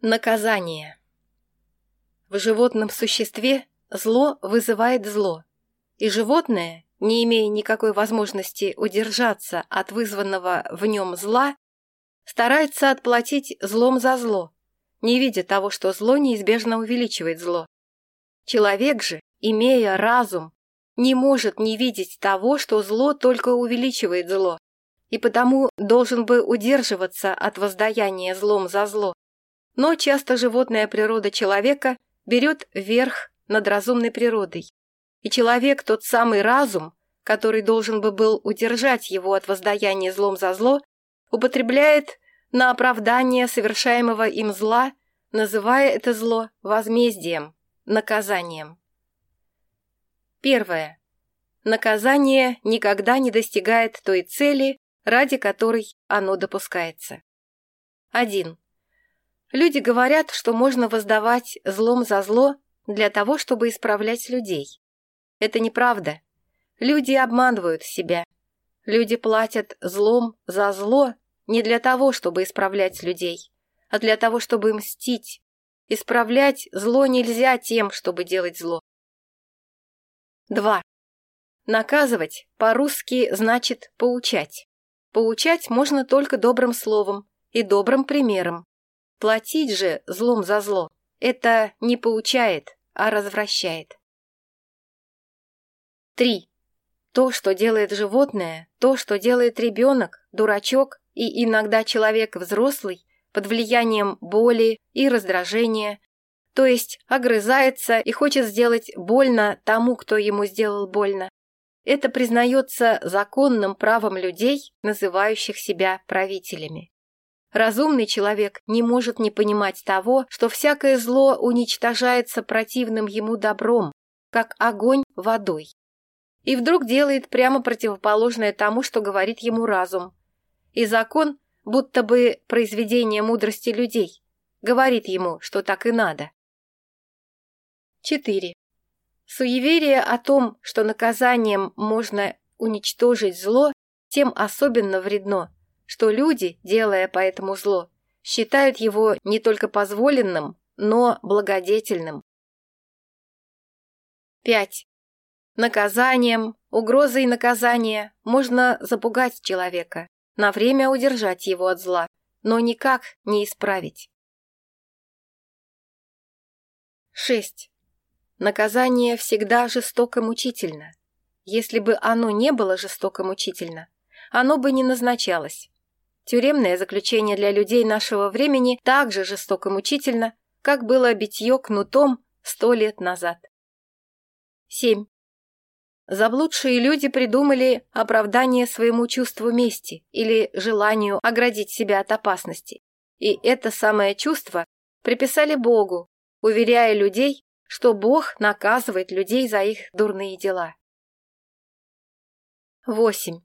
Наказание. В животном существе зло вызывает зло, и животное, не имея никакой возможности удержаться от вызванного в нем зла, старается отплатить злом за зло, не видя того, что зло неизбежно увеличивает зло. Человек же, имея разум, не может не видеть того, что зло только увеличивает зло, и потому должен бы удерживаться от воздаяния злом за зло, но часто животная природа человека берет верх над разумной природой. И человек, тот самый разум, который должен бы был удержать его от воздаяния злом за зло, употребляет на оправдание совершаемого им зла, называя это зло возмездием, наказанием. Первое. Наказание никогда не достигает той цели, ради которой оно допускается. 1. Люди говорят, что можно воздавать злом за зло для того, чтобы исправлять людей. Это неправда. Люди обманывают себя. Люди платят злом за зло не для того, чтобы исправлять людей, а для того, чтобы мстить. Исправлять зло нельзя тем, чтобы делать зло. 2. Наказывать по-русски значит поучать. Поучать можно только добрым словом и добрым примером. Платить же злом за зло – это не поучает, а развращает. 3. То, что делает животное, то, что делает ребенок, дурачок и иногда человек взрослый, под влиянием боли и раздражения, то есть огрызается и хочет сделать больно тому, кто ему сделал больно. Это признается законным правом людей, называющих себя правителями. Разумный человек не может не понимать того, что всякое зло уничтожается противным ему добром, как огонь водой. И вдруг делает прямо противоположное тому, что говорит ему разум. И закон, будто бы произведение мудрости людей, говорит ему, что так и надо. 4. Суеверие о том, что наказанием можно уничтожить зло, тем особенно вредно – что люди, делая поэтому зло, считают его не только позволенным, но благодетельным. 5. Наказанием, угрозой наказания можно запугать человека, на время удержать его от зла, но никак не исправить. 6. Наказание всегда жестоко мучительно. Если бы оно не было жестоко мучительно, оно бы не назначалось. Тюремное заключение для людей нашего времени так же жестоко мучительно, как было битье кнутом сто лет назад. 7. Заблудшие люди придумали оправдание своему чувству мести или желанию оградить себя от опасности. И это самое чувство приписали Богу, уверяя людей, что Бог наказывает людей за их дурные дела. 8.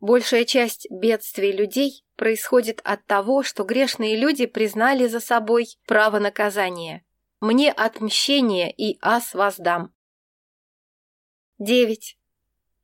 Большая часть бедствий людей происходит от того, что грешные люди признали за собой право наказания. Мне отмщение и ас воздам. 9.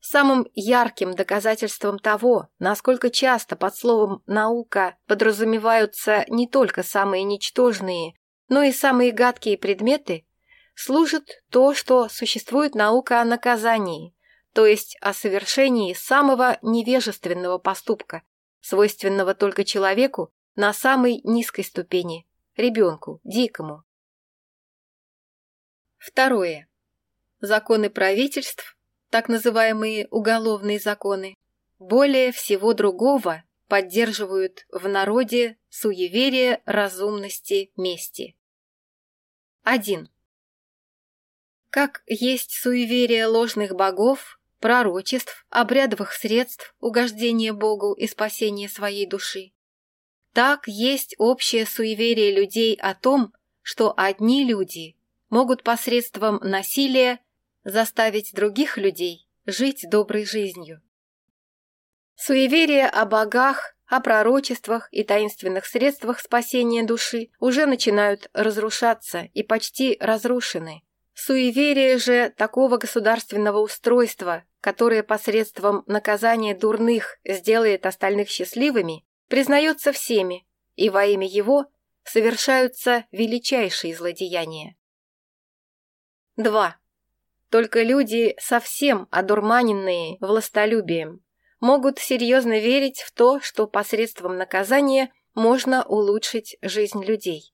Самым ярким доказательством того, насколько часто под словом «наука» подразумеваются не только самые ничтожные, но и самые гадкие предметы, служит то, что существует наука о наказании, то есть о совершении самого невежественного поступка, свойственного только человеку на самой низкой ступени, ребенку, дикому. Второе. Законы правительств, так называемые уголовные законы, более всего другого поддерживают в народе суеверие разумности мести. 1. Как есть суеверие ложных богов, пророчеств, обрядовых средств угождения Богу и спасения своей души. Так есть общее суеверие людей о том, что одни люди могут посредством насилия заставить других людей жить доброй жизнью. Суеверие о богах, о пророчествах и таинственных средствах спасения души уже начинают разрушаться и почти разрушены. Суеверие же такого государственного устройства, которое посредством наказания дурных сделает остальных счастливыми, признается всеми, и во имя его совершаются величайшие злодеяния. 2. Только люди, совсем одурманенные властолюбием, могут серьезно верить в то, что посредством наказания можно улучшить жизнь людей.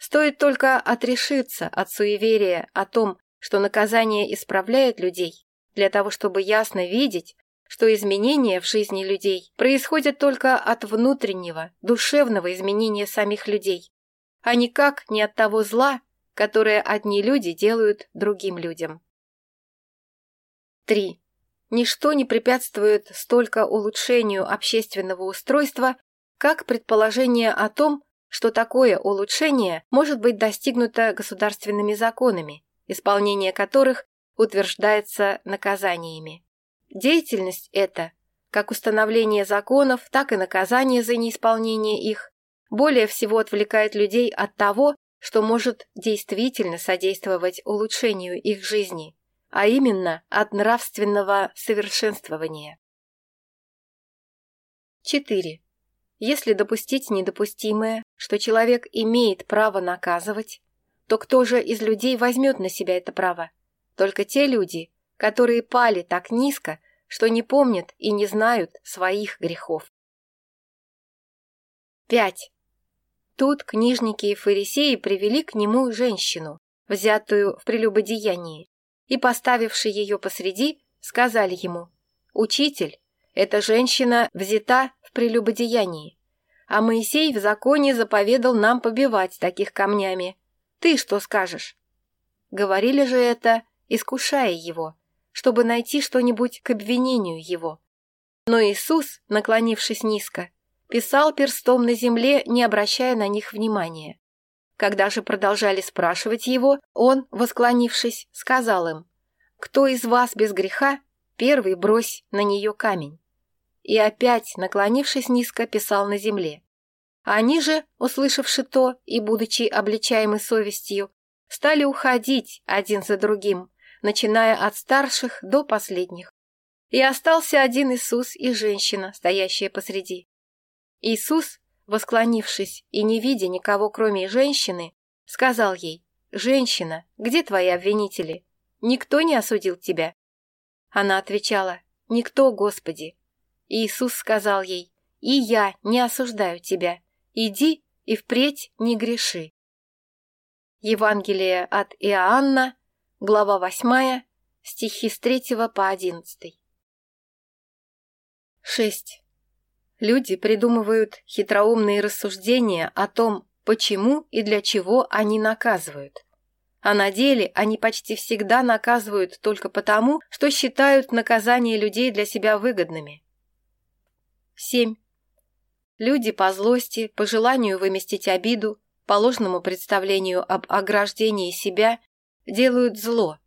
Стоит только отрешиться от суеверия о том, что наказание исправляет людей, для того, чтобы ясно видеть, что изменения в жизни людей происходят только от внутреннего, душевного изменения самих людей, а никак не от того зла, которое одни люди делают другим людям. 3. Ничто не препятствует столько улучшению общественного устройства, как предположение о том, что такое улучшение может быть достигнуто государственными законами, исполнение которых утверждается наказаниями. Деятельность эта, как установление законов, так и наказание за неисполнение их, более всего отвлекает людей от того, что может действительно содействовать улучшению их жизни, а именно от нравственного совершенствования. 4. Если допустить недопустимое, что человек имеет право наказывать, то кто же из людей возьмет на себя это право? Только те люди, которые пали так низко, что не помнят и не знают своих грехов. 5. Тут книжники и фарисеи привели к нему женщину, взятую в прелюбодеянии, и, поставивши ее посреди, сказали ему, «Учитель, эта женщина взята прелюбодеянии. А Моисей в законе заповедал нам побивать таких камнями. Ты что скажешь? Говорили же это, искушая его, чтобы найти что-нибудь к обвинению его. Но Иисус, наклонившись низко, писал перстом на земле, не обращая на них внимания. Когда же продолжали спрашивать его, он, восклонившись, сказал им, «Кто из вас без греха, первый брось на нее камень» и опять, наклонившись низко, писал на земле. Они же, услышавши то и будучи обличаемы совестью, стали уходить один за другим, начиная от старших до последних. И остался один Иисус и женщина, стоящая посреди. Иисус, восклонившись и не видя никого, кроме женщины, сказал ей, «Женщина, где твои обвинители? Никто не осудил тебя?» Она отвечала, «Никто, Господи, Иисус сказал ей, «И я не осуждаю тебя. Иди и впредь не греши». Евангелие от Иоанна, глава 8, стихи с 3 по 11. 6. Люди придумывают хитроумные рассуждения о том, почему и для чего они наказывают. А на деле они почти всегда наказывают только потому, что считают наказание людей для себя выгодными. 7. Люди по злости, по желанию выместить обиду, по ложному представлению об ограждении себя, делают зло,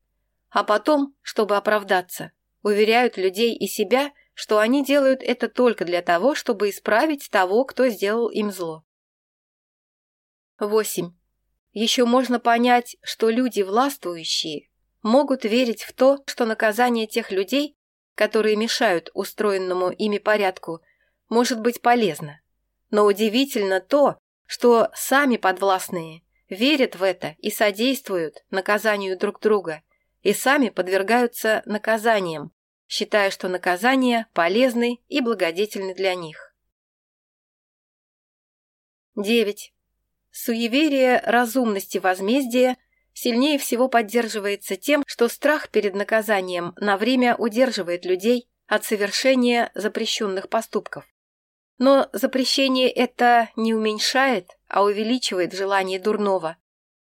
а потом, чтобы оправдаться, уверяют людей и себя, что они делают это только для того, чтобы исправить того, кто сделал им зло. 8. Еще можно понять, что люди властвующие могут верить в то, что наказание тех людей, которые мешают устроенному ими порядку – может быть полезно. Но удивительно то, что сами подвластные верят в это и содействуют наказанию друг друга, и сами подвергаются наказаниям, считая, что наказания полезны и благодетельны для них. 9. Суеверие разумности возмездия сильнее всего поддерживается тем, что страх перед наказанием на время удерживает людей от совершения запрещенных поступков. Но запрещение это не уменьшает, а увеличивает желание дурного.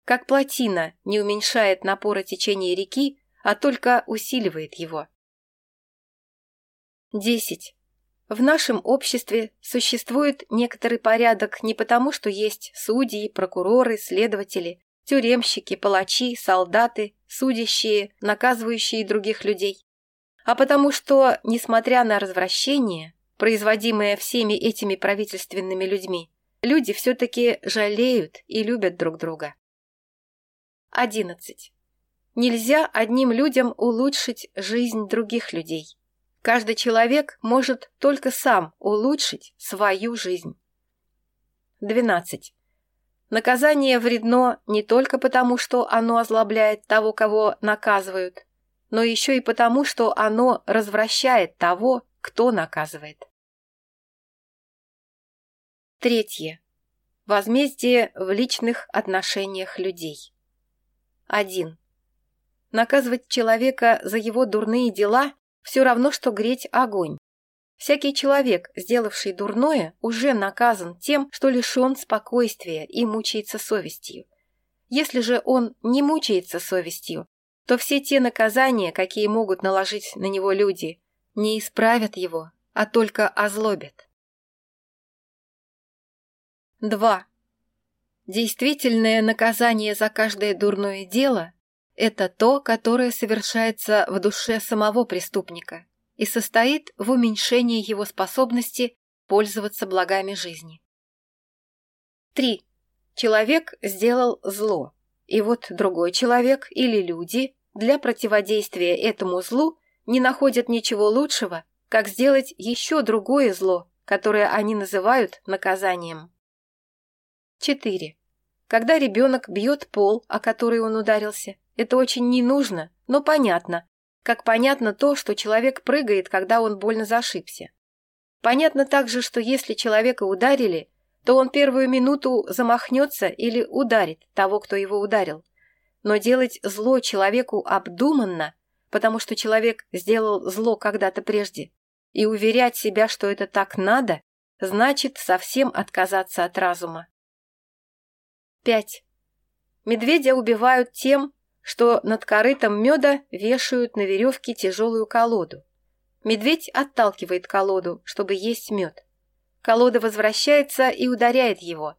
Как плотина не уменьшает напора течения реки, а только усиливает его. 10. В нашем обществе существует некоторый порядок не потому, что есть судьи, прокуроры, следователи, тюремщики, палачи, солдаты, судящие, наказывающие других людей, а потому что, несмотря на развращение, производимое всеми этими правительственными людьми, люди все-таки жалеют и любят друг друга. 11. Нельзя одним людям улучшить жизнь других людей. Каждый человек может только сам улучшить свою жизнь. 12. Наказание вредно не только потому, что оно озлобляет того, кого наказывают, но еще и потому, что оно развращает того, кто наказывает. Третье. Возмездие в личных отношениях людей. 1. Наказывать человека за его дурные дела все равно, что греть огонь. Всякий человек, сделавший дурное, уже наказан тем, что лишен спокойствия и мучается совестью. Если же он не мучается совестью, то все те наказания, какие могут наложить на него люди, не исправят его, а только озлобят. 2. Действительное наказание за каждое дурное дело – это то, которое совершается в душе самого преступника и состоит в уменьшении его способности пользоваться благами жизни. 3. Человек сделал зло, и вот другой человек или люди для противодействия этому злу не находят ничего лучшего, как сделать еще другое зло, которое они называют наказанием. 4. Когда ребенок бьет пол, о который он ударился, это очень не нужно, но понятно, как понятно то, что человек прыгает, когда он больно зашибся. Понятно также, что если человека ударили, то он первую минуту замахнется или ударит того, кто его ударил. Но делать зло человеку обдуманно, потому что человек сделал зло когда-то прежде, и уверять себя, что это так надо, значит совсем отказаться от разума. пять. Медведя убивают тем, что над корытом меда вешают на веревке тяжелую колоду. Медведь отталкивает колоду, чтобы есть мед. Колода возвращается и ударяет его.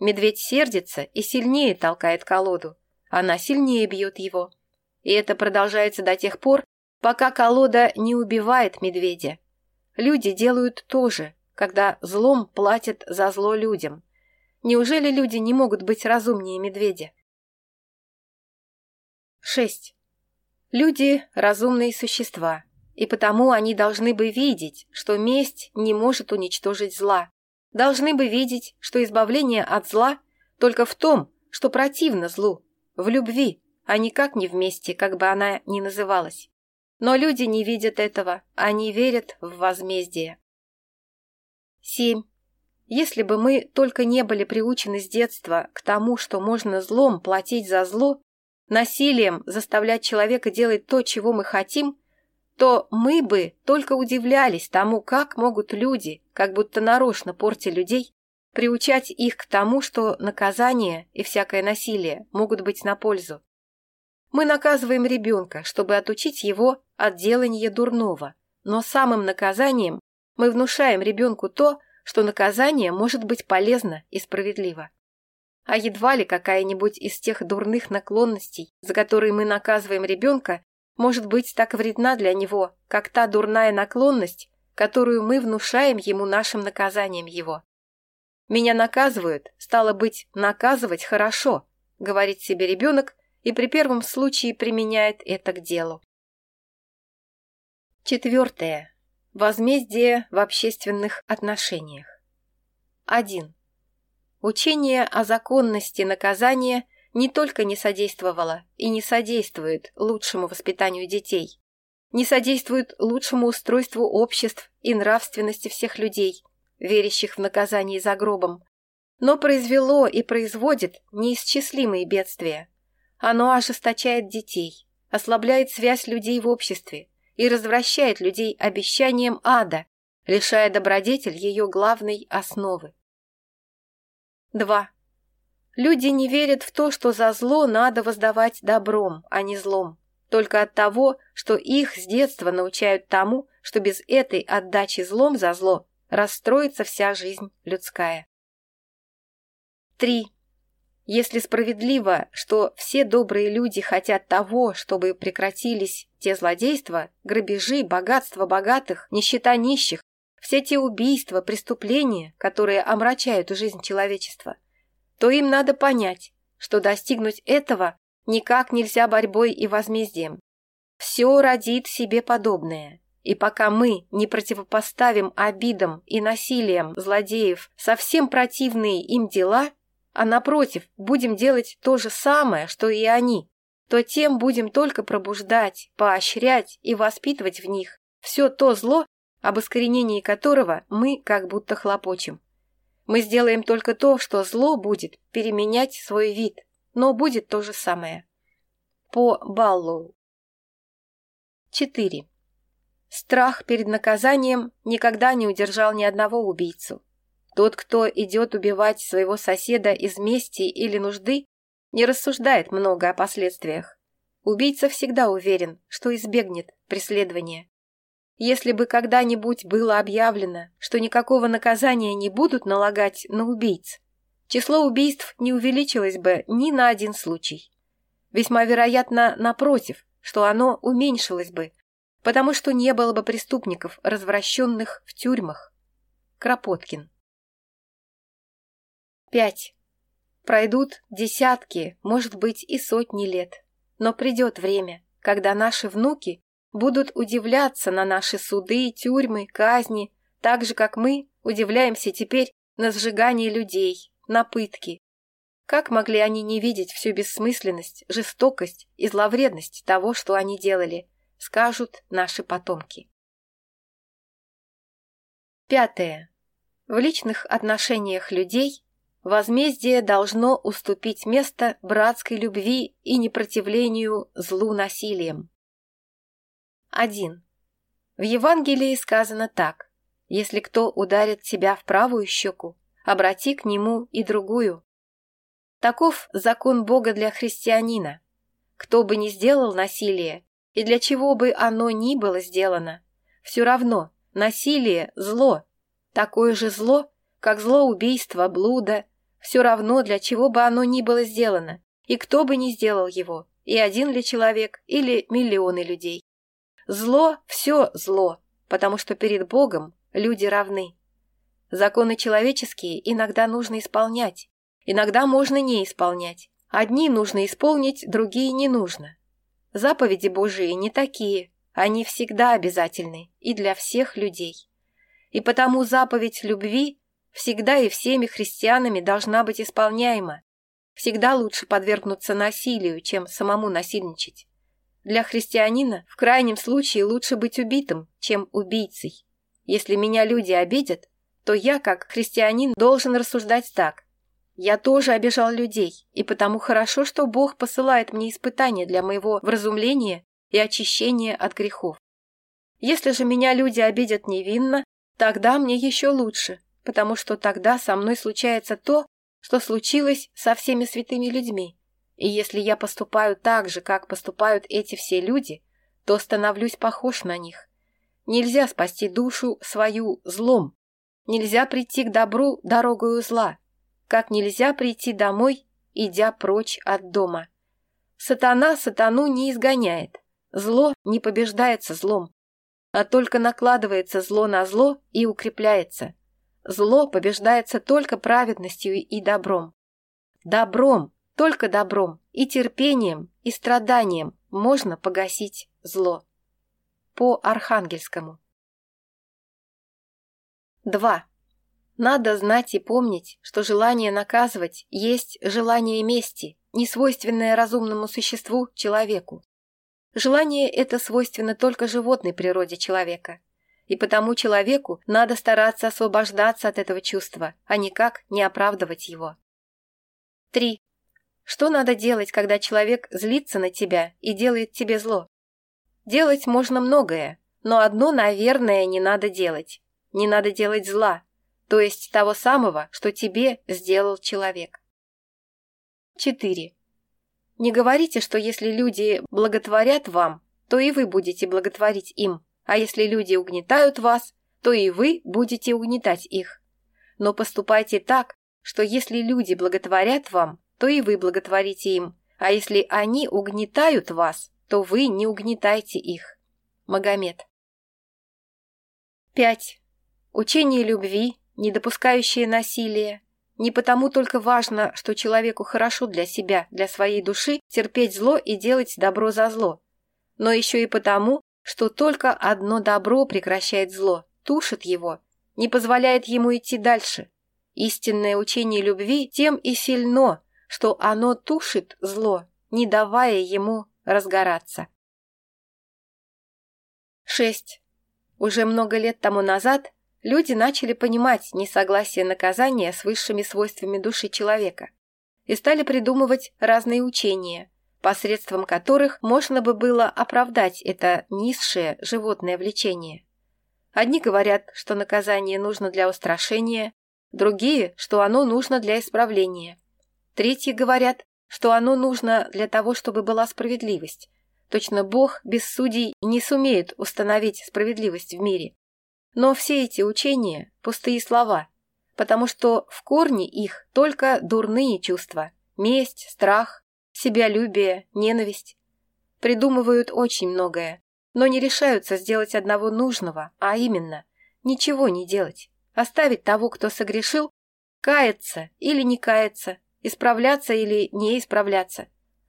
Медведь сердится и сильнее толкает колоду. Она сильнее бьет его. И это продолжается до тех пор, пока колода не убивает медведя. Люди делают то же, когда злом платят за зло людям – Неужели люди не могут быть разумнее медведя? 6. Люди – разумные существа, и потому они должны бы видеть, что месть не может уничтожить зла. Должны бы видеть, что избавление от зла только в том, что противно злу, в любви, а никак не вместе, как бы она ни называлась. Но люди не видят этого, они верят в возмездие. 7. Если бы мы только не были приучены с детства к тому, что можно злом платить за зло, насилием заставлять человека делать то, чего мы хотим, то мы бы только удивлялись тому, как могут люди, как будто нарочно порти людей, приучать их к тому, что наказание и всякое насилие могут быть на пользу. Мы наказываем ребенка, чтобы отучить его от делания дурного, но самым наказанием мы внушаем ребенку то, что наказание может быть полезно и справедливо. А едва ли какая-нибудь из тех дурных наклонностей, за которые мы наказываем ребенка, может быть так вредна для него, как та дурная наклонность, которую мы внушаем ему нашим наказанием его. «Меня наказывают, стало быть, наказывать хорошо», говорит себе ребенок и при первом случае применяет это к делу. Четвертое. Возмездие в общественных отношениях. 1. Учение о законности наказания не только не содействовало и не содействует лучшему воспитанию детей, не содействует лучшему устройству обществ и нравственности всех людей, верящих в наказание за гробом, но произвело и производит неисчислимые бедствия. Оно ожесточает детей, ослабляет связь людей в обществе, и развращает людей обещанием ада, лишая добродетель ее главной основы. 2. Люди не верят в то, что за зло надо воздавать добром, а не злом, только от того, что их с детства научают тому, что без этой отдачи злом за зло расстроится вся жизнь людская. 3. Если справедливо, что все добрые люди хотят того, чтобы прекратились те злодейства, грабежи, богатство богатых, нищета нищих, все те убийства, преступления, которые омрачают жизнь человечества, то им надо понять, что достигнуть этого никак нельзя борьбой и возмездием. Все родит себе подобное. И пока мы не противопоставим обидам и насилиям злодеев совсем противные им дела – а напротив, будем делать то же самое, что и они, то тем будем только пробуждать, поощрять и воспитывать в них все то зло, об искоренении которого мы как будто хлопочем. Мы сделаем только то, что зло будет переменять свой вид, но будет то же самое. По Баллу 4. Страх перед наказанием никогда не удержал ни одного убийцу. Тот, кто идет убивать своего соседа из мести или нужды, не рассуждает много о последствиях. Убийца всегда уверен, что избегнет преследования. Если бы когда-нибудь было объявлено, что никакого наказания не будут налагать на убийц, число убийств не увеличилось бы ни на один случай. Весьма вероятно, напротив, что оно уменьшилось бы, потому что не было бы преступников, развращенных в тюрьмах. Кропоткин 5. Пройдут десятки, может быть и сотни лет, но придет время, когда наши внуки будут удивляться на наши суды, тюрьмы, казни, так же, как мы удивляемся теперь на сжигание людей, на пытки. Как могли они не видеть всю бессмысленность, жестокость и зловредность того, что они делали, скажут наши потомки. Пятое. В личных отношениях людей Возмездие должно уступить место братской любви и непротивлению злу насилием. 1. В Евангелии сказано так. Если кто ударит тебя в правую щеку, обрати к нему и другую. Таков закон Бога для христианина. Кто бы ни сделал насилие, и для чего бы оно ни было сделано, все равно насилие – зло, такое же зло, как зло убийства, блуда – все равно для чего бы оно ни было сделано, и кто бы ни сделал его, и один ли человек, или миллионы людей. Зло – все зло, потому что перед Богом люди равны. Законы человеческие иногда нужно исполнять, иногда можно не исполнять. Одни нужно исполнить, другие не нужно. Заповеди Божии не такие, они всегда обязательны и для всех людей. И потому заповедь любви всегда и всеми христианами должна быть исполняема. Всегда лучше подвергнуться насилию, чем самому насильничать. Для христианина в крайнем случае лучше быть убитым, чем убийцей. Если меня люди обидят, то я, как христианин, должен рассуждать так. Я тоже обижал людей, и потому хорошо, что Бог посылает мне испытания для моего вразумления и очищения от грехов. Если же меня люди обидят невинно, тогда мне еще лучше, потому что тогда со мной случается то, что случилось со всеми святыми людьми. И если я поступаю так же, как поступают эти все люди, то становлюсь похож на них. Нельзя спасти душу свою злом. Нельзя прийти к добру дорогою зла. Как нельзя прийти домой, идя прочь от дома. Сатана сатану не изгоняет. Зло не побеждается злом, а только накладывается зло на зло и укрепляется. Зло побеждается только праведностью и добром. Добром, только добром и терпением, и страданием можно погасить зло. По Архангельскому. 2. Надо знать и помнить, что желание наказывать есть желание мести, несвойственное разумному существу человеку. Желание это свойственно только животной природе человека – И потому человеку надо стараться освобождаться от этого чувства, а никак не оправдывать его. 3. Что надо делать, когда человек злится на тебя и делает тебе зло? Делать можно многое, но одно, наверное, не надо делать. Не надо делать зла, то есть того самого, что тебе сделал человек. 4. Не говорите, что если люди благотворят вам, то и вы будете благотворить им, а если люди угнетают вас, то и вы будете угнетать их. Но поступайте так, что если люди благотворят вам, то и вы благотворите им, а если они угнетают вас, то вы не угнетайте их. Магомед. 5. Учение любви, не допускающие насилия. Не потому только важно, что человеку хорошо для себя, для своей души, терпеть зло и делать добро за зло, но еще и потому, что только одно добро прекращает зло, тушит его, не позволяет ему идти дальше. Истинное учение любви тем и сильно, что оно тушит зло, не давая ему разгораться. 6. Уже много лет тому назад люди начали понимать несогласие наказания с высшими свойствами души человека и стали придумывать разные учения, посредством которых можно бы было оправдать это низшее животное влечение. Одни говорят, что наказание нужно для устрашения, другие, что оно нужно для исправления. Третьи говорят, что оно нужно для того, чтобы была справедливость. Точно Бог без судей не сумеет установить справедливость в мире. Но все эти учения – пустые слова, потому что в корне их только дурные чувства – месть, страх, Себялюбие, ненависть. Придумывают очень многое, но не решаются сделать одного нужного, а именно – ничего не делать, оставить того, кто согрешил, каяться или не каяться, исправляться или не исправляться.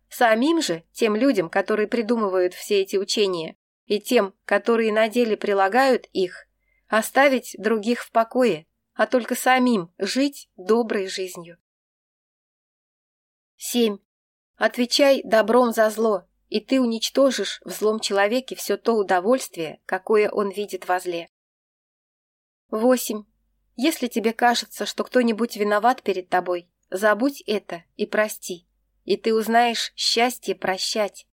Самим же, тем людям, которые придумывают все эти учения, и тем, которые на деле прилагают их, оставить других в покое, а только самим жить доброй жизнью. 7. Отвечай добром за зло, и ты уничтожишь в злом человеке все то удовольствие, какое он видит во зле. 8. Если тебе кажется, что кто-нибудь виноват перед тобой, забудь это и прости, и ты узнаешь счастье прощать.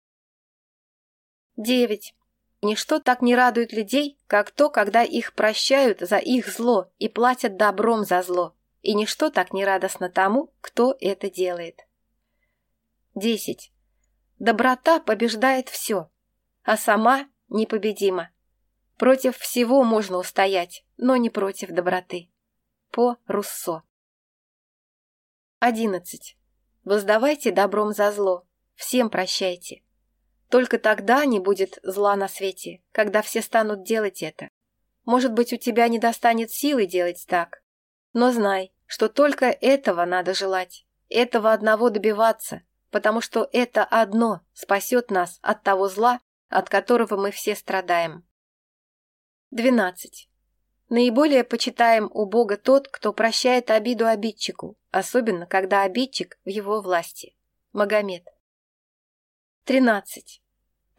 9. Ничто так не радует людей, как то, когда их прощают за их зло и платят добром за зло. И ничто так не радостно тому, кто это делает. Десять. Доброта побеждает все, а сама непобедима. Против всего можно устоять, но не против доброты. По Руссо. Одиннадцать. Воздавайте добром за зло, всем прощайте. Только тогда не будет зла на свете, когда все станут делать это. Может быть, у тебя не достанет силы делать так. Но знай, что только этого надо желать, этого одного добиваться, потому что это одно спасет нас от того зла, от которого мы все страдаем. 12. Наиболее почитаем у Бога тот, кто прощает обиду обидчику, особенно когда обидчик в его власти. Магомед. 13.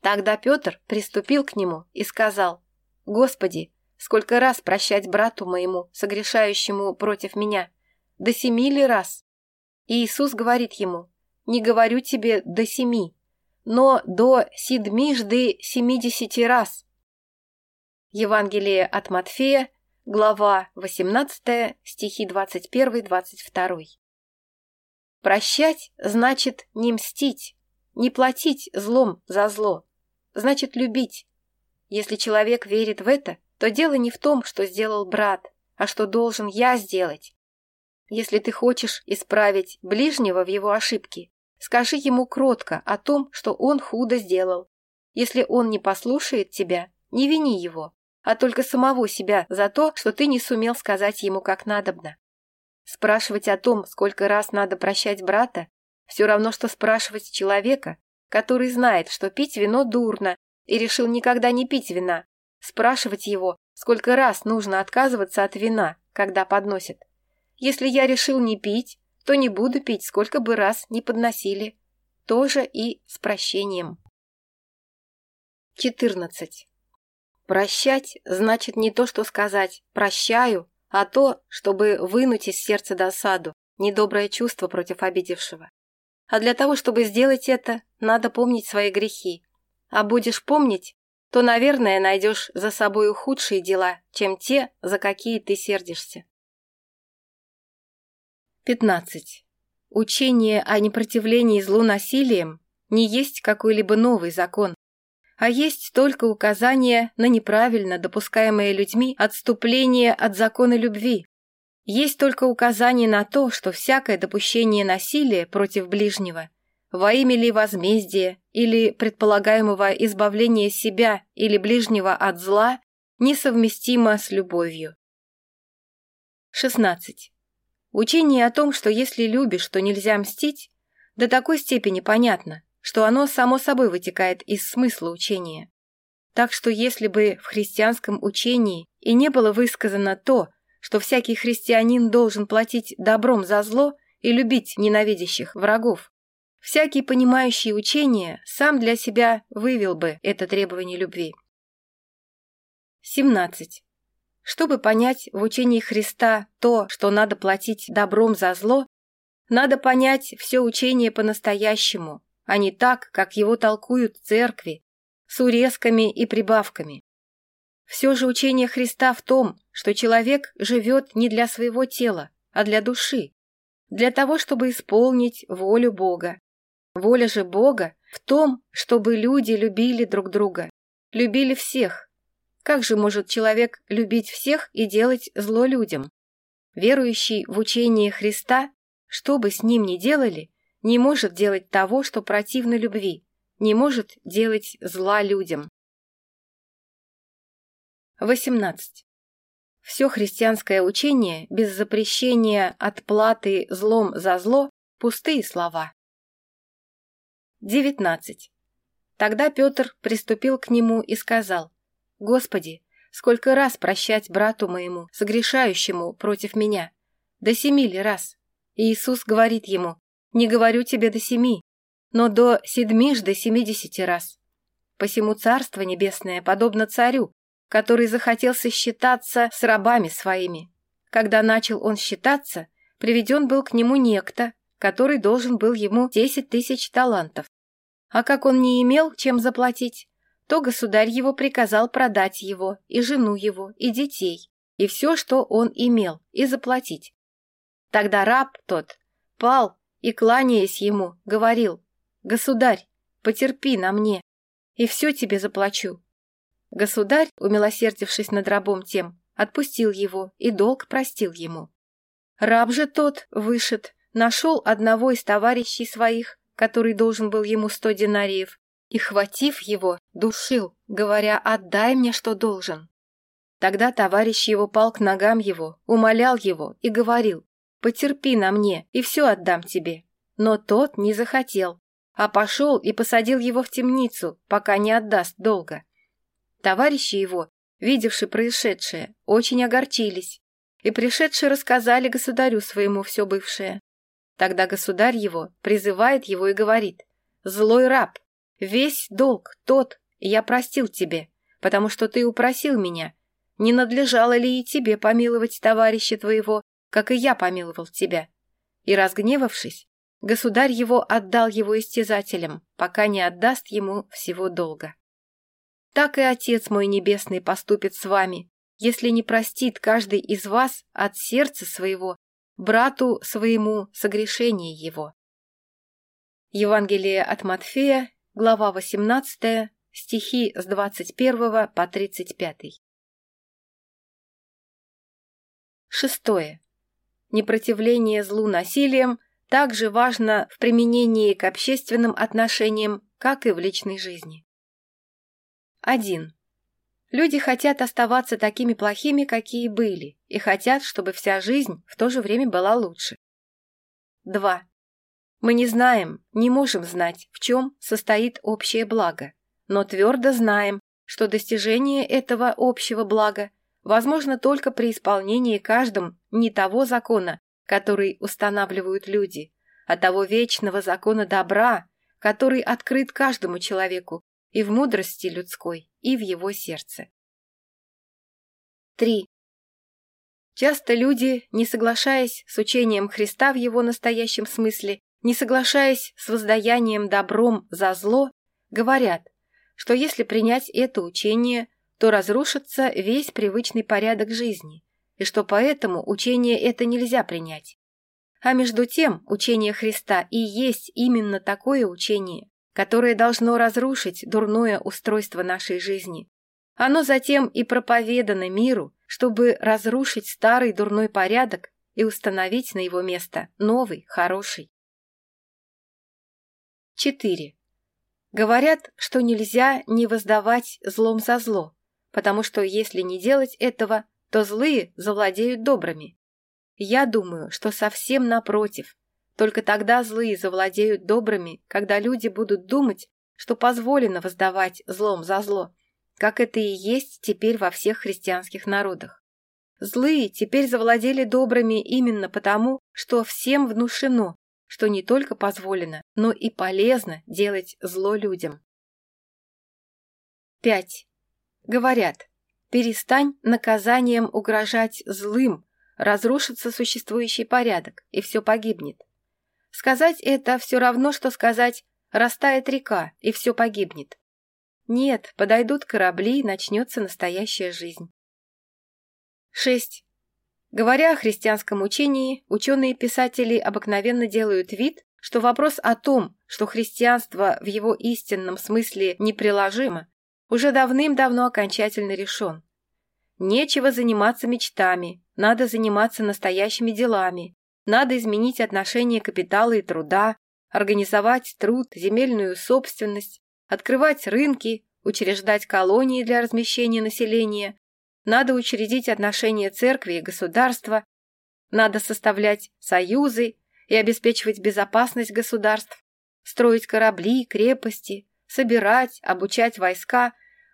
Тогда Петр приступил к нему и сказал, «Господи, сколько раз прощать брату моему, согрешающему против меня? До семи ли раз?» И Иисус говорит ему, не говорю тебе до семи, но до седьмижды семидесяти раз. Евангелие от Матфея, глава 18, стихи 21-22. Прощать значит не мстить, не платить злом за зло, значит любить. Если человек верит в это, то дело не в том, что сделал брат, а что должен я сделать. Если ты хочешь исправить ближнего в его ошибке, скажи ему кротко о том, что он худо сделал. Если он не послушает тебя, не вини его, а только самого себя за то, что ты не сумел сказать ему как надобно. Спрашивать о том, сколько раз надо прощать брата, все равно, что спрашивать человека, который знает, что пить вино дурно, и решил никогда не пить вина. Спрашивать его, сколько раз то не буду пить, сколько бы раз не подносили. Тоже и с прощением. 14. Прощать значит не то, что сказать «прощаю», а то, чтобы вынуть из сердца досаду, недоброе чувство против обидевшего. А для того, чтобы сделать это, надо помнить свои грехи. А будешь помнить, то, наверное, найдешь за собой худшие дела, чем те, за какие ты сердишься. 15. Учение о непротивлении злу насилием не есть какой-либо новый закон, а есть только указание на неправильно допускаемое людьми отступление от закона любви. Есть только указание на то, что всякое допущение насилия против ближнего во имя ли возмездия или предполагаемого избавления себя или ближнего от зла несовместимо с любовью. 16. Учение о том, что если любишь, то нельзя мстить, до такой степени понятно, что оно само собой вытекает из смысла учения. Так что если бы в христианском учении и не было высказано то, что всякий христианин должен платить добром за Чтобы понять в учении Христа то, что надо платить добром за зло, надо понять все учение по-настоящему, а не так, как его толкуют церкви, с урезками и прибавками. Все же учение Христа в том, что человек живет не для своего тела, а для души, для того, чтобы исполнить волю Бога. Воля же Бога в том, чтобы люди любили друг друга, любили всех, как же может человек любить всех и делать зло людям? Верующий в учение Христа, что бы с ним ни делали, не может делать того, что противно любви, не может делать зла людям. 18. Все христианское учение без запрещения отплаты злом за зло – пустые слова. 19. Тогда Петр приступил к нему и сказал – Господи, сколько раз прощать брату моему, согрешающему против меня? До семи ли раз? И Иисус говорит ему, не говорю тебе до семи, но до седьми ж до семидесяти раз. Посему Царство Небесное подобно царю, который захотел сосчитаться с рабами своими. Когда начал он считаться, приведен был к нему некто, который должен был ему десять тысяч талантов. А как он не имел, чем заплатить, то государь его приказал продать его, и жену его, и детей, и все, что он имел, и заплатить. Тогда раб тот пал и, кланяясь ему, говорил, «Государь, потерпи на мне, и все тебе заплачу». Государь, умилосердившись над рабом тем, отпустил его и долг простил ему. Раб же тот, вышед, нашел одного из товарищей своих, который должен был ему сто динариев, и, хватив его, душил, говоря «отдай мне, что должен». Тогда товарищ его пал к ногам его, умолял его и говорил «потерпи на мне, и все отдам тебе». Но тот не захотел, а пошел и посадил его в темницу, пока не отдаст долга. Товарищи его, видевши происшедшее, очень огорчились, и пришедшие рассказали государю своему все бывшее. Тогда государь его призывает его и говорит, «Злой раб, весь долг тот я простил тебе, потому что ты упросил меня. Не надлежало ли и тебе помиловать товарища твоего, как и я помиловал тебя?» И разгневавшись, государь его отдал его истязателям, пока не отдаст ему всего долга так и Отец мой Небесный поступит с вами, если не простит каждый из вас от сердца своего, брату своему согрешение его. Евангелие от Матфея, глава 18, стихи с 21 по 35. Шестое. Непротивление злу насилием также важно в применении к общественным отношениям, как и в личной жизни. 1. Люди хотят оставаться такими плохими, какие были, и хотят, чтобы вся жизнь в то же время была лучше. 2. Мы не знаем, не можем знать, в чем состоит общее благо, но твердо знаем, что достижение этого общего блага возможно только при исполнении каждым не того закона, который устанавливают люди, а того вечного закона добра, который открыт каждому человеку и в мудрости людской, и в его сердце. 3. Часто люди, не соглашаясь с учением Христа в его настоящем смысле, не соглашаясь с воздаянием добром за зло, говорят, что если принять это учение, то разрушится весь привычный порядок жизни, и что поэтому учение это нельзя принять. А между тем учение Христа и есть именно такое учение, которое должно разрушить дурное устройство нашей жизни. Оно затем и проповедано миру, чтобы разрушить старый дурной порядок и установить на его место новый, хороший. 4. Говорят, что нельзя не воздавать злом за зло, потому что если не делать этого, то злые завладеют добрыми. Я думаю, что совсем напротив. Только тогда злые завладеют добрыми, когда люди будут думать, что позволено воздавать злом за зло, как это и есть теперь во всех христианских народах. Злые теперь завладели добрыми именно потому, что всем внушено, что не только позволено, но и полезно делать зло людям. 5. Говорят, перестань наказанием угрожать злым, разрушится существующий порядок, и все погибнет. Сказать это все равно, что сказать «растает река, и все погибнет». Нет, подойдут корабли, и начнется настоящая жизнь. 6. Говоря о христианском учении, ученые-писатели обыкновенно делают вид, что вопрос о том, что христианство в его истинном смысле неприложимо, уже давным-давно окончательно решен. Нечего заниматься мечтами, надо заниматься настоящими делами, надо изменить отношение капитала и труда, организовать труд, земельную собственность, открывать рынки, учреждать колонии для размещения населения, надо учредить отношения церкви и государства, надо составлять союзы и обеспечивать безопасность государств, строить корабли, крепости, собирать, обучать войска,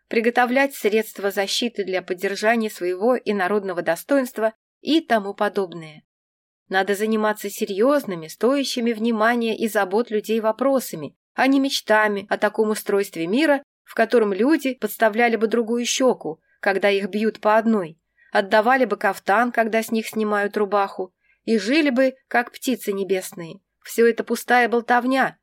приготовлять средства защиты для поддержания своего и народного достоинства и тому подобное. Надо заниматься серьезными, стоящими внимания и забот людей вопросами, а не мечтами о таком устройстве мира, в котором люди подставляли бы другую щеку, Когда их бьют по одной, отдавали бы кафтан, когда с них снимают рубаху, и жили бы, как птицы небесные. Все это пустая болтовня,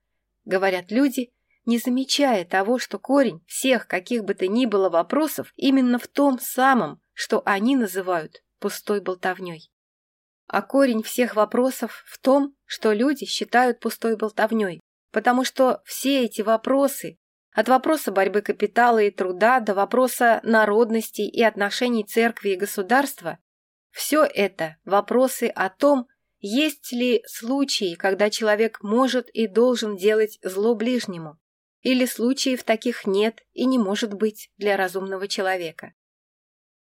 говорят люди, не замечая того, что корень всех каких бы то ни было вопросов именно в том самом, что они называют пустой болтовней. А корень всех вопросов в том, что люди считают пустой болтовней, потому что все эти вопросы от вопроса борьбы капитала и труда до вопроса народности и отношений церкви и государства все это вопросы о том, есть ли случаи, когда человек может и должен делать зло ближнему, или случаев таких нет и не может быть для разумного человека.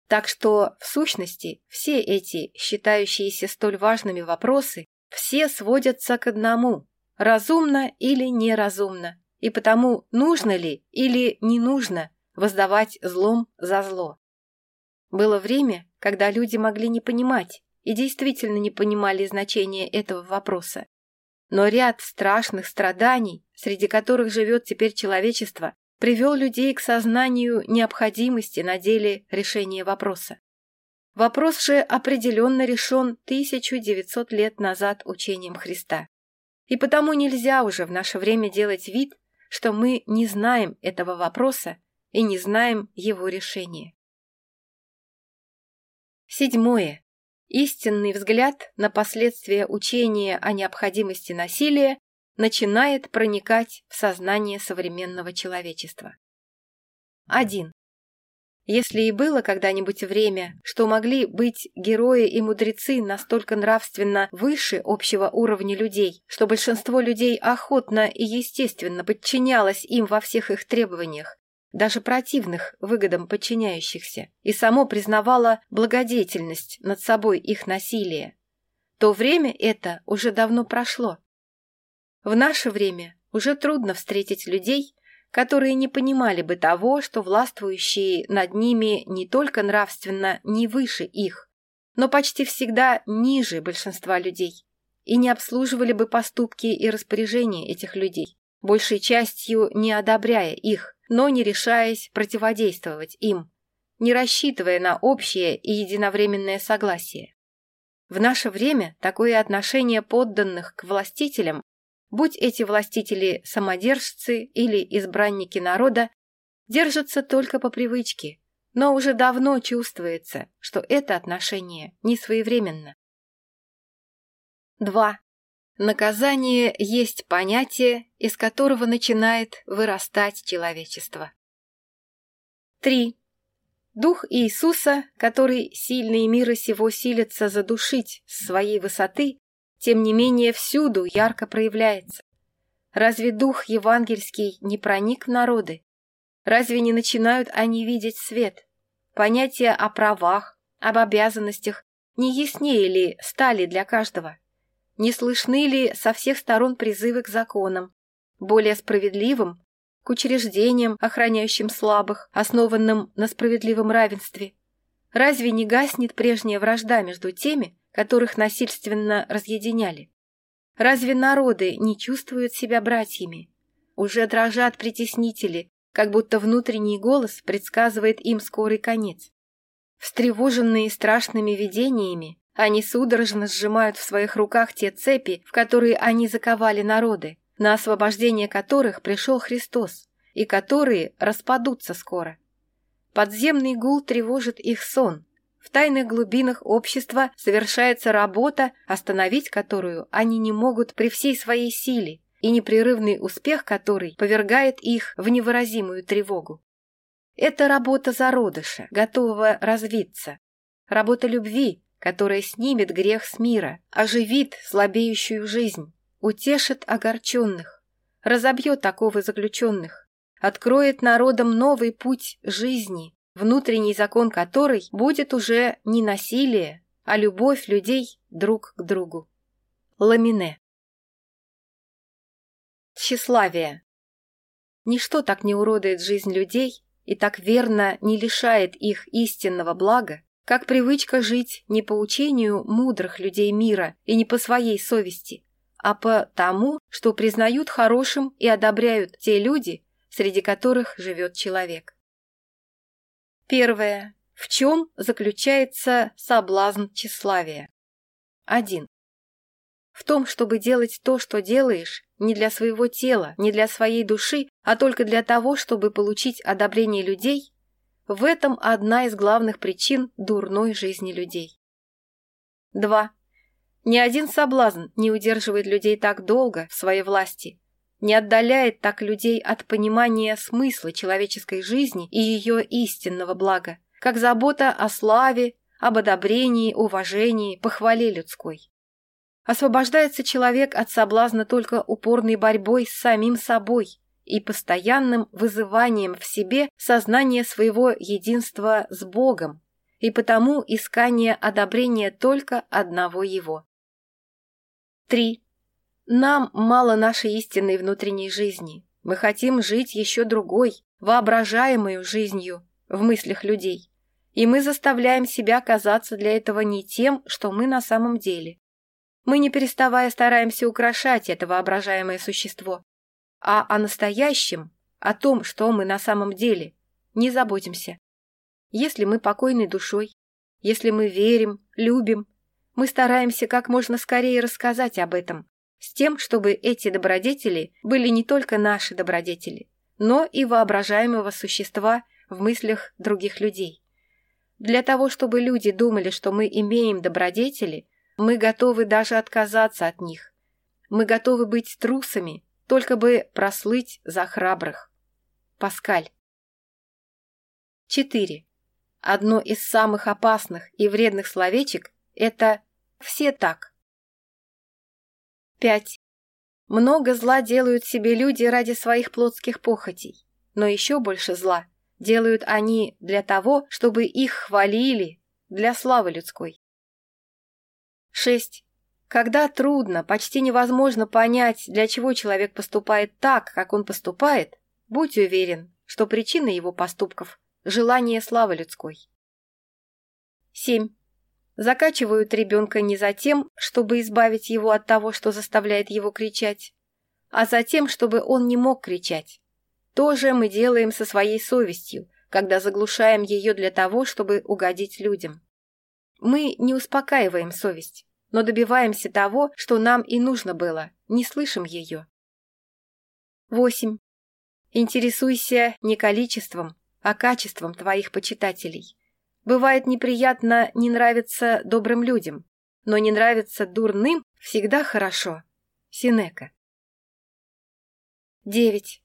Так что, в сущности, все эти считающиеся столь важными вопросы, все сводятся к одному – разумно или неразумно, и потому нужно ли или не нужно воздавать злом за зло. Было время, когда люди могли не понимать и действительно не понимали значения этого вопроса. Но ряд страшных страданий, среди которых живет теперь человечество, привел людей к сознанию необходимости на деле решения вопроса. Вопрос же определенно решен 1900 лет назад учением Христа. И потому нельзя уже в наше время делать вид, что мы не знаем этого вопроса и не знаем его решения. Седьмое. Истинный взгляд на последствия учения о необходимости насилия начинает проникать в сознание современного человечества. 1. Если и было когда-нибудь время, что могли быть герои и мудрецы настолько нравственно выше общего уровня людей, что большинство людей охотно и естественно подчинялось им во всех их требованиях, даже противных выгодам подчиняющихся, и само признавало благодетельность над собой их насилия, то время это уже давно прошло. В наше время уже трудно встретить людей, которые не понимали бы того, что властвующие над ними не только нравственно не выше их, но почти всегда ниже большинства людей, и не обслуживали бы поступки и распоряжения этих людей, большей частью не одобряя их, но не решаясь противодействовать им, не рассчитывая на общее и единовременное согласие. В наше время такое отношение подданных к властителям будь эти властители самодержцы или избранники народа, держатся только по привычке, но уже давно чувствуется, что это отношение не своевременно. 2. Наказание есть понятие, из которого начинает вырастать человечество. 3. Дух Иисуса, который сильные мира сего силится задушить с своей высоты, Тем не менее, всюду ярко проявляется. Разве дух евангельский не проник в народы? Разве не начинают они видеть свет? Понятия о правах, об обязанностях не яснее ли стали для каждого? Не слышны ли со всех сторон призывы к законам, более справедливым, к учреждениям, охраняющим слабых, основанным на справедливом равенстве? Разве не гаснет прежняя вражда между теми, которых насильственно разъединяли. Разве народы не чувствуют себя братьями? Уже дрожат притеснители, как будто внутренний голос предсказывает им скорый конец. Встревоженные страшными видениями, они судорожно сжимают в своих руках те цепи, в которые они заковали народы, на освобождение которых пришел Христос, и которые распадутся скоро. Подземный гул тревожит их сон, В тайных глубинах общества совершается работа, остановить которую они не могут при всей своей силе, и непрерывный успех которой повергает их в невыразимую тревогу. Это работа зародыша, готового развиться. Работа любви, которая снимет грех с мира, оживит слабеющую жизнь, утешит огорченных, разобьет такого заключенных, откроет народам новый путь жизни, Внутренний закон которой будет уже не насилие, а любовь людей друг к другу. Ламине. Тщеславие. Ничто так не уродует жизнь людей и так верно не лишает их истинного блага, как привычка жить не по учению мудрых людей мира и не по своей совести, а по тому, что признают хорошим и одобряют те люди, среди которых живет человек. Первое. В чем заключается соблазн тщеславия? 1. В том, чтобы делать то, что делаешь, не для своего тела, не для своей души, а только для того, чтобы получить одобрение людей, в этом одна из главных причин дурной жизни людей. 2. Ни один соблазн не удерживает людей так долго в своей власти, не отдаляет так людей от понимания смысла человеческой жизни и ее истинного блага, как забота о славе, об одобрении, уважении, похвале людской. Освобождается человек от соблазна только упорной борьбой с самим собой и постоянным вызыванием в себе сознания своего единства с Богом, и потому искание одобрения только одного его. 3. Нам мало нашей истинной внутренней жизни. Мы хотим жить еще другой, воображаемой жизнью в мыслях людей. И мы заставляем себя казаться для этого не тем, что мы на самом деле. Мы не переставая стараемся украшать это воображаемое существо, а о настоящем, о том, что мы на самом деле, не заботимся. Если мы покойной душой, если мы верим, любим, мы стараемся как можно скорее рассказать об этом, с тем, чтобы эти добродетели были не только наши добродетели, но и воображаемого существа в мыслях других людей. Для того, чтобы люди думали, что мы имеем добродетели, мы готовы даже отказаться от них. Мы готовы быть трусами, только бы прослыть за храбрых. Паскаль. 4. Одно из самых опасных и вредных словечек – это «все так». 5. Много зла делают себе люди ради своих плотских похотей, но еще больше зла делают они для того, чтобы их хвалили, для славы людской. 6. Когда трудно, почти невозможно понять, для чего человек поступает так, как он поступает, будь уверен, что причина его поступков – желание славы людской. 7. Закачивают ребенка не за тем, чтобы избавить его от того, что заставляет его кричать, а за тем, чтобы он не мог кричать. То же мы делаем со своей совестью, когда заглушаем ее для того, чтобы угодить людям. Мы не успокаиваем совесть, но добиваемся того, что нам и нужно было, не слышим ее. 8. Интересуйся не количеством, а качеством твоих почитателей. Бывает неприятно не нравиться добрым людям, но не нравиться дурным всегда хорошо. Синека. 9.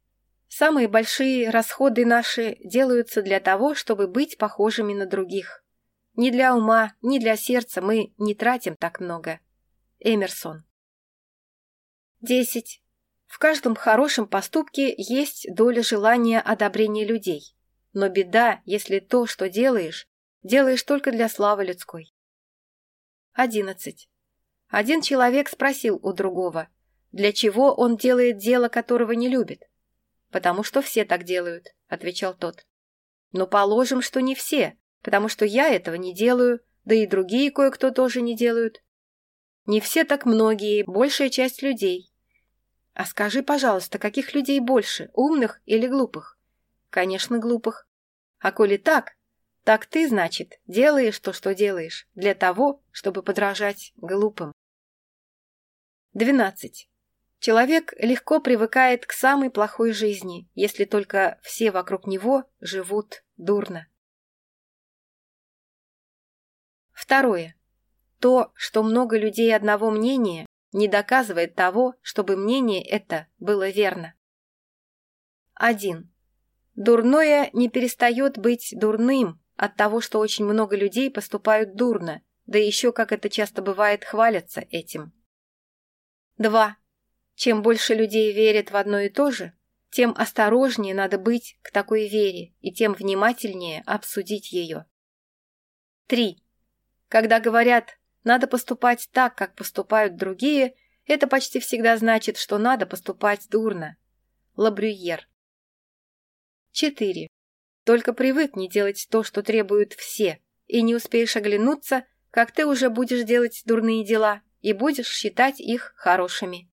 Самые большие расходы наши делаются для того, чтобы быть похожими на других. Ни для ума, ни для сердца мы не тратим так много. Эмерсон. 10. В каждом хорошем поступке есть доля желания одобрения людей. Но беда, если то, что делаешь, делаешь только для славы людской. 11. Один человек спросил у другого, для чего он делает дело, которого не любит. «Потому что все так делают», — отвечал тот. «Но «Ну, положим, что не все, потому что я этого не делаю, да и другие кое-кто тоже не делают. Не все так многие, большая часть людей. А скажи, пожалуйста, каких людей больше, умных или глупых? Конечно, глупых. А коли так, так ты, значит, делаешь то, что делаешь, для того, чтобы подражать глупым. 12. Человек легко привыкает к самой плохой жизни, если только все вокруг него живут дурно. Второе. То, что много людей одного мнения, не доказывает того, чтобы мнение это было верно. 1. Дурное не перестает быть дурным от От того, что очень много людей поступают дурно, да еще, как это часто бывает, хвалятся этим. 2. Чем больше людей верят в одно и то же, тем осторожнее надо быть к такой вере и тем внимательнее обсудить ее. 3. Когда говорят «надо поступать так, как поступают другие», это почти всегда значит, что надо поступать дурно. Лабрюер. 4. Только привыкни делать то, что требуют все, и не успеешь оглянуться, как ты уже будешь делать дурные дела и будешь считать их хорошими.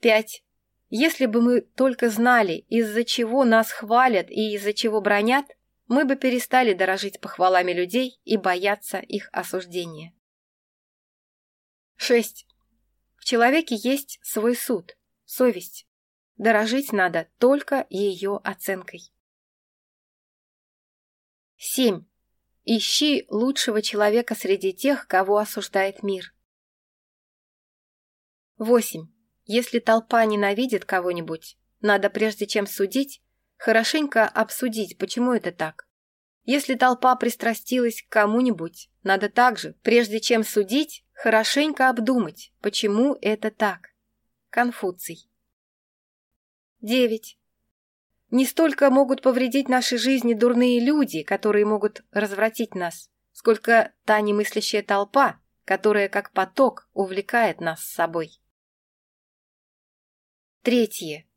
5. Если бы мы только знали, из-за чего нас хвалят и из-за чего бронят, мы бы перестали дорожить похвалами людей и бояться их осуждения. 6. В человеке есть свой суд, совесть. Дорожить надо только ее оценкой. 7. Ищи лучшего человека среди тех, кого осуждает мир. 8. Если толпа ненавидит кого-нибудь, надо прежде чем судить, хорошенько обсудить, почему это так. Если толпа пристрастилась к кому-нибудь, надо также, прежде чем судить, хорошенько обдумать, почему это так. Конфуций. 9. Не Не столько могут повредить нашей жизни дурные люди, которые могут развратить нас, сколько та немыслящая толпа, которая как поток увлекает нас с собой. Третье.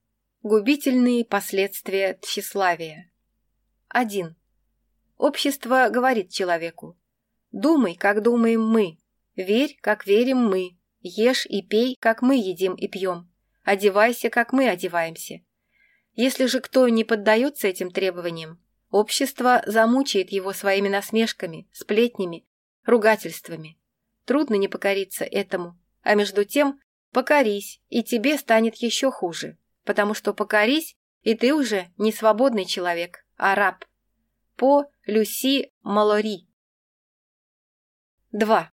Губительные последствия тщеславия. 1. Общество говорит человеку. Думай, как думаем мы, верь, как верим мы, ешь и пей, как мы едим и пьем, одевайся, как мы одеваемся, Если же кто не поддается этим требованиям, общество замучает его своими насмешками, сплетнями, ругательствами. Трудно не покориться этому, а между тем покорись, и тебе станет еще хуже, потому что покорись, и ты уже не свободный человек, а раб. По Люси Малори 2.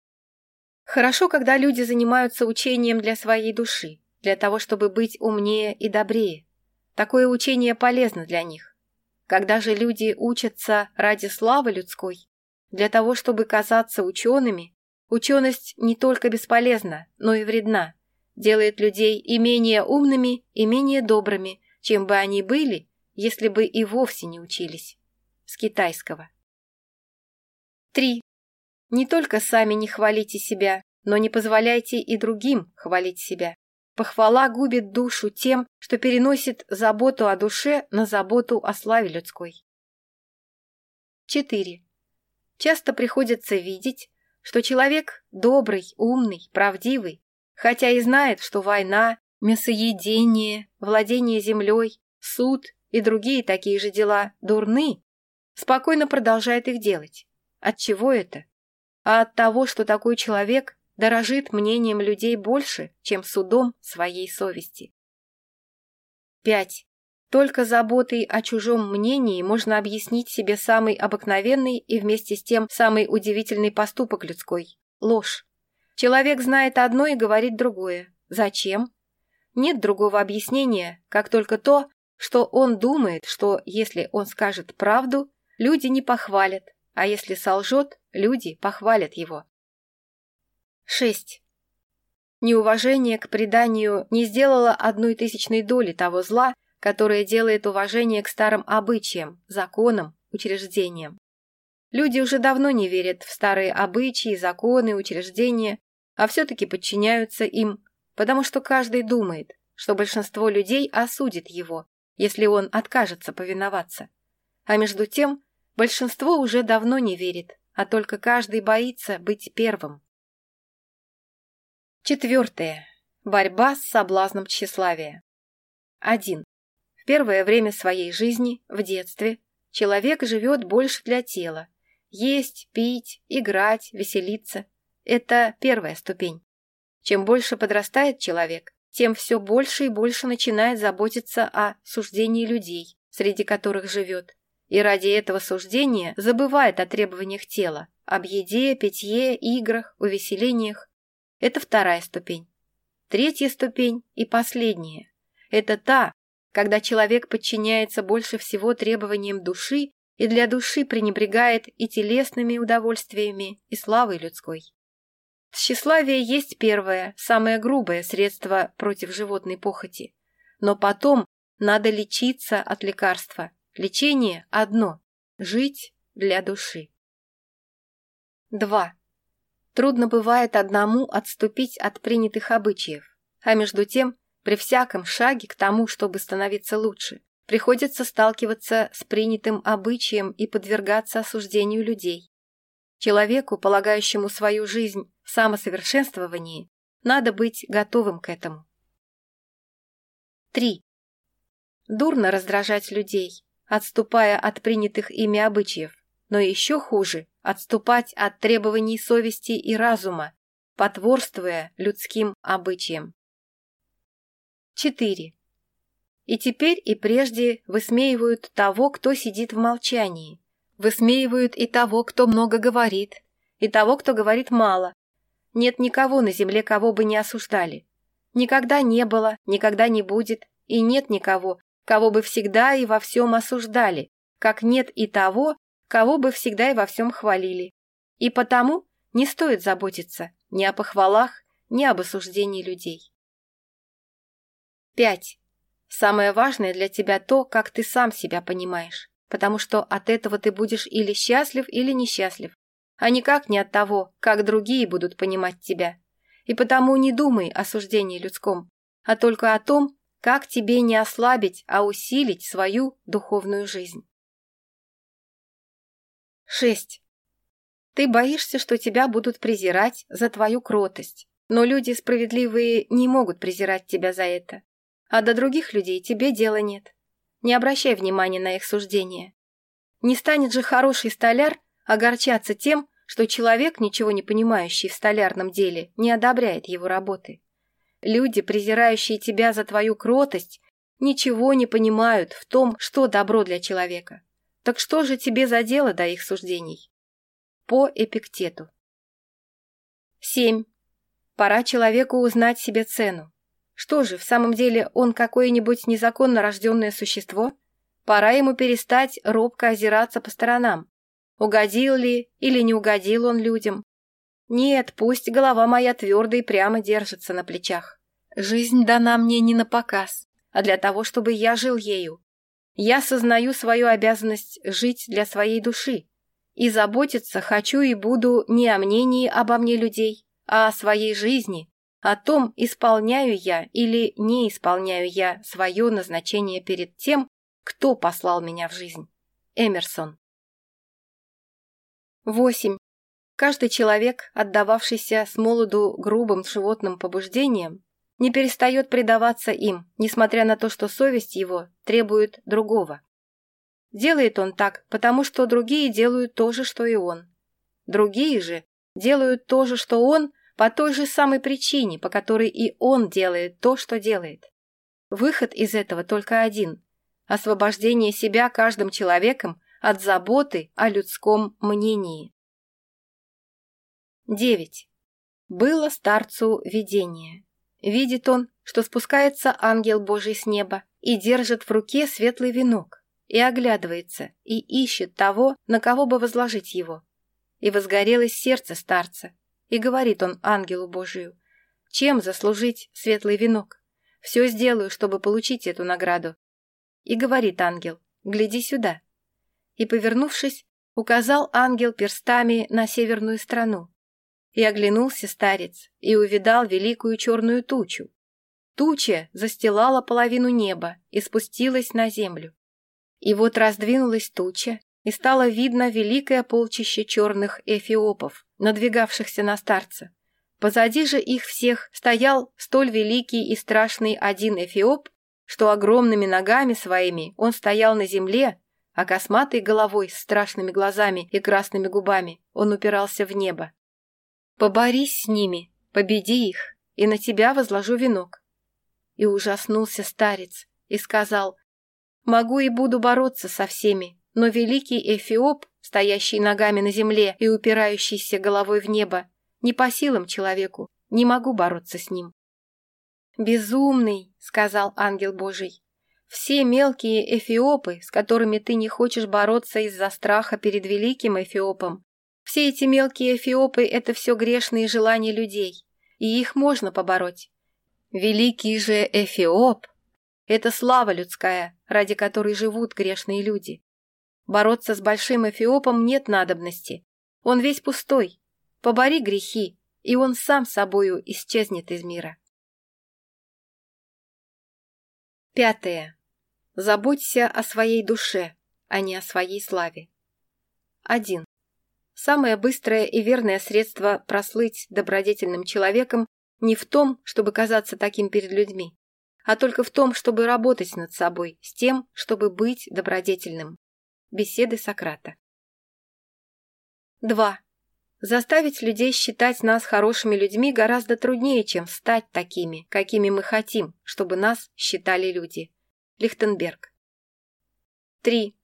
Хорошо, когда люди занимаются учением для своей души, для того, чтобы быть умнее и добрее. Такое учение полезно для них. Когда же люди учатся ради славы людской, для того, чтобы казаться учеными, ученость не только бесполезна, но и вредна, делает людей и менее умными, и менее добрыми, чем бы они были, если бы и вовсе не учились. С китайского. 3. Не только сами не хвалите себя, но не позволяйте и другим хвалить себя. Похвала губит душу тем, что переносит заботу о душе на заботу о славе людской. 4. Часто приходится видеть, что человек добрый, умный, правдивый, хотя и знает, что война, мясоедение, владение землей, суд и другие такие же дела дурны, спокойно продолжает их делать. От чего это? А от того, что такой человек дорожит мнением людей больше, чем судом своей совести. 5. Только заботой о чужом мнении можно объяснить себе самый обыкновенный и вместе с тем самый удивительный поступок людской – ложь. Человек знает одно и говорит другое. Зачем? Нет другого объяснения, как только то, что он думает, что если он скажет правду, люди не похвалят, а если солжет, люди похвалят его. 6. Неуважение к преданию не сделало одной тысячной доли того зла, которое делает уважение к старым обычаям, законам, учреждениям. Люди уже давно не верят в старые обычаи, законы, учреждения, а все-таки подчиняются им, потому что каждый думает, что большинство людей осудит его, если он откажется повиноваться. А между тем, большинство уже давно не верит, а только каждый боится быть первым. Четвертое. Борьба с соблазном тщеславия. 1. В первое время своей жизни, в детстве, человек живет больше для тела. Есть, пить, играть, веселиться – это первая ступень. Чем больше подрастает человек, тем все больше и больше начинает заботиться о суждении людей, среди которых живет, и ради этого суждения забывает о требованиях тела, об еде, питье, играх, увеселениях. Это вторая ступень. Третья ступень и последняя. Это та, когда человек подчиняется больше всего требованиям души и для души пренебрегает и телесными удовольствиями, и славой людской. Тщеславие есть первое, самое грубое средство против животной похоти. Но потом надо лечиться от лекарства. Лечение одно – жить для души. 2. Трудно бывает одному отступить от принятых обычаев. А между тем, при всяком шаге к тому, чтобы становиться лучше, приходится сталкиваться с принятым обычаем и подвергаться осуждению людей. Человеку, полагающему свою жизнь в самосовершенствовании, надо быть готовым к этому. 3. Дурно раздражать людей, отступая от принятых ими обычаев, но еще хуже отступать от требований совести и разума, потворствуя людским обычаям. 4. И теперь и прежде высмеивают того, кто сидит в молчании, высмеивают и того, кто много говорит, и того, кто говорит мало. Нет никого на земле, кого бы не осуждали. Никогда не было, никогда не будет, и нет никого, кого бы всегда и во всем осуждали, как нет и того, кого бы всегда и во всем хвалили. И потому не стоит заботиться ни о похвалах, ни об осуждении людей. 5. Самое важное для тебя то, как ты сам себя понимаешь, потому что от этого ты будешь или счастлив, или несчастлив, а никак не от того, как другие будут понимать тебя. И потому не думай о суждении людском, а только о том, как тебе не ослабить, а усилить свою духовную жизнь. 6. Ты боишься, что тебя будут презирать за твою кротость, но люди справедливые не могут презирать тебя за это. А до других людей тебе дела нет. Не обращай внимания на их суждения. Не станет же хороший столяр огорчаться тем, что человек, ничего не понимающий в столярном деле, не одобряет его работы. Люди, презирающие тебя за твою Так что же тебе за дело до их суждений? По Эпиктету. 7. Пора человеку узнать себе цену. Что же, в самом деле он какое-нибудь незаконно рожденное существо? Пора ему перестать робко озираться по сторонам. Угодил ли или не угодил он людям? Нет, пусть голова моя твердо и прямо держится на плечах. Жизнь дана мне не на показ, а для того, чтобы я жил ею, Я сознаю свою обязанность жить для своей души. И заботиться хочу и буду не о мнении обо мне людей, а о своей жизни, о том, исполняю я или не исполняю я свое назначение перед тем, кто послал меня в жизнь. Эмерсон. 8. Каждый человек, отдававшийся с молоду грубым животным побуждениям, не перестает предаваться им, несмотря на то, что совесть его требует другого. Делает он так, потому что другие делают то же, что и он. Другие же делают то же, что он, по той же самой причине, по которой и он делает то, что делает. Выход из этого только один – освобождение себя каждым человеком от заботы о людском мнении. 9. Было старцу видение. Видит он, что спускается ангел Божий с неба и держит в руке светлый венок, и оглядывается, и ищет того, на кого бы возложить его. И возгорелось сердце старца, и говорит он ангелу Божию, чем заслужить светлый венок? Все сделаю, чтобы получить эту награду. И говорит ангел, гляди сюда. И, повернувшись, указал ангел перстами на северную страну. И оглянулся старец, и увидал великую черную тучу. Туча застилала половину неба и спустилась на землю. И вот раздвинулась туча, и стало видно великое полчище черных эфиопов, надвигавшихся на старца. Позади же их всех стоял столь великий и страшный один эфиоп, что огромными ногами своими он стоял на земле, а косматой головой с страшными глазами и красными губами он упирался в небо. «Поборись с ними, победи их, и на тебя возложу венок». И ужаснулся старец и сказал, «Могу и буду бороться со всеми, но великий Эфиоп, стоящий ногами на земле и упирающийся головой в небо, не по силам человеку, не могу бороться с ним». «Безумный», — сказал ангел Божий, все мелкие эфиопы, с которыми ты не хочешь бороться из-за страха перед великим эфиопом, Все эти мелкие эфиопы – это все грешные желания людей, и их можно побороть. Великий же эфиоп – это слава людская, ради которой живут грешные люди. Бороться с большим эфиопом нет надобности. Он весь пустой. Побори грехи, и он сам собою исчезнет из мира. Пятое. Заботься о своей душе, а не о своей славе. 1. Самое быстрое и верное средство прослыть добродетельным человеком не в том, чтобы казаться таким перед людьми, а только в том, чтобы работать над собой, с тем, чтобы быть добродетельным. Беседы Сократа. 2. Заставить людей считать нас хорошими людьми гораздо труднее, чем стать такими, какими мы хотим, чтобы нас считали люди. Лихтенберг. 3.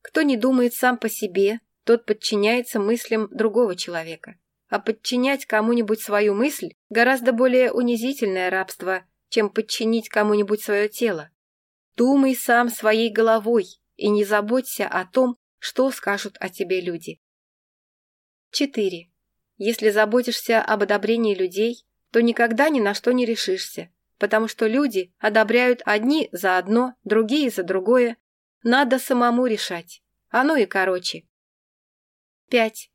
Кто не думает сам по себе, тот подчиняется мыслям другого человека. А подчинять кому-нибудь свою мысль гораздо более унизительное рабство, чем подчинить кому-нибудь свое тело. Думай сам своей головой и не заботься о том, что скажут о тебе люди. 4. Если заботишься об одобрении людей, то никогда ни на что не решишься, потому что люди одобряют одни за одно, другие за другое. Надо самому решать. Оно и короче. 5.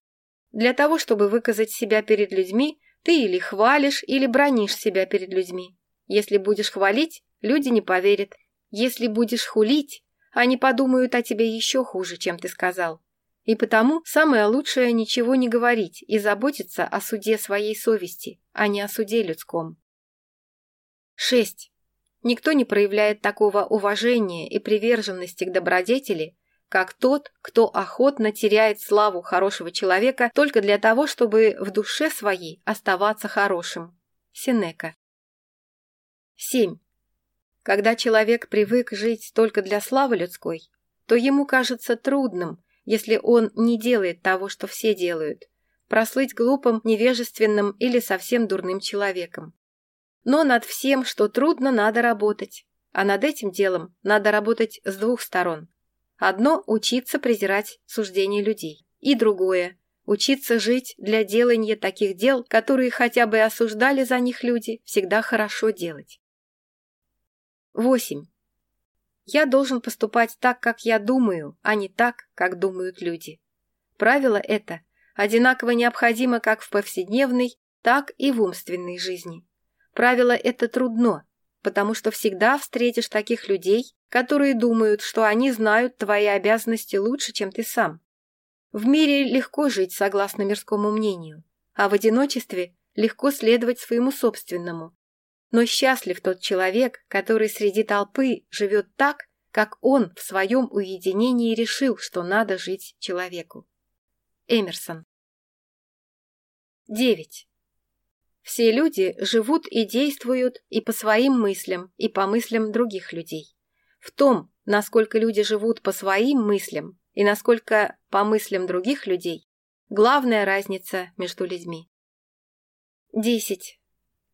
Для того, чтобы выказать себя перед людьми, ты или хвалишь, или бронишь себя перед людьми. Если будешь хвалить, люди не поверят. Если будешь хулить, они подумают о тебе еще хуже, чем ты сказал. И потому самое лучшее ничего не говорить и заботиться о суде своей совести, а не о суде людском. 6. Никто не проявляет такого уважения и приверженности к добродетели, как тот, кто охотно теряет славу хорошего человека только для того, чтобы в душе своей оставаться хорошим. Синека. 7. Когда человек привык жить только для славы людской, то ему кажется трудным, если он не делает того, что все делают, прослыть глупым, невежественным или совсем дурным человеком. Но над всем, что трудно, надо работать. А над этим делом надо работать с двух сторон. Одно – учиться презирать суждения людей. И другое – учиться жить для делания таких дел, которые хотя бы осуждали за них люди, всегда хорошо делать. 8. Я должен поступать так, как я думаю, а не так, как думают люди. Правило это одинаково необходимо как в повседневной, так и в умственной жизни. Правило это трудно, потому что всегда встретишь таких людей, которые думают, что они знают твои обязанности лучше, чем ты сам. В мире легко жить согласно мирскому мнению, а в одиночестве легко следовать своему собственному. Но счастлив тот человек, который среди толпы живет так, как он в своем уединении решил, что надо жить человеку. Эмерсон 9. Все люди живут и действуют и по своим мыслям, и по мыслям других людей. В том, насколько люди живут по своим мыслям и насколько по мыслям других людей, главная разница между людьми. 10.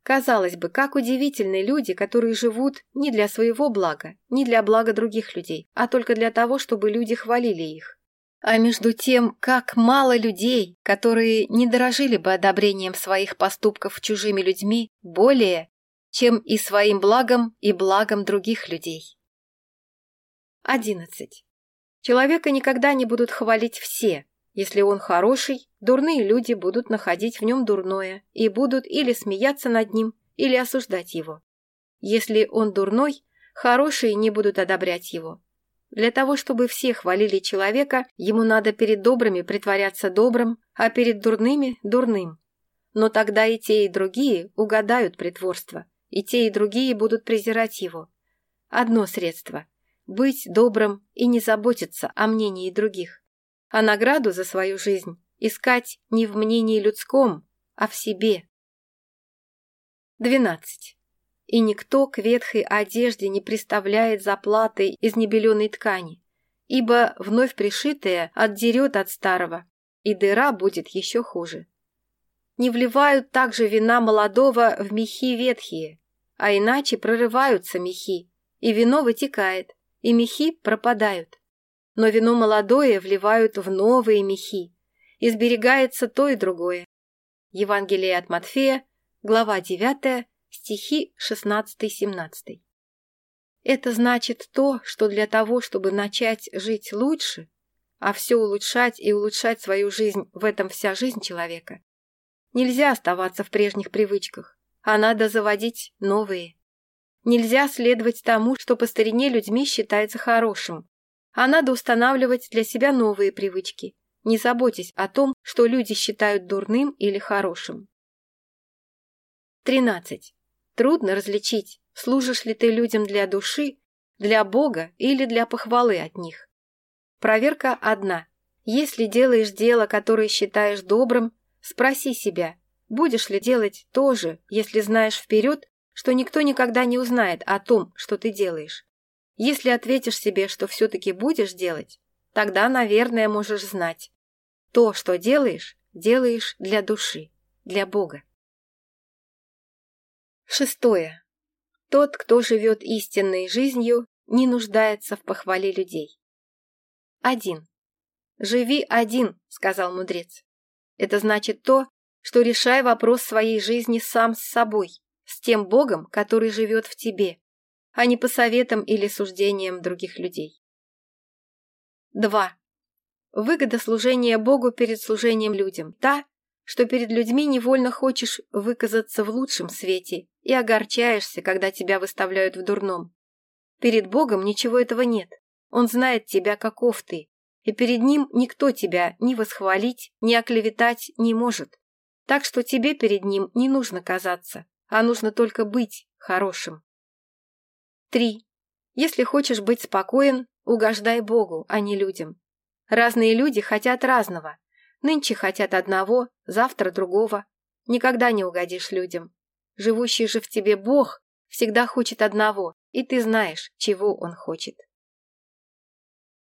Казалось бы, как удивительны люди, которые живут не для своего блага, не для блага других людей, а только для того, чтобы люди хвалили их. А между тем, как мало людей, которые не дорожили бы одобрением своих поступков чужими людьми более, чем и своим благом и благом других людей. 11. Человека никогда не будут хвалить все. Если он хороший, дурные люди будут находить в нем дурное и будут или смеяться над ним, или осуждать его. Если он дурной, хорошие не будут одобрять его. Для того, чтобы всех валили человека, ему надо перед добрыми притворяться добрым, а перед дурными – дурным. Но тогда и те, и другие угадают притворство, и те, и другие будут презирать его. Одно средство – быть добрым и не заботиться о мнении других. А награду за свою жизнь искать не в мнении людском, а в себе. 12. И никто к ветхой одежде не приставляет заплаты из небеленой ткани, ибо вновь пришитое отдерет от старого, и дыра будет еще хуже. Не вливают также вина молодого в мехи ветхие, а иначе прорываются мехи, и вино вытекает, и мехи пропадают. Но вино молодое вливают в новые мехи, и сберегается то и другое. Евангелие от Матфея, глава 9, стихи 16-17. Это значит то, что для того, чтобы начать жить лучше, а все улучшать и улучшать свою жизнь, в этом вся жизнь человека, нельзя оставаться в прежних привычках, а надо заводить новые. Нельзя следовать тому, что по старине людьми считается хорошим, а надо устанавливать для себя новые привычки, не заботьтесь о том, что люди считают дурным или хорошим. 13. Трудно различить, служишь ли ты людям для души, для Бога или для похвалы от них. Проверка одна. Если делаешь дело, которое считаешь добрым, спроси себя, будешь ли делать то же, если знаешь вперед, что никто никогда не узнает о том, что ты делаешь. Если ответишь себе, что все-таки будешь делать, тогда, наверное, можешь знать. То, что делаешь, делаешь для души, для Бога. Шестое. Тот, кто живет истинной жизнью, не нуждается в похвале людей. Один. «Живи один», — сказал мудрец. Это значит то, что решай вопрос своей жизни сам с собой, с тем Богом, который живет в тебе, а не по советам или суждениям других людей. Два. Выгода служения Богу перед служением людям та, что перед людьми невольно хочешь выказаться в лучшем свете и огорчаешься, когда тебя выставляют в дурном. Перед Богом ничего этого нет. Он знает тебя, каков ты, и перед ним никто тебя ни восхвалить, ни оклеветать не может. Так что тебе перед ним не нужно казаться, а нужно только быть хорошим. 3. Если хочешь быть спокоен, угождай Богу, а не людям. Разные люди хотят разного, Нынче хотят одного, завтра другого. Никогда не угодишь людям. Живущий же в тебе Бог всегда хочет одного, и ты знаешь, чего он хочет.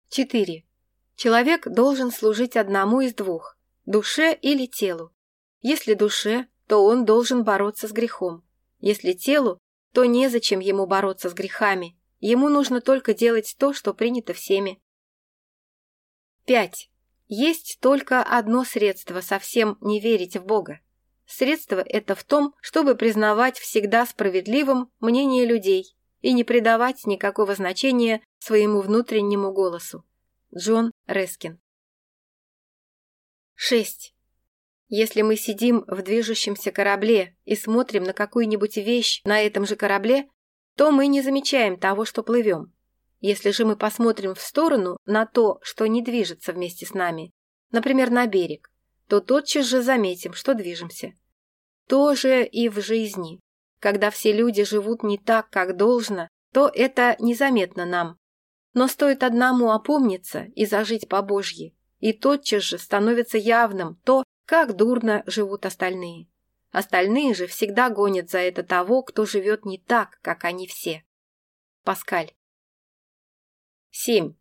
4. Человек должен служить одному из двух – душе или телу. Если душе, то он должен бороться с грехом. Если телу, то незачем ему бороться с грехами, Ему нужно только делать то, что принято всеми. 5. Есть только одно средство совсем не верить в Бога. Средство это в том, чтобы признавать всегда справедливым мнение людей и не придавать никакого значения своему внутреннему голосу. Джон Рескин 6. Если мы сидим в движущемся корабле и смотрим на какую-нибудь вещь на этом же корабле, то мы не замечаем того, что плывем. Если же мы посмотрим в сторону на то, что не движется вместе с нами, например, на берег, то тотчас же заметим, что движемся. То же и в жизни. Когда все люди живут не так, как должно, то это незаметно нам. Но стоит одному опомниться и зажить по-божьи, и тотчас же становится явным то, как дурно живут остальные. Остальные же всегда гонят за это того, кто 7.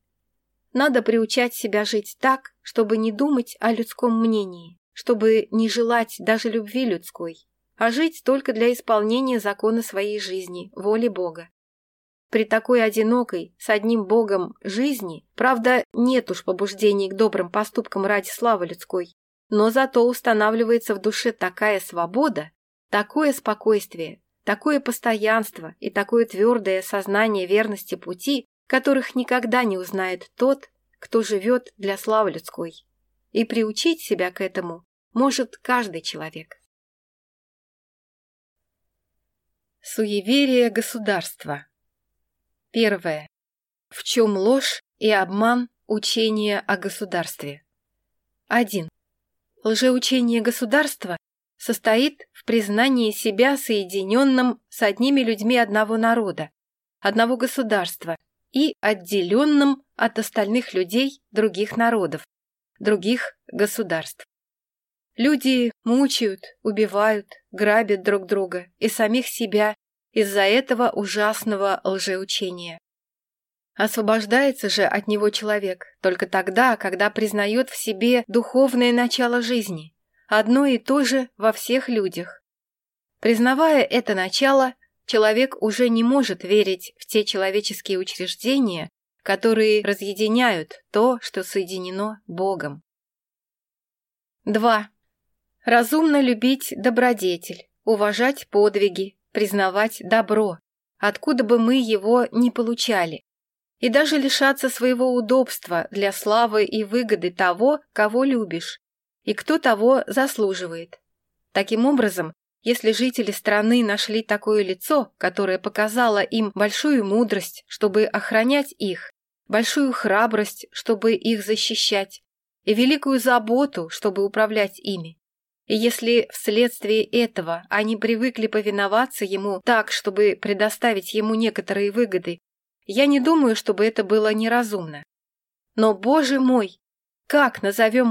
Надо приучать себя жить так, чтобы не думать о людском мнении, чтобы не желать даже любви людской, а жить только для исполнения закона своей жизни, воли Бога. При такой одинокой, с одним Богом жизни, правда, нет уж побуждений к добрым поступкам ради славы людской, но зато устанавливается в душе такая свобода, такое спокойствие, такое постоянство и такое твердое сознание верности пути, которых никогда не узнает тот, кто живет для славы людской. И приучить себя к этому может каждый человек. Суеверие государства. Первое. В чем ложь и обман учения о государстве? 1. Лжеучение государства состоит в признании себя соединенным с одними людьми одного народа, одного государства и отделенным от остальных людей других народов, других государств. Люди мучают, убивают, грабят друг друга и самих себя из-за этого ужасного лжеучения. Освобождается же от него человек только тогда, когда признает в себе духовное начало жизни, одно и то же во всех людях. Признавая это начало, человек уже не может верить в те человеческие учреждения, которые разъединяют то, что соединено Богом. 2. Разумно любить добродетель, уважать подвиги, признавать добро, откуда бы мы его ни получали, и даже лишаться своего удобства для славы и выгоды того, кого любишь, и кто того заслуживает. Таким образом, если жители страны нашли такое лицо, которое показало им большую мудрость, чтобы охранять их, большую храбрость, чтобы их защищать, и великую заботу, чтобы управлять ими, и если вследствие этого они привыкли повиноваться ему так, чтобы предоставить ему некоторые выгоды, я не думаю, чтобы это было неразумно. Но, боже мой, как назовем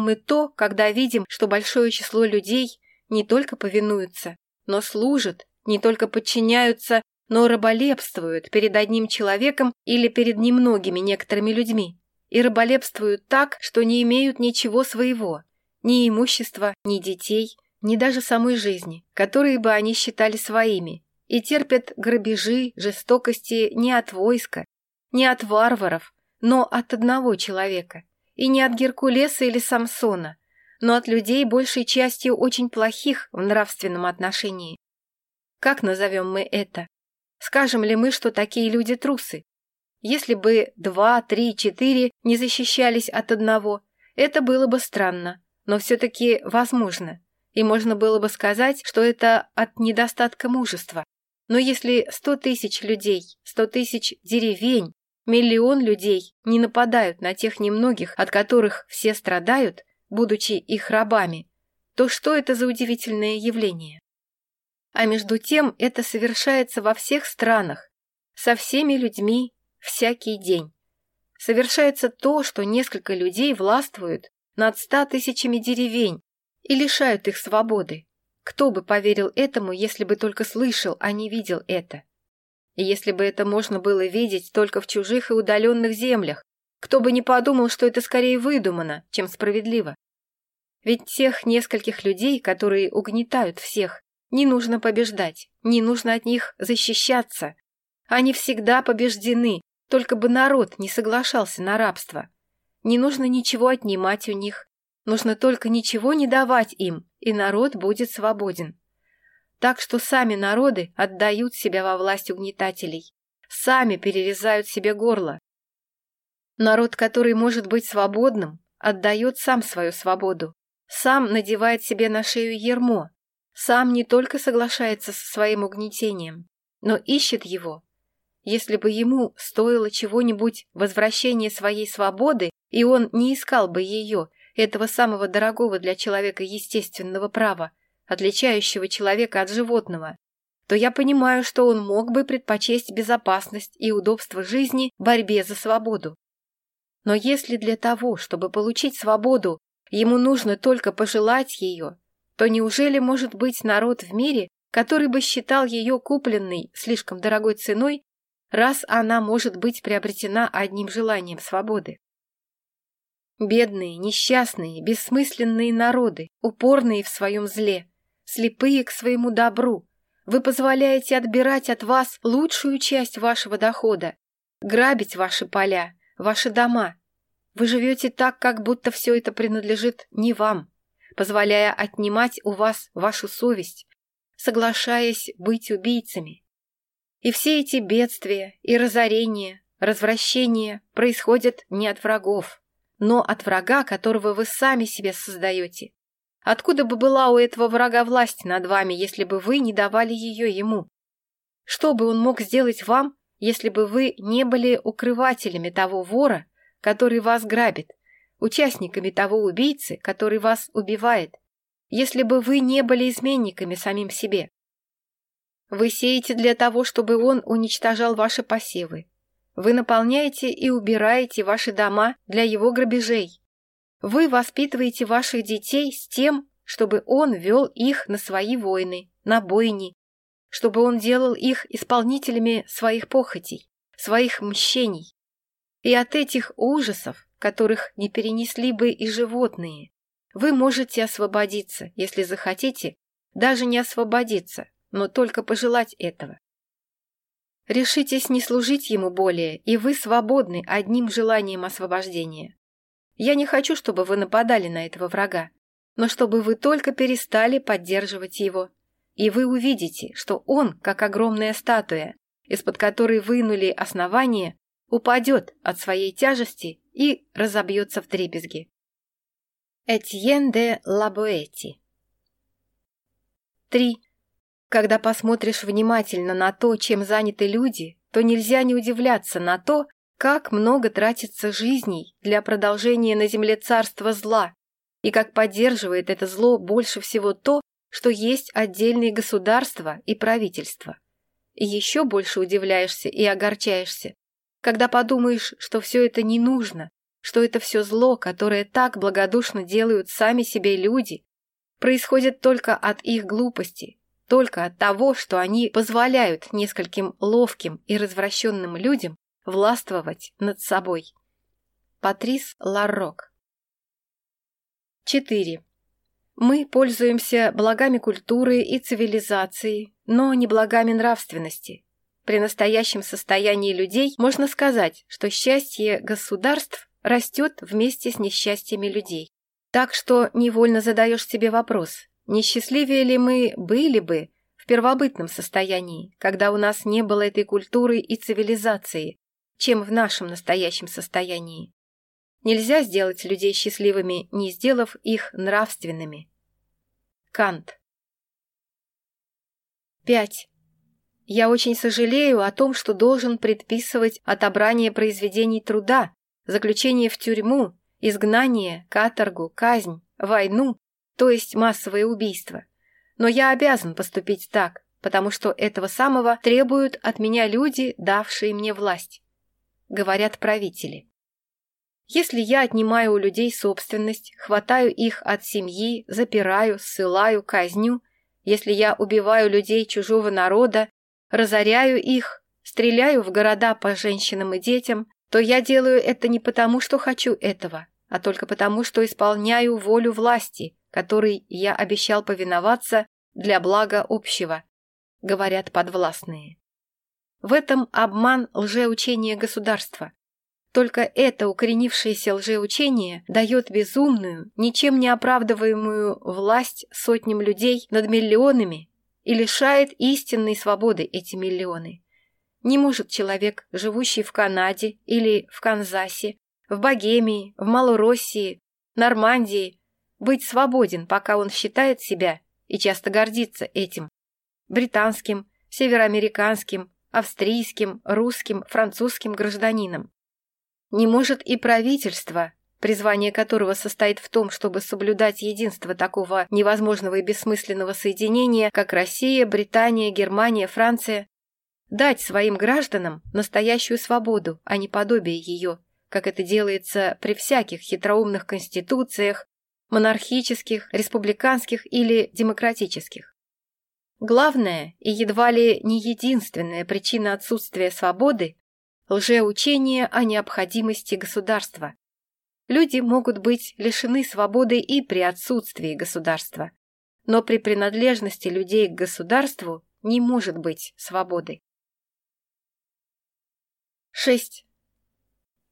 мы то, когда видим, что большое число людей не только повинуются, но служат, не только подчиняются, но раболепствуют перед одним человеком или перед немногими некоторыми людьми, и раболепствуют так, что не имеют ничего своего, ни имущества, ни детей, ни даже самой жизни, которые бы они считали своими, и терпят грабежи, жестокости не от войска, не от варваров, но от одного человека, и не от Геркулеса или Самсона, но от людей, большей частью очень плохих в нравственном отношении. Как назовем мы это? Скажем ли мы, что такие люди трусы? Если бы два, три, четыре не защищались от одного, это было бы странно, но все-таки возможно. И можно было бы сказать, что это от недостатка мужества. Но если сто тысяч людей, сто тысяч деревень, миллион людей не нападают на тех немногих, от которых все страдают, будучи их рабами, то что это за удивительное явление? А между тем это совершается во всех странах, со всеми людьми, всякий день. Совершается то, что несколько людей властвуют над ста тысячами деревень и лишают их свободы. Кто бы поверил этому, если бы только слышал, а не видел это? Если бы это можно было видеть только в чужих и удаленных землях, кто бы не подумал, что это скорее выдумано, чем справедливо. Ведь тех нескольких людей, которые угнетают всех, не нужно побеждать, не нужно от них защищаться. Они всегда побеждены, только бы народ не соглашался на рабство. Не нужно ничего отнимать у них, нужно только ничего не давать им, и народ будет свободен. Так что сами народы отдают себя во власть угнетателей, сами перерезают себе горло, Народ, который может быть свободным, отдает сам свою свободу, сам надевает себе на шею ермо, сам не только соглашается со своим угнетением, но ищет его. Если бы ему стоило чего-нибудь возвращение своей свободы, и он не искал бы ее, этого самого дорогого для человека естественного права, отличающего человека от животного, то я понимаю, что он мог бы предпочесть безопасность и удобство жизни борьбе за свободу. Но если для того, чтобы получить свободу, ему нужно только пожелать ее, то неужели может быть народ в мире, который бы считал ее купленной слишком дорогой ценой, раз она может быть приобретена одним желанием свободы? Бедные, несчастные, бессмысленные народы, упорные в своем зле, слепые к своему добру, вы позволяете отбирать от вас лучшую часть вашего дохода, грабить ваши поля, ваши дома. Вы живете так, как будто все это принадлежит не вам, позволяя отнимать у вас вашу совесть, соглашаясь быть убийцами. И все эти бедствия и разорения, развращения происходят не от врагов, но от врага, которого вы сами себе создаете. Откуда бы была у этого врага власть над вами, если бы вы не давали ее ему? Что бы он мог сделать вам, если бы вы не были укрывателями того вора, который вас грабит, участниками того убийцы, который вас убивает, если бы вы не были изменниками самим себе. Вы сеете для того, чтобы он уничтожал ваши посевы. Вы наполняете и убираете ваши дома для его грабежей. Вы воспитываете ваших детей с тем, чтобы он вел их на свои войны, на бойни, чтобы он делал их исполнителями своих похотей, своих мщений. И от этих ужасов, которых не перенесли бы и животные, вы можете освободиться, если захотите, даже не освободиться, но только пожелать этого. Решитесь не служить ему более, и вы свободны одним желанием освобождения. Я не хочу, чтобы вы нападали на этого врага, но чтобы вы только перестали поддерживать его. И вы увидите, что он, как огромная статуя, из-под которой вынули основание, упадет от своей тяжести и разобьется в дребезги. Этьен де Лабуэти 3. Когда посмотришь внимательно на то, чем заняты люди, то нельзя не удивляться на то, как много тратится жизней для продолжения на земле царства зла, и как поддерживает это зло больше всего то, что есть отдельные государства и правительства. И еще больше удивляешься и огорчаешься, когда подумаешь, что все это не нужно, что это все зло, которое так благодушно делают сами себе люди, происходит только от их глупости, только от того, что они позволяют нескольким ловким и развращенным людям властвовать над собой. Патрис Ларрок 4. Мы пользуемся благами культуры и цивилизации, но не благами нравственности. При настоящем состоянии людей можно сказать, что счастье государств растет вместе с несчастьями людей. Так что невольно задаешь себе вопрос, несчастливее ли мы были бы в первобытном состоянии, когда у нас не было этой культуры и цивилизации, чем в нашем настоящем состоянии. Нельзя сделать людей счастливыми, не сделав их нравственными. Кант. 5. Я очень сожалею о том, что должен предписывать отобрание произведений труда, заключение в тюрьму, изгнание, каторгу, казнь, войну, то есть массовое убийство. Но я обязан поступить так, потому что этого самого требуют от меня люди, давшие мне власть. Говорят правители. Если я отнимаю у людей собственность, хватаю их от семьи, запираю, ссылаю, казню, если я убиваю людей чужого народа, разоряю их, стреляю в города по женщинам и детям, то я делаю это не потому, что хочу этого, а только потому, что исполняю волю власти, которой я обещал повиноваться для блага общего, говорят подвластные. В этом обман лжеучения государства. Только это укоренившееся лжеучение дает безумную, ничем не оправдываемую власть сотням людей над миллионами и лишает истинной свободы эти миллионы. Не может человек, живущий в Канаде или в Канзасе, в Богемии, в Малороссии, Нормандии, быть свободен, пока он считает себя и часто гордится этим. Британским, североамериканским, австрийским, русским, французским гражданином. Не может и правительство, призвание которого состоит в том, чтобы соблюдать единство такого невозможного и бессмысленного соединения, как Россия, Британия, Германия, Франция, дать своим гражданам настоящую свободу, а не подобие ее, как это делается при всяких хитроумных конституциях, монархических, республиканских или демократических. Главная и едва ли не единственная причина отсутствия свободы – лжеучение о необходимости государства. Люди могут быть лишены свободы и при отсутствии государства, но при принадлежности людей к государству не может быть свободы. 6.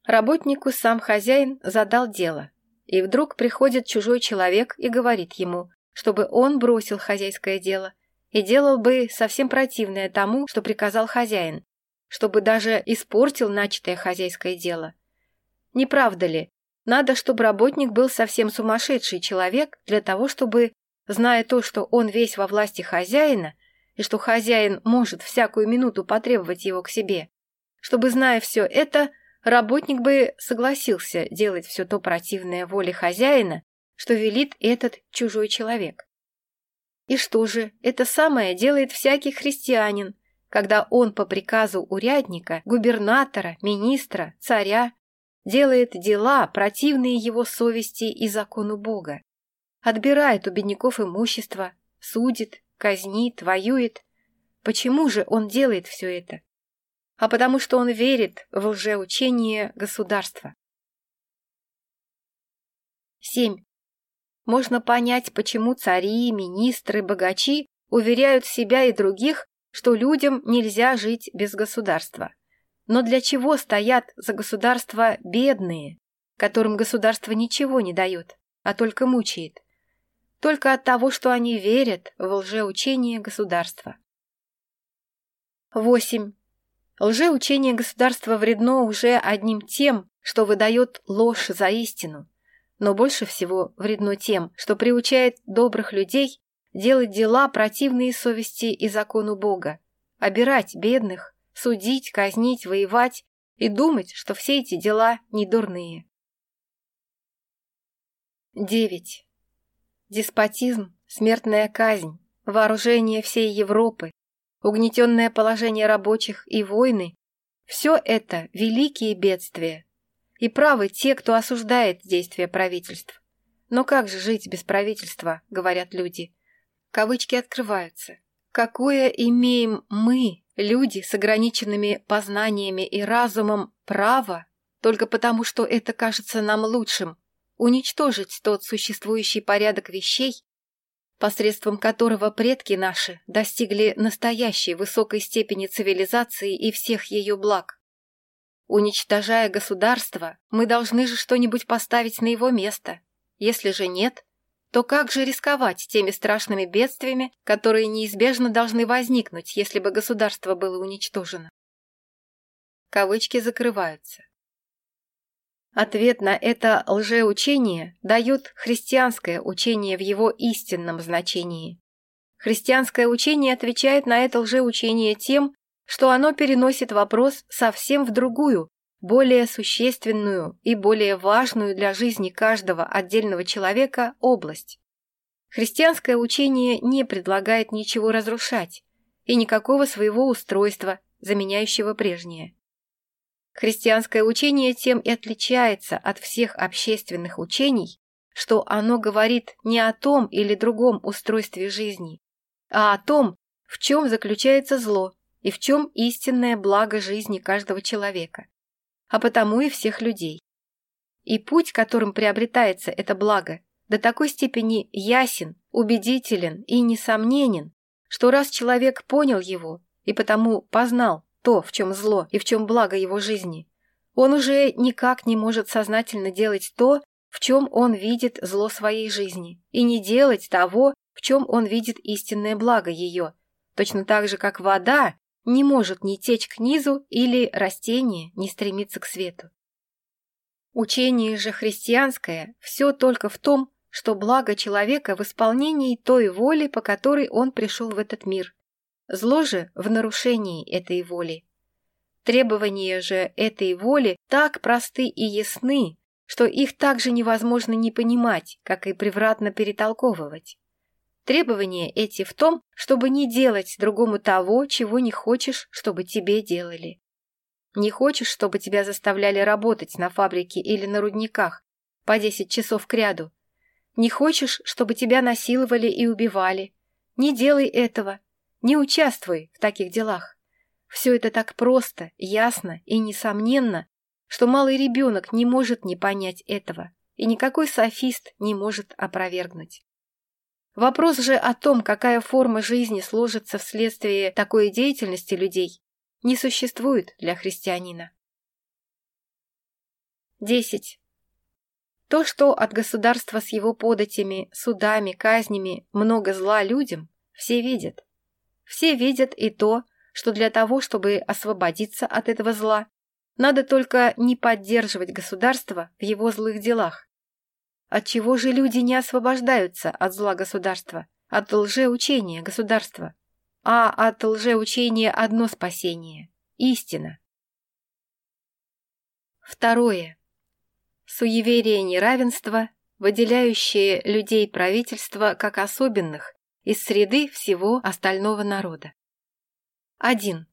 Работнику сам хозяин задал дело, и вдруг приходит чужой человек и говорит ему, чтобы он бросил хозяйское дело и делал бы совсем противное тому, что приказал хозяин, чтобы даже испортил начатое хозяйское дело. Не правда ли? Надо, чтобы работник был совсем сумасшедший человек для того, чтобы, зная то, что он весь во власти хозяина, и что хозяин может всякую минуту потребовать его к себе, чтобы, зная все это, работник бы согласился делать все то противное воле хозяина, что велит этот чужой человек. И что же, это самое делает всякий христианин, когда он по приказу урядника, губернатора, министра, царя делает дела, противные его совести и закону Бога, отбирает у бедняков имущество, судит, казнит, воюет. Почему же он делает все это? А потому что он верит в лжеучение государства. 7. Можно понять, почему цари, министры, богачи уверяют себя и других, что людям нельзя жить без государства. Но для чего стоят за государство бедные, которым государство ничего не дает, а только мучает? Только от того, что они верят в лжеучение государства. 8. Лжеучение государства вредно уже одним тем, что выдает ложь за истину, но больше всего вредно тем, что приучает добрых людей делать дела, противные совести и закону Бога, обирать бедных, судить, казнить, воевать и думать, что все эти дела не дурные. 9. Деспотизм, смертная казнь, вооружение всей Европы, угнетенное положение рабочих и войны – все это великие бедствия. И правы те, кто осуждает действия правительств. Но как же жить без правительства, говорят люди – Кавычки открываются. Какое имеем мы, люди с ограниченными познаниями и разумом, право, только потому что это кажется нам лучшим, уничтожить тот существующий порядок вещей, посредством которого предки наши достигли настоящей высокой степени цивилизации и всех ее благ. Уничтожая государство, мы должны же что-нибудь поставить на его место. Если же нет, то как же рисковать теми страшными бедствиями, которые неизбежно должны возникнуть, если бы государство было уничтожено? Кавычки закрываются. Ответ на это лжеучение дает христианское учение в его истинном значении. Христианское учение отвечает на это лжеучение тем, что оно переносит вопрос совсем в другую, более существенную и более важную для жизни каждого отдельного человека область. Христианское учение не предлагает ничего разрушать и никакого своего устройства, заменяющего прежнее. Христианское учение тем и отличается от всех общественных учений, что оно говорит не о том или другом устройстве жизни, а о том, в чем заключается зло и в чем истинное благо жизни каждого человека, а а потому и всех людей. И путь, которым приобретается это благо, до такой степени ясен, убедителен и несомненен, что раз человек понял его и потому познал то, в чем зло и в чем благо его жизни, он уже никак не может сознательно делать то, в чем он видит зло своей жизни, и не делать того, в чем он видит истинное благо ее, точно так же, как вода не может ни течь к низу или растение не стремиться к свету. Учение же христианское все только в том, что благо человека в исполнении той воли, по которой он пришел в этот мир. Зло же в нарушении этой воли. Требования же этой воли так просты и ясны, что их также невозможно не понимать, как и превратно перетолковывать. Требования эти в том, чтобы не делать другому того, чего не хочешь, чтобы тебе делали. Не хочешь, чтобы тебя заставляли работать на фабрике или на рудниках по 10 часов кряду. Не хочешь, чтобы тебя насиловали и убивали. Не делай этого. Не участвуй в таких делах. Все это так просто, ясно и несомненно, что малый ребенок не может не понять этого, и никакой софист не может опровергнуть. Вопрос же о том, какая форма жизни сложится вследствие такой деятельности людей, не существует для христианина. 10. То, что от государства с его податями, судами, казнями много зла людям, все видят. Все видят и то, что для того, чтобы освободиться от этого зла, надо только не поддерживать государство в его злых делах, От чего же люди не освобождаются от зла государства, от лжеучения государства? А от лжеучения одно спасение – истина. Второе. Суеверие неравенства, выделяющее людей правительства как особенных из среды всего остального народа. 1.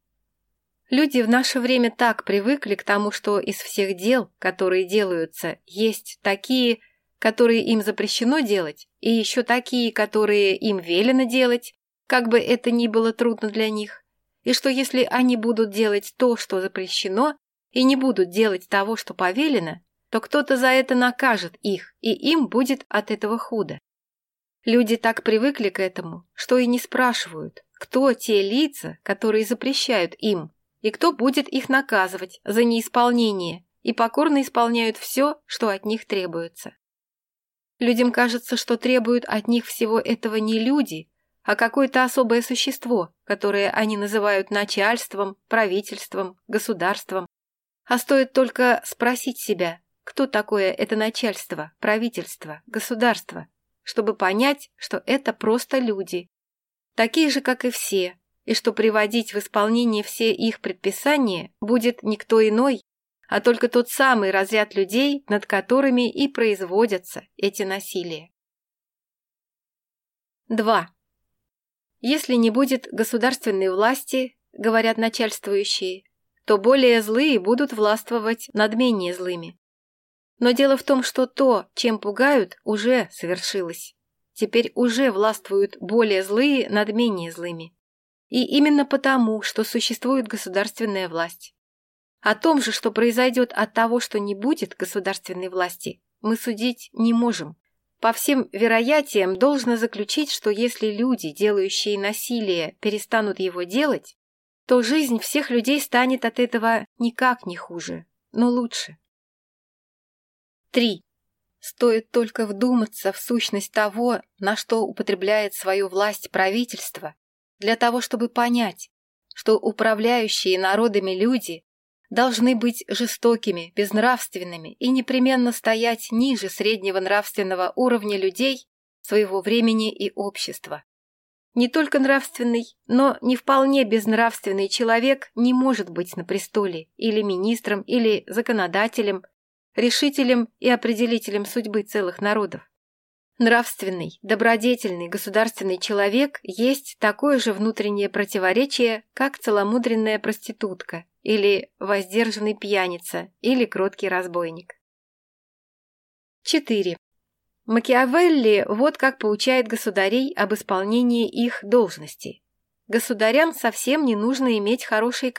Люди в наше время так привыкли к тому, что из всех дел, которые делаются, есть такие, которые им запрещено делать, и еще такие, которые им велено делать, как бы это ни было трудно для них, и что если они будут делать то, что запрещено, и не будут делать того, что повелено, то кто-то за это накажет их, и им будет от этого худо. Люди так привыкли к этому, что и не спрашивают, кто те лица, которые запрещают им, и кто будет их наказывать за неисполнение, и покорно исполняют все, что от них требуется. Людям кажется, что требуют от них всего этого не люди, а какое-то особое существо, которое они называют начальством, правительством, государством. А стоит только спросить себя, кто такое это начальство, правительство, государство, чтобы понять, что это просто люди, такие же, как и все, и что приводить в исполнение все их предписания будет никто иной, а только тот самый разряд людей, над которыми и производятся эти насилия. 2. Если не будет государственной власти, говорят начальствующие, то более злые будут властвовать над менее злыми. Но дело в том, что то, чем пугают, уже совершилось. Теперь уже властвуют более злые над менее злыми. И именно потому, что существует государственная власть. О том же, что произойдет от того, что не будет государственной власти, мы судить не можем. По всем вероятиям должно заключить, что если люди, делающие насилие, перестанут его делать, то жизнь всех людей станет от этого никак не хуже, но лучше. 3. Стоит только вдуматься в сущность того, на что употребляет свою власть правительство, для того, чтобы понять, что управляющие народами люди должны быть жестокими, безнравственными и непременно стоять ниже среднего нравственного уровня людей своего времени и общества. Не только нравственный, но не вполне безнравственный человек не может быть на престоле или министром, или законодателем, решителем и определителем судьбы целых народов. Нравственный, добродетельный государственный человек есть такое же внутреннее противоречие, как целомудренная проститутка или воздержанный пьяница или кроткий разбойник. 4. Макиавелли вот как поучает государей об исполнении их должностей. Государям совсем не нужно иметь хорошие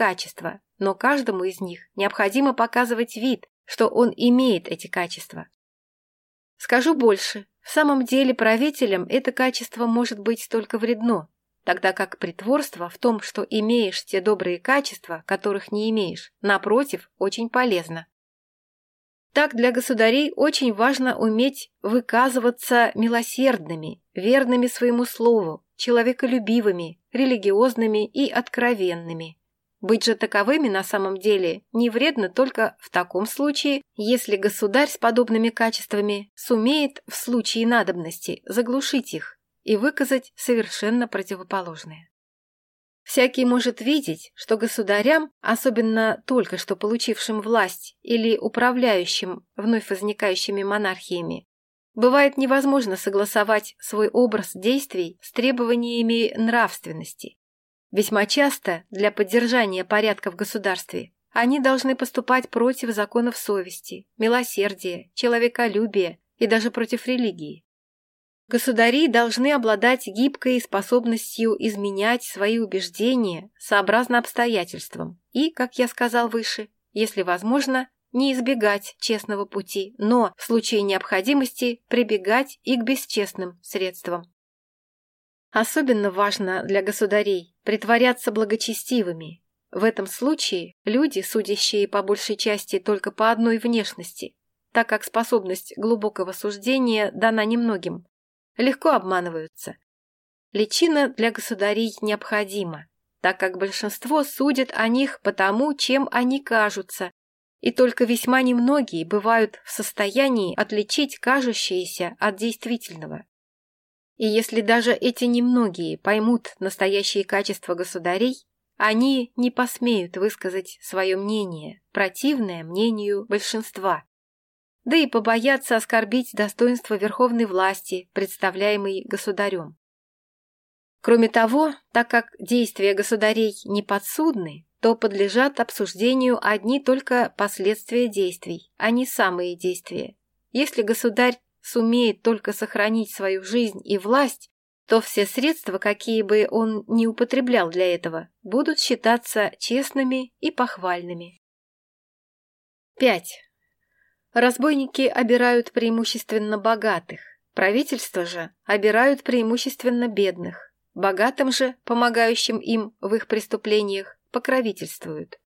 качества, но каждому из них необходимо показывать вид, что он имеет эти качества. Скажу больше, в самом деле правителям это качество может быть только вредно, тогда как притворство в том, что имеешь те добрые качества, которых не имеешь, напротив, очень полезно. Так для государей очень важно уметь выказываться милосердными, верными своему слову, человеколюбивыми, религиозными и откровенными. Быть же таковыми на самом деле не вредно только в таком случае, если государь с подобными качествами сумеет в случае надобности заглушить их и выказать совершенно противоположное. Всякий может видеть, что государям, особенно только что получившим власть или управляющим вновь возникающими монархиями, бывает невозможно согласовать свой образ действий с требованиями нравственности. Весьма часто для поддержания порядка в государстве они должны поступать против законов совести, милосердия, человеколюбия и даже против религии. Госу должны обладать гибкой способностью изменять свои убеждения сообразно обстоятельствам и, как я сказал выше, если возможно, не избегать честного пути, но в случае необходимости прибегать и к бесчестным средствам. Особенно важно для государей притворяться благочестивыми. В этом случае люди, судящие по большей части только по одной внешности, так как способность глубокого суждения дана немногим, легко обманываются. Личина для государей необходима, так как большинство судят о них по тому, чем они кажутся, и только весьма немногие бывают в состоянии отличить кажущееся от действительного. И если даже эти немногие поймут настоящие качества государей, они не посмеют высказать свое мнение, противное мнению большинства. Да и побоятся оскорбить достоинство верховной власти, представляемой государем. Кроме того, так как действия государей не подсудны, то подлежат обсуждению одни только последствия действий, а не самые действия. Если государь сумеет только сохранить свою жизнь и власть, то все средства, какие бы он ни употреблял для этого, будут считаться честными и похвальными. 5. Разбойники обирают преимущественно богатых, правительство же обирают преимущественно бедных. Богатым же, помогающим им в их преступлениях, покровительствуют.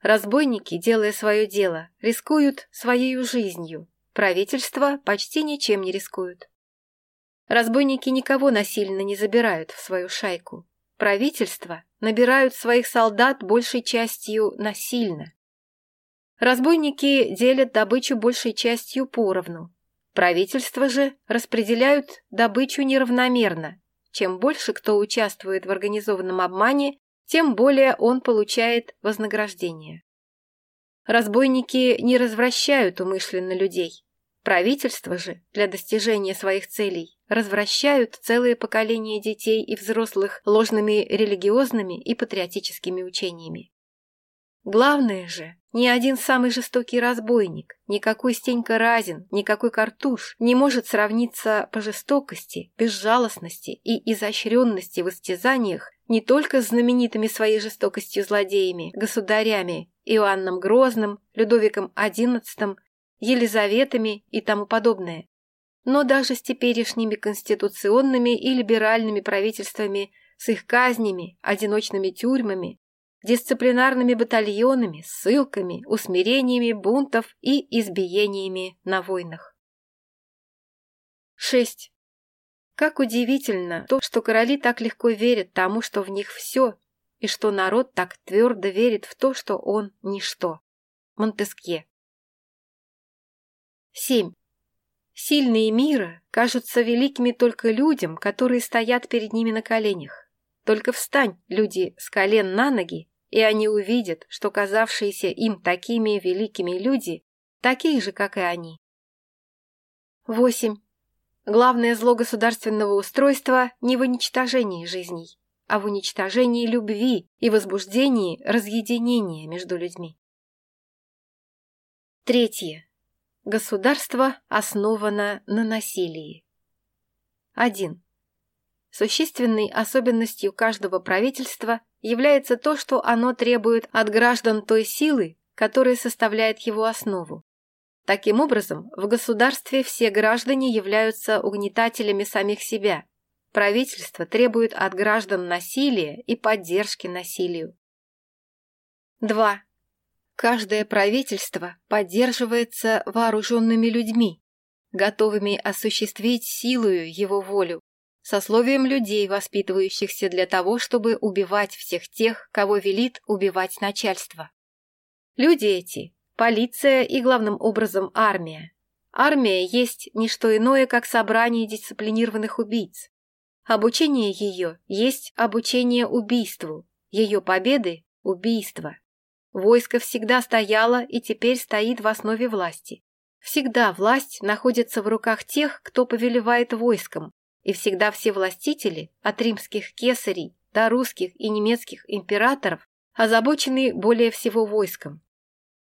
Разбойники, делая свое дело, рискуют своей жизнью, правительство почти ничем не рискуют. Разбойники никого насильно не забирают в свою шайку. Правительства набирают своих солдат большей частью насильно. Разбойники делят добычу большей частью поровну. Правительства же распределяют добычу неравномерно. Чем больше кто участвует в организованном обмане, тем более он получает вознаграждение. Разбойники не развращают умышленно людей. Правительства же для достижения своих целей развращают целые поколения детей и взрослых ложными религиозными и патриотическими учениями. Главное же, ни один самый жестокий разбойник, никакой Стенька Разин, никакой Картуш не может сравниться по жестокости, безжалостности и изощренности в истязаниях не только с знаменитыми своей жестокостью злодеями, государями Иоанном Грозным, Людовиком XI, Елизаветами и тому подобное, но даже с теперешними конституционными и либеральными правительствами, с их казнями, одиночными тюрьмами, дисциплинарными батальонами, ссылками, усмирениями бунтов и избиениями на войнах. 6. Как удивительно то, что короли так легко верят тому, что в них все, и что народ так твердо верит в то, что он ничто. Монтескье. 7. Сильные мира кажутся великими только людям, которые стоят перед ними на коленях. Только встань, люди, с колен на ноги, и они увидят, что казавшиеся им такими великими люди, такие же, как и они. 8. Главное зло государственного устройства не в уничтожении жизней, а в уничтожении любви и возбуждении разъединения между людьми. Третье. Государство основано на насилии. 1. Существенной особенностью каждого правительства является то, что оно требует от граждан той силы, которая составляет его основу. Таким образом, в государстве все граждане являются угнетателями самих себя. Правительство требует от граждан насилия и поддержки насилию. 2. Каждое правительство поддерживается вооруженными людьми, готовыми осуществить силою его волю. сословием людей, воспитывающихся для того, чтобы убивать всех тех, кого велит убивать начальство. Люди эти – полиция и, главным образом, армия. Армия есть не что иное, как собрание дисциплинированных убийц. Обучение ее есть обучение убийству, ее победы – убийство. Войско всегда стояло и теперь стоит в основе власти. Всегда власть находится в руках тех, кто повелевает войском, и всегда все властители, от римских кесарей до русских и немецких императоров, озабочены более всего войском.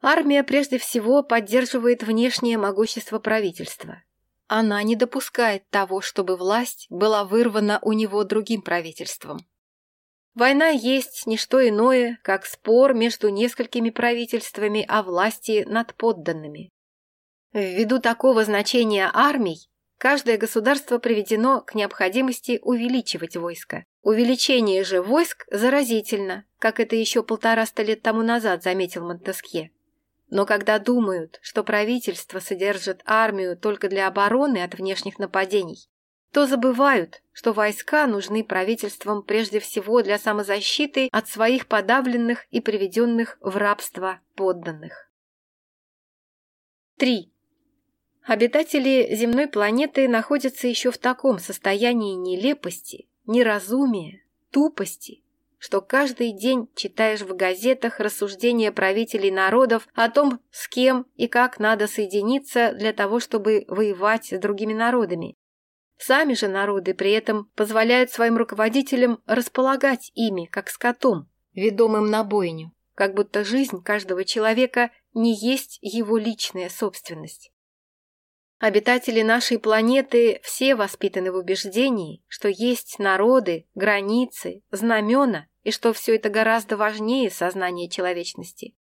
Армия прежде всего поддерживает внешнее могущество правительства. Она не допускает того, чтобы власть была вырвана у него другим правительством. Война есть не что иное, как спор между несколькими правительствами о власти над подданными. Ввиду такого значения армий, Каждое государство приведено к необходимости увеличивать войско. Увеличение же войск заразительно, как это еще полтораста лет тому назад заметил Монтескье. Но когда думают, что правительство содержит армию только для обороны от внешних нападений, то забывают, что войска нужны правительствам прежде всего для самозащиты от своих подавленных и приведенных в рабство подданных. 3. Обитатели земной планеты находятся еще в таком состоянии нелепости, неразумия, тупости, что каждый день читаешь в газетах рассуждения правителей народов о том, с кем и как надо соединиться для того, чтобы воевать с другими народами. Сами же народы при этом позволяют своим руководителям располагать ими, как скотом, ведомым на бойню, как будто жизнь каждого человека не есть его личная собственность. Обитатели нашей планеты все воспитаны в убеждении, что есть народы, границы, знамена, и что все это гораздо важнее сознания человечности.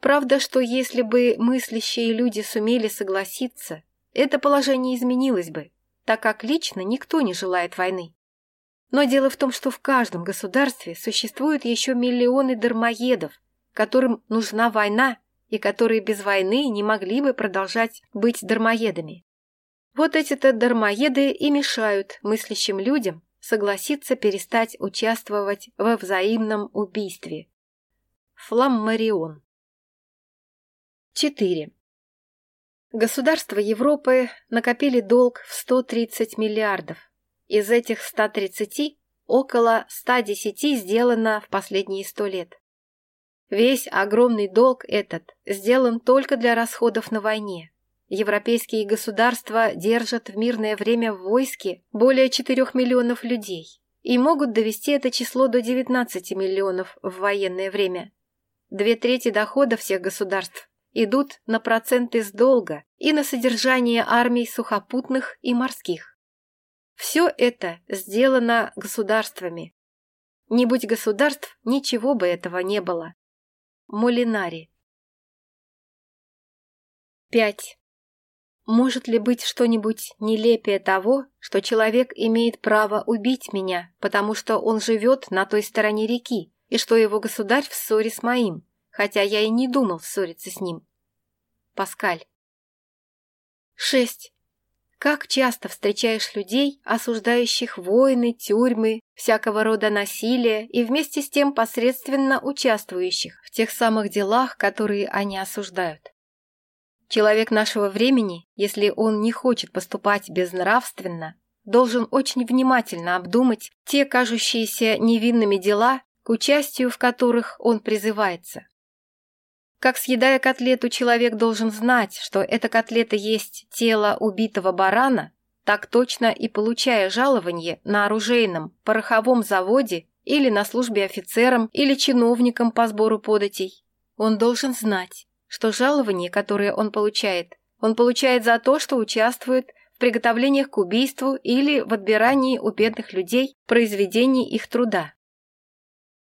Правда, что если бы мыслящие люди сумели согласиться, это положение изменилось бы, так как лично никто не желает войны. Но дело в том, что в каждом государстве существуют еще миллионы дармоедов, которым нужна война и которые без войны не могли бы продолжать быть дармоедами. Вот эти-то дармоеды и мешают мыслящим людям согласиться перестать участвовать во взаимном убийстве. Фламмарион 4. Государства Европы накопили долг в 130 миллиардов. Из этих 130 около 110 сделано в последние 100 лет. Весь огромный долг этот сделан только для расходов на войне. Европейские государства держат в мирное время в войске более 4 миллионов людей и могут довести это число до 19 миллионов в военное время. Две трети дохода всех государств идут на проценты с долга и на содержание армий сухопутных и морских. Все это сделано государствами. Не будь государств, ничего бы этого не было. Молинари. 5. Может ли быть что-нибудь нелепее того, что человек имеет право убить меня, потому что он живет на той стороне реки, и что его государь в ссоре с моим, хотя я и не думал ссориться с ним? Паскаль. 6. Как часто встречаешь людей, осуждающих войны, тюрьмы, всякого рода насилие и вместе с тем посредственно участвующих в тех самых делах, которые они осуждают. Человек нашего времени, если он не хочет поступать безнравственно, должен очень внимательно обдумать те кажущиеся невинными дела, к участию в которых он призывается. Как съедая котлету, человек должен знать, что эта котлета есть тело убитого барана, так точно и получая жалование на оружейном, пороховом заводе или на службе офицером или чиновником по сбору податей. Он должен знать, что жалование, которое он получает, он получает за то, что участвует в приготовлениях к убийству или в отбирании у бедных людей произведений их труда.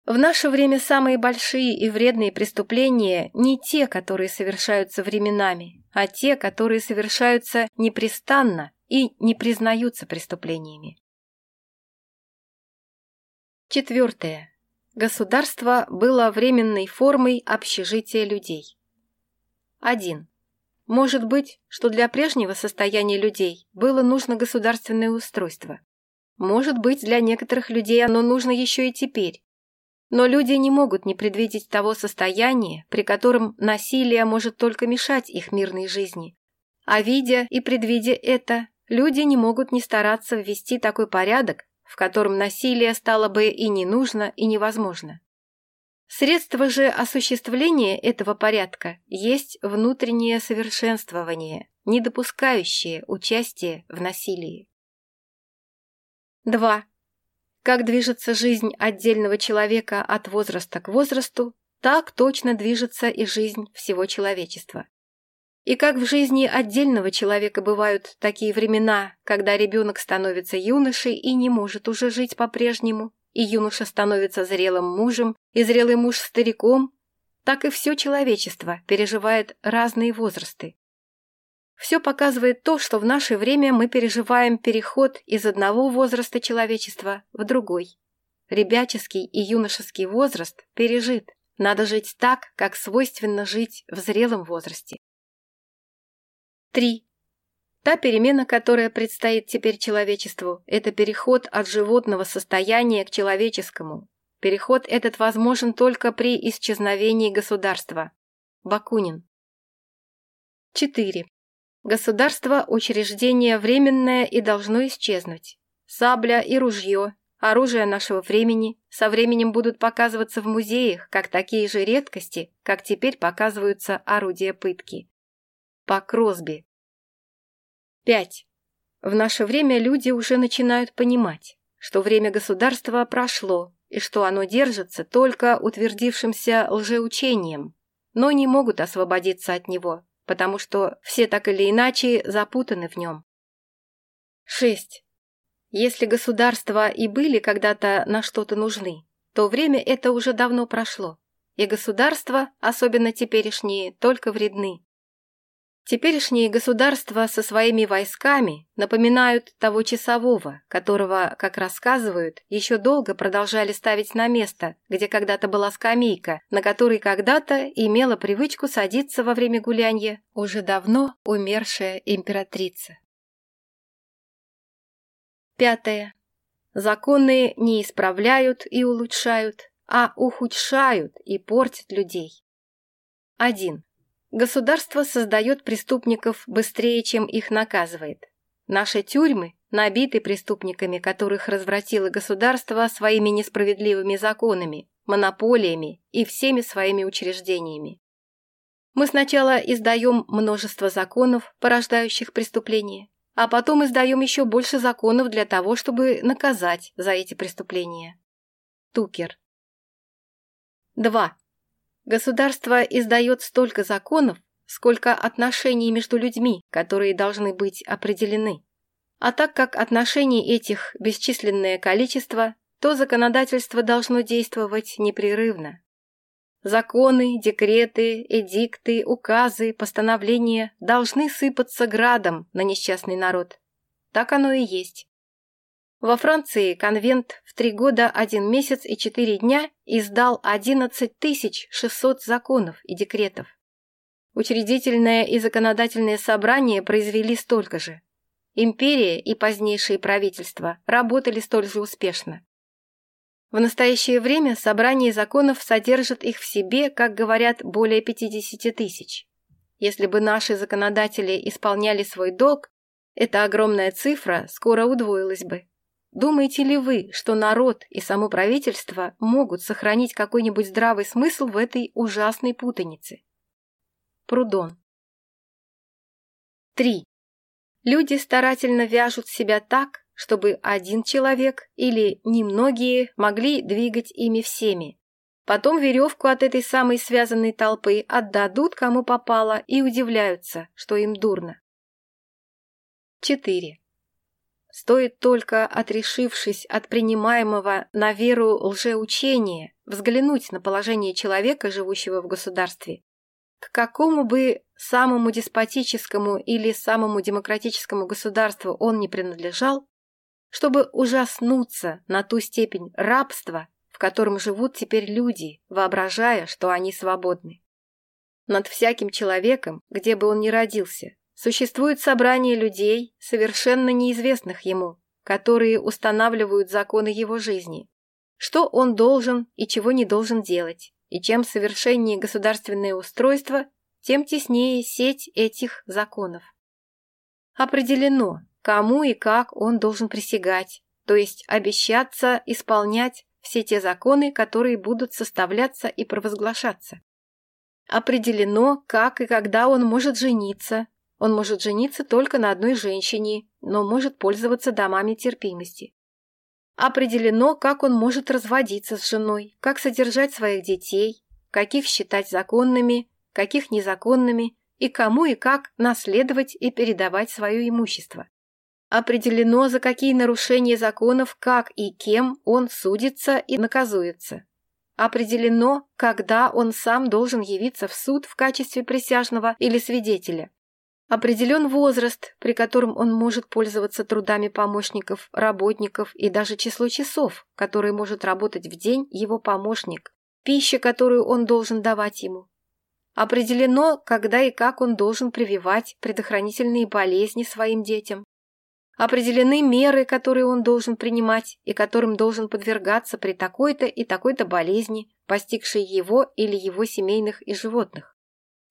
В наше время самые большие и вредные преступления не те, которые совершаются временами, а те, которые совершаются непрестанно и не признаются преступлениями. Четвертое. Государство было временной формой общежития людей. 1. Может быть, что для прежнего состояния людей было нужно государственное устройство. Может быть, для некоторых людей оно нужно еще и теперь, но люди не могут не предвидеть того состояния, при котором насилие может только мешать их мирной жизни. А видя и предвидя это, люди не могут не стараться ввести такой порядок, в котором насилие стало бы и не нужно, и невозможно. Средство же осуществления этого порядка есть внутреннее совершенствование, не допускающее участия в насилии. 2 как движется жизнь отдельного человека от возраста к возрасту, так точно движется и жизнь всего человечества. И как в жизни отдельного человека бывают такие времена, когда ребенок становится юношей и не может уже жить по-прежнему, и юноша становится зрелым мужем, и зрелый муж стариком, так и все человечество переживает разные возрасты. все показывает то, что в наше время мы переживаем переход из одного возраста человечества в другой. Ребяческий и юношеский возраст пережит. Надо жить так, как свойственно жить в зрелом возрасте. 3. Та перемена, которая предстоит теперь человечеству, это переход от животного состояния к человеческому. Переход этот возможен только при исчезновении государства. Бакунин. 4. Государство – учреждение временное и должно исчезнуть. Сабля и ружье, оружие нашего времени со временем будут показываться в музеях как такие же редкости, как теперь показываются орудия пытки. По Кросби. 5. В наше время люди уже начинают понимать, что время государства прошло и что оно держится только утвердившимся лжеучением, но не могут освободиться от него, потому что все так или иначе запутаны в нем. 6. Если государства и были когда-то на что-то нужны, то время это уже давно прошло, и государства, особенно теперешние, только вредны. Теперешние государства со своими войсками напоминают того часового, которого, как рассказывают, еще долго продолжали ставить на место, где когда-то была скамейка, на которой когда-то имела привычку садиться во время гулянья уже давно умершая императрица. Пятое. Законы не исправляют и улучшают, а ухудшают и портят людей. 1. Государство создает преступников быстрее, чем их наказывает. Наши тюрьмы набиты преступниками, которых развратило государство своими несправедливыми законами, монополиями и всеми своими учреждениями. Мы сначала издаем множество законов, порождающих преступления, а потом издаем еще больше законов для того, чтобы наказать за эти преступления. Тукер. 2. Государство издает столько законов, сколько отношений между людьми, которые должны быть определены. А так как отношений этих бесчисленное количество, то законодательство должно действовать непрерывно. Законы, декреты, эдикты, указы, постановления должны сыпаться градом на несчастный народ. Так оно и есть. Во Франции конвент в три года, один месяц и четыре дня издал 11 600 законов и декретов. Учредительное и законодательное собрание произвели столько же. Империя и позднейшие правительства работали столь же успешно. В настоящее время собрание законов содержит их в себе, как говорят, более 50 тысяч. Если бы наши законодатели исполняли свой долг, эта огромная цифра скоро удвоилась бы. Думаете ли вы, что народ и само правительство могут сохранить какой-нибудь здравый смысл в этой ужасной путанице? Прудон. 3. Люди старательно вяжут себя так, чтобы один человек или немногие могли двигать ими всеми. Потом веревку от этой самой связанной толпы отдадут кому попало и удивляются, что им дурно. 4. Стоит только отрешившись от принимаемого на веру лжеучения взглянуть на положение человека, живущего в государстве, к какому бы самому деспотическому или самому демократическому государству он не принадлежал, чтобы ужаснуться на ту степень рабства, в котором живут теперь люди, воображая, что они свободны. Над всяким человеком, где бы он ни родился, Существует собрание людей, совершенно неизвестных ему, которые устанавливают законы его жизни. Что он должен и чего не должен делать. И чем совершеннее государственное устройство, тем теснее сеть этих законов. Определено, кому и как он должен присягать, то есть обещаться исполнять все те законы, которые будут составляться и провозглашаться. Определено, как и когда он может жениться, он может жениться только на одной женщине, но может пользоваться домами терпимости. Определено, как он может разводиться с женой, как содержать своих детей, каких считать законными, каких незаконными, и кому и как наследовать и передавать свое имущество. Определено, за какие нарушения законов, как и кем он судится и наказуется. Определено, когда он сам должен явиться в суд в качестве присяжного или свидетеля, определен возраст, при котором он может пользоваться трудами помощников, работников и даже число часов, которые может работать в день его помощник, пища, которую он должен давать ему. Определено, когда и как он должен прививать предохранительные болезни своим детям. Определены меры, которые он должен принимать и которым должен подвергаться при такой-то и такой-то болезни, постигшей его или его семейных и животных.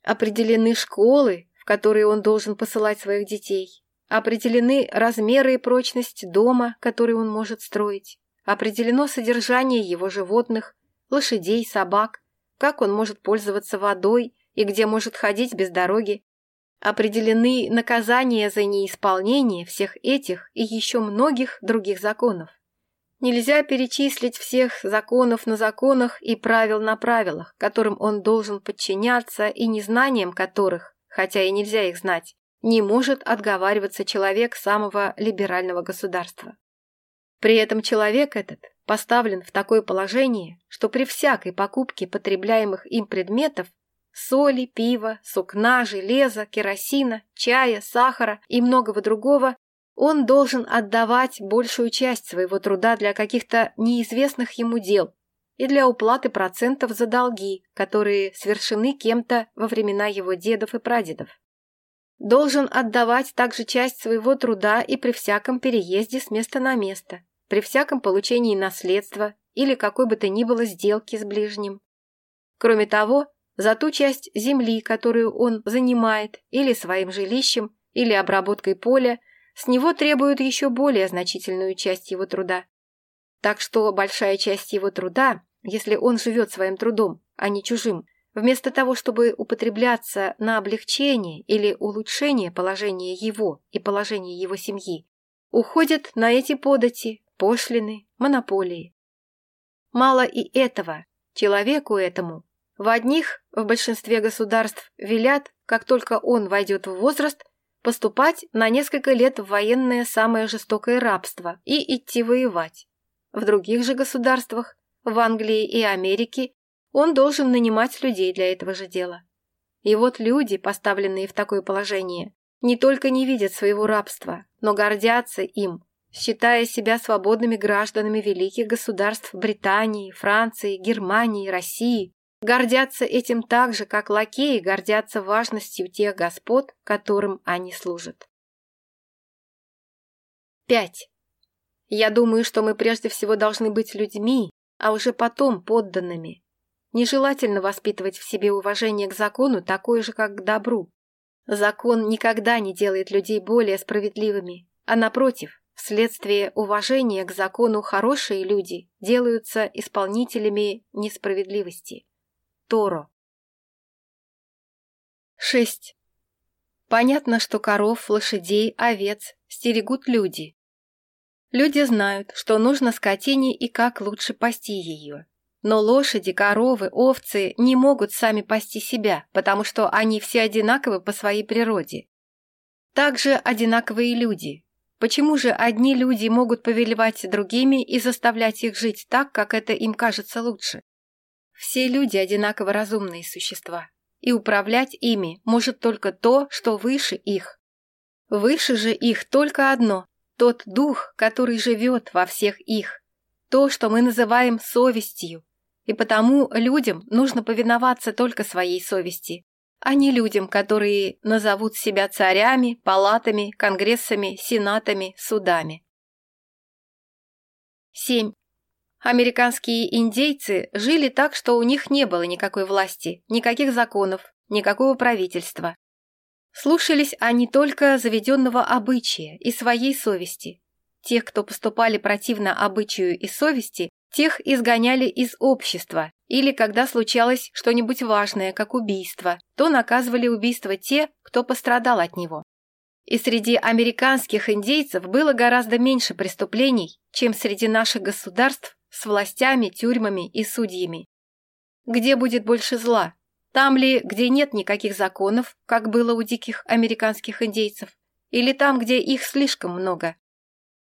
Определены школы, которые он должен посылать своих детей, определены размеры и прочность дома, который он может строить, определено содержание его животных, лошадей, собак, как он может пользоваться водой и где может ходить без дороги, определены наказания за неисполнение всех этих и еще многих других законов. Нельзя перечислить всех законов на законах и правил на правилах, которым он должен подчиняться и незнанием которых хотя и нельзя их знать, не может отговариваться человек самого либерального государства. При этом человек этот поставлен в такое положение, что при всякой покупке потребляемых им предметов соли, пива, сукна, железа, керосина, чая, сахара и многого другого, он должен отдавать большую часть своего труда для каких-то неизвестных ему дел, и для уплаты процентов за долги, которые совершены кем-то во времена его дедов и прадедов. Должен отдавать также часть своего труда и при всяком переезде с места на место, при всяком получении наследства или какой бы то ни было сделки с ближним. Кроме того, за ту часть земли, которую он занимает или своим жилищем, или обработкой поля – с него требуют еще более Так что большая часть его труда, если он живет своим трудом, а не чужим, вместо того, чтобы употребляться на облегчение или улучшение положения его и положения его семьи, уходит на эти подати, пошлины, монополии. Мало и этого, человеку этому. В одних, в большинстве государств, велят, как только он войдет в возраст, поступать на несколько лет в военное самое жестокое рабство и идти воевать. В других же государствах, в Англии и Америке, он должен нанимать людей для этого же дела. И вот люди, поставленные в такое положение, не только не видят своего рабства, но гордятся им, считая себя свободными гражданами великих государств Британии, Франции, Германии, России, гордятся этим так же, как лакеи гордятся важностью тех господ, которым они служат. 5. Я думаю, что мы прежде всего должны быть людьми, а уже потом подданными. Нежелательно воспитывать в себе уважение к закону такое же, как к добру. Закон никогда не делает людей более справедливыми, а напротив, вследствие уважения к закону хорошие люди делаются исполнителями несправедливости. Торо. 6. Понятно, что коров, лошадей, овец стерегут люди. Люди знают, что нужно скотине и как лучше пасти ее. Но лошади, коровы, овцы не могут сами пасти себя, потому что они все одинаковы по своей природе. Также одинаковые люди. Почему же одни люди могут повелевать другими и заставлять их жить так, как это им кажется лучше? Все люди одинаково разумные существа, и управлять ими может только то, что выше их. Выше же их только одно тот дух, который живет во всех их, то, что мы называем совестью, и потому людям нужно повиноваться только своей совести, а не людям, которые назовут себя царями, палатами, конгрессами, сенатами, судами. 7. Американские индейцы жили так, что у них не было никакой власти, никаких законов, никакого правительства. Слушались они только заведенного обычая и своей совести. Тех, кто поступали противно обычаю и совести, тех изгоняли из общества, или когда случалось что-нибудь важное, как убийство, то наказывали убийство те, кто пострадал от него. И среди американских индейцев было гораздо меньше преступлений, чем среди наших государств с властями, тюрьмами и судьями. Где будет больше зла? Там ли, где нет никаких законов, как было у диких американских индейцев, или там, где их слишком много.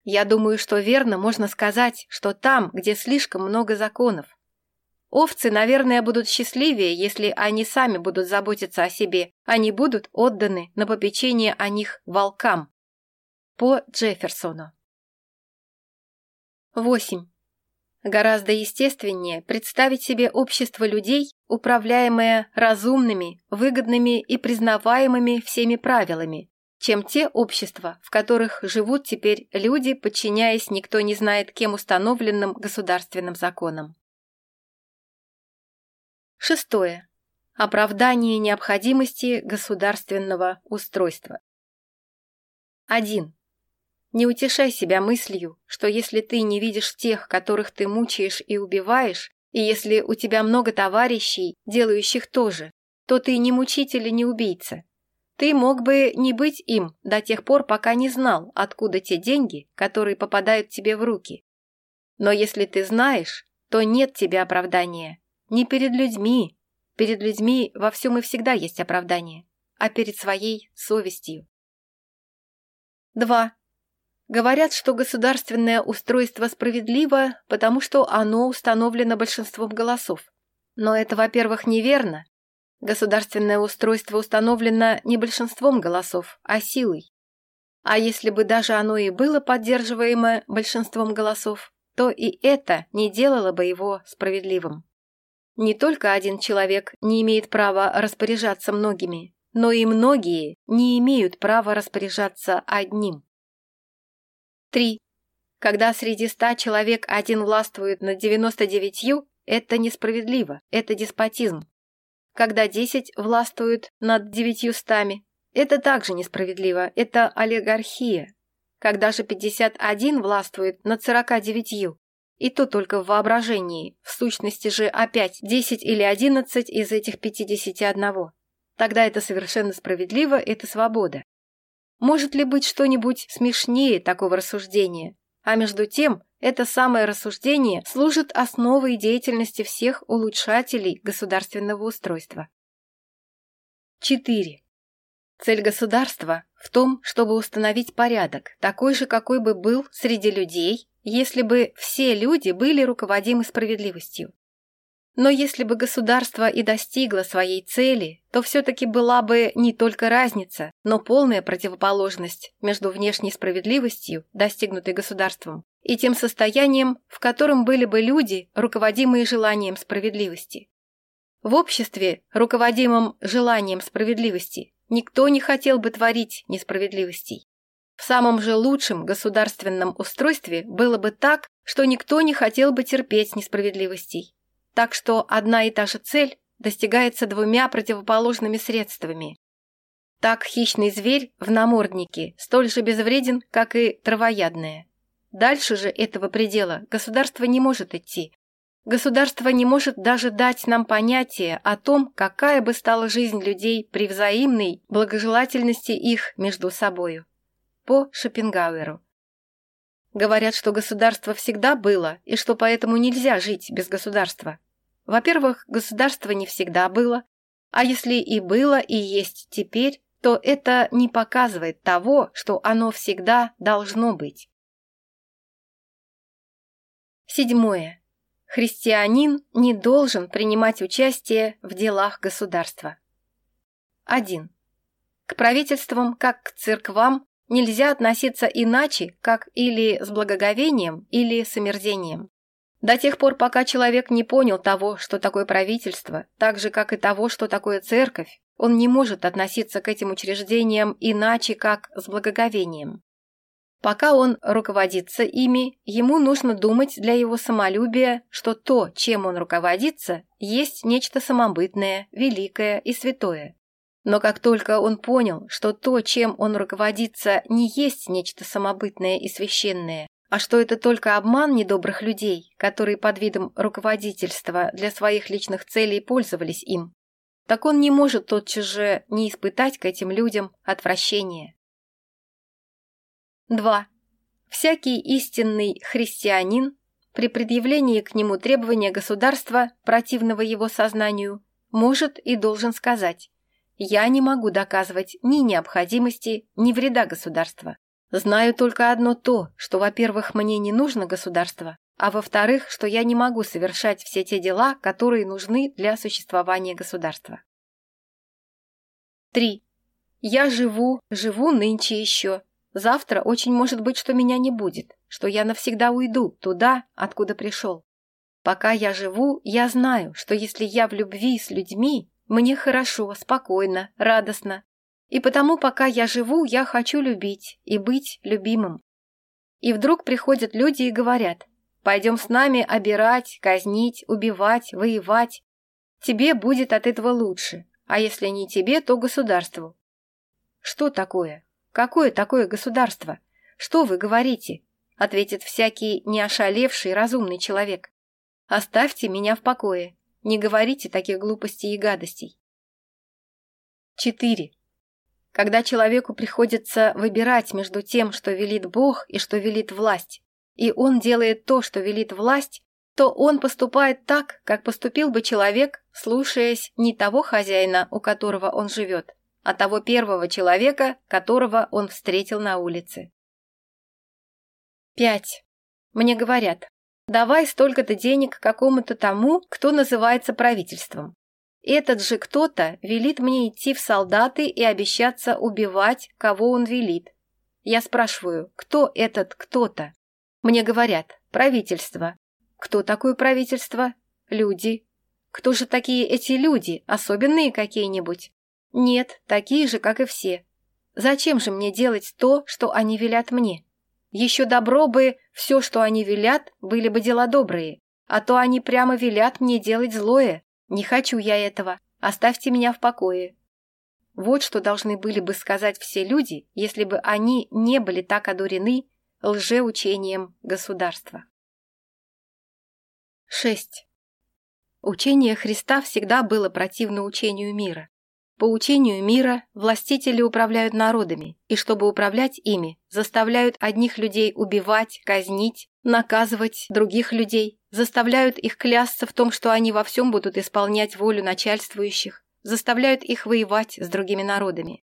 Я думаю, что верно можно сказать, что там, где слишком много законов. Овцы, наверное, будут счастливее, если они сами будут заботиться о себе, они будут отданы на попечение о них волкам. По Джефферсону. 8. Гораздо естественнее представить себе общество людей, управляемое разумными, выгодными и признаваемыми всеми правилами, чем те общества, в которых живут теперь люди, подчиняясь никто не знает кем установленным государственным законам. Шестое. Оправдание необходимости государственного устройства. 1. Не утешай себя мыслью, что если ты не видишь тех, которых ты мучаешь и убиваешь, и если у тебя много товарищей, делающих то же, то ты не мучитель и не убийца. Ты мог бы не быть им до тех пор, пока не знал, откуда те деньги, которые попадают тебе в руки. Но если ты знаешь, то нет тебе оправдания. Не перед людьми. Перед людьми во всем и всегда есть оправдание, а перед своей совестью. 2. Говорят, что государственное устройство справедливо, потому что оно установлено большинством голосов. Но это, во-первых, неверно. Государственное устройство установлено не большинством голосов, а силой. А если бы даже оно и было поддерживаемо большинством голосов, то и это не делало бы его справедливым. Не только один человек не имеет права распоряжаться многими, но и многие не имеют права распоряжаться одним. Три. Когда среди ста человек один властвует над девяносто девятью, это несправедливо, это деспотизм. Когда десять властвуют над 900, это также несправедливо, это олигархия. Когда же пятьдесят один властвует над сорока девятью, и то только в воображении, в сущности же опять десять или одиннадцать из этих пятидесяти одного, Тогда это совершенно справедливо, это свобода. Может ли быть что-нибудь смешнее такого рассуждения? А между тем, это самое рассуждение служит основой деятельности всех улучшателей государственного устройства. 4. Цель государства в том, чтобы установить порядок, такой же, какой бы был среди людей, если бы все люди были руководимы справедливостью. Но если бы государство и достигло своей цели, то все-таки была бы не только разница, но полная противоположность между внешней справедливостью, достигнутой государством, и тем состоянием, в котором были бы люди, руководимые желанием справедливости. В обществе, руководимом желанием справедливости, никто не хотел бы творить несправедливостей. В самом же лучшем государственном устройстве было бы так, что никто не хотел бы терпеть несправедливостей. Так что одна и та же цель достигается двумя противоположными средствами. Так хищный зверь в наморднике столь же безвреден, как и травоядное. Дальше же этого предела государство не может идти. Государство не может даже дать нам понятие о том, какая бы стала жизнь людей при взаимной благожелательности их между собою по Шопенгауэру. Говорят, что государство всегда было, и что поэтому нельзя жить без государства. Во-первых, государство не всегда было, а если и было, и есть теперь, то это не показывает того, что оно всегда должно быть. Седьмое. Христианин не должен принимать участие в делах государства. 1. К правительствам, как к церквам, нельзя относиться иначе, как или с благоговением, или с омерзением. До тех пор, пока человек не понял того, что такое правительство, так же, как и того, что такое церковь, он не может относиться к этим учреждениям иначе, как с благоговением. Пока он руководится ими, ему нужно думать для его самолюбия, что то, чем он руководится, есть нечто самобытное, великое и святое. Но как только он понял, что то, чем он руководится, не есть нечто самобытное и священное, а что это только обман недобрых людей, которые под видом руководительства для своих личных целей пользовались им, так он не может тотчас же не испытать к этим людям отвращения. 2. Всякий истинный христианин при предъявлении к нему требования государства, противного его сознанию, может и должен сказать я не могу доказывать ни необходимости, ни вреда государства. Знаю только одно то, что, во-первых, мне не нужно государство, а во-вторых, что я не могу совершать все те дела, которые нужны для существования государства. 3. Я живу, живу нынче еще. Завтра очень может быть, что меня не будет, что я навсегда уйду туда, откуда пришел. Пока я живу, я знаю, что если я в любви с людьми, мне хорошо, спокойно, радостно, и потому, пока я живу, я хочу любить и быть любимым. И вдруг приходят люди и говорят, пойдем с нами обирать, казнить, убивать, воевать. Тебе будет от этого лучше, а если не тебе, то государству. Что такое? Какое такое государство? Что вы говорите? Ответит всякий неошалевший разумный человек. Оставьте меня в покое. Не говорите таких глупостей и гадостей. 4 когда человеку приходится выбирать между тем, что велит Бог и что велит власть, и он делает то, что велит власть, то он поступает так, как поступил бы человек, слушаясь не того хозяина, у которого он живет, а того первого человека, которого он встретил на улице. 5. Мне говорят, давай столько-то денег какому-то тому, кто называется правительством. Этот же кто-то велит мне идти в солдаты и обещаться убивать, кого он велит. Я спрашиваю, кто этот кто-то? Мне говорят, правительство. Кто такое правительство? Люди. Кто же такие эти люди, особенные какие-нибудь? Нет, такие же, как и все. Зачем же мне делать то, что они велят мне? Еще добро бы все, что они велят, были бы дела добрые, а то они прямо велят мне делать злое, Не хочу я этого. Оставьте меня в покое. Вот что должны были бы сказать все люди, если бы они не были так одурены лжеучением государства. 6. Учение Христа всегда было противно учению мира. По учению мира властители управляют народами, и чтобы управлять ими, заставляют одних людей убивать, казнить, наказывать других людей, заставляют их клясться в том, что они во всем будут исполнять волю начальствующих, заставляют их воевать с другими народами.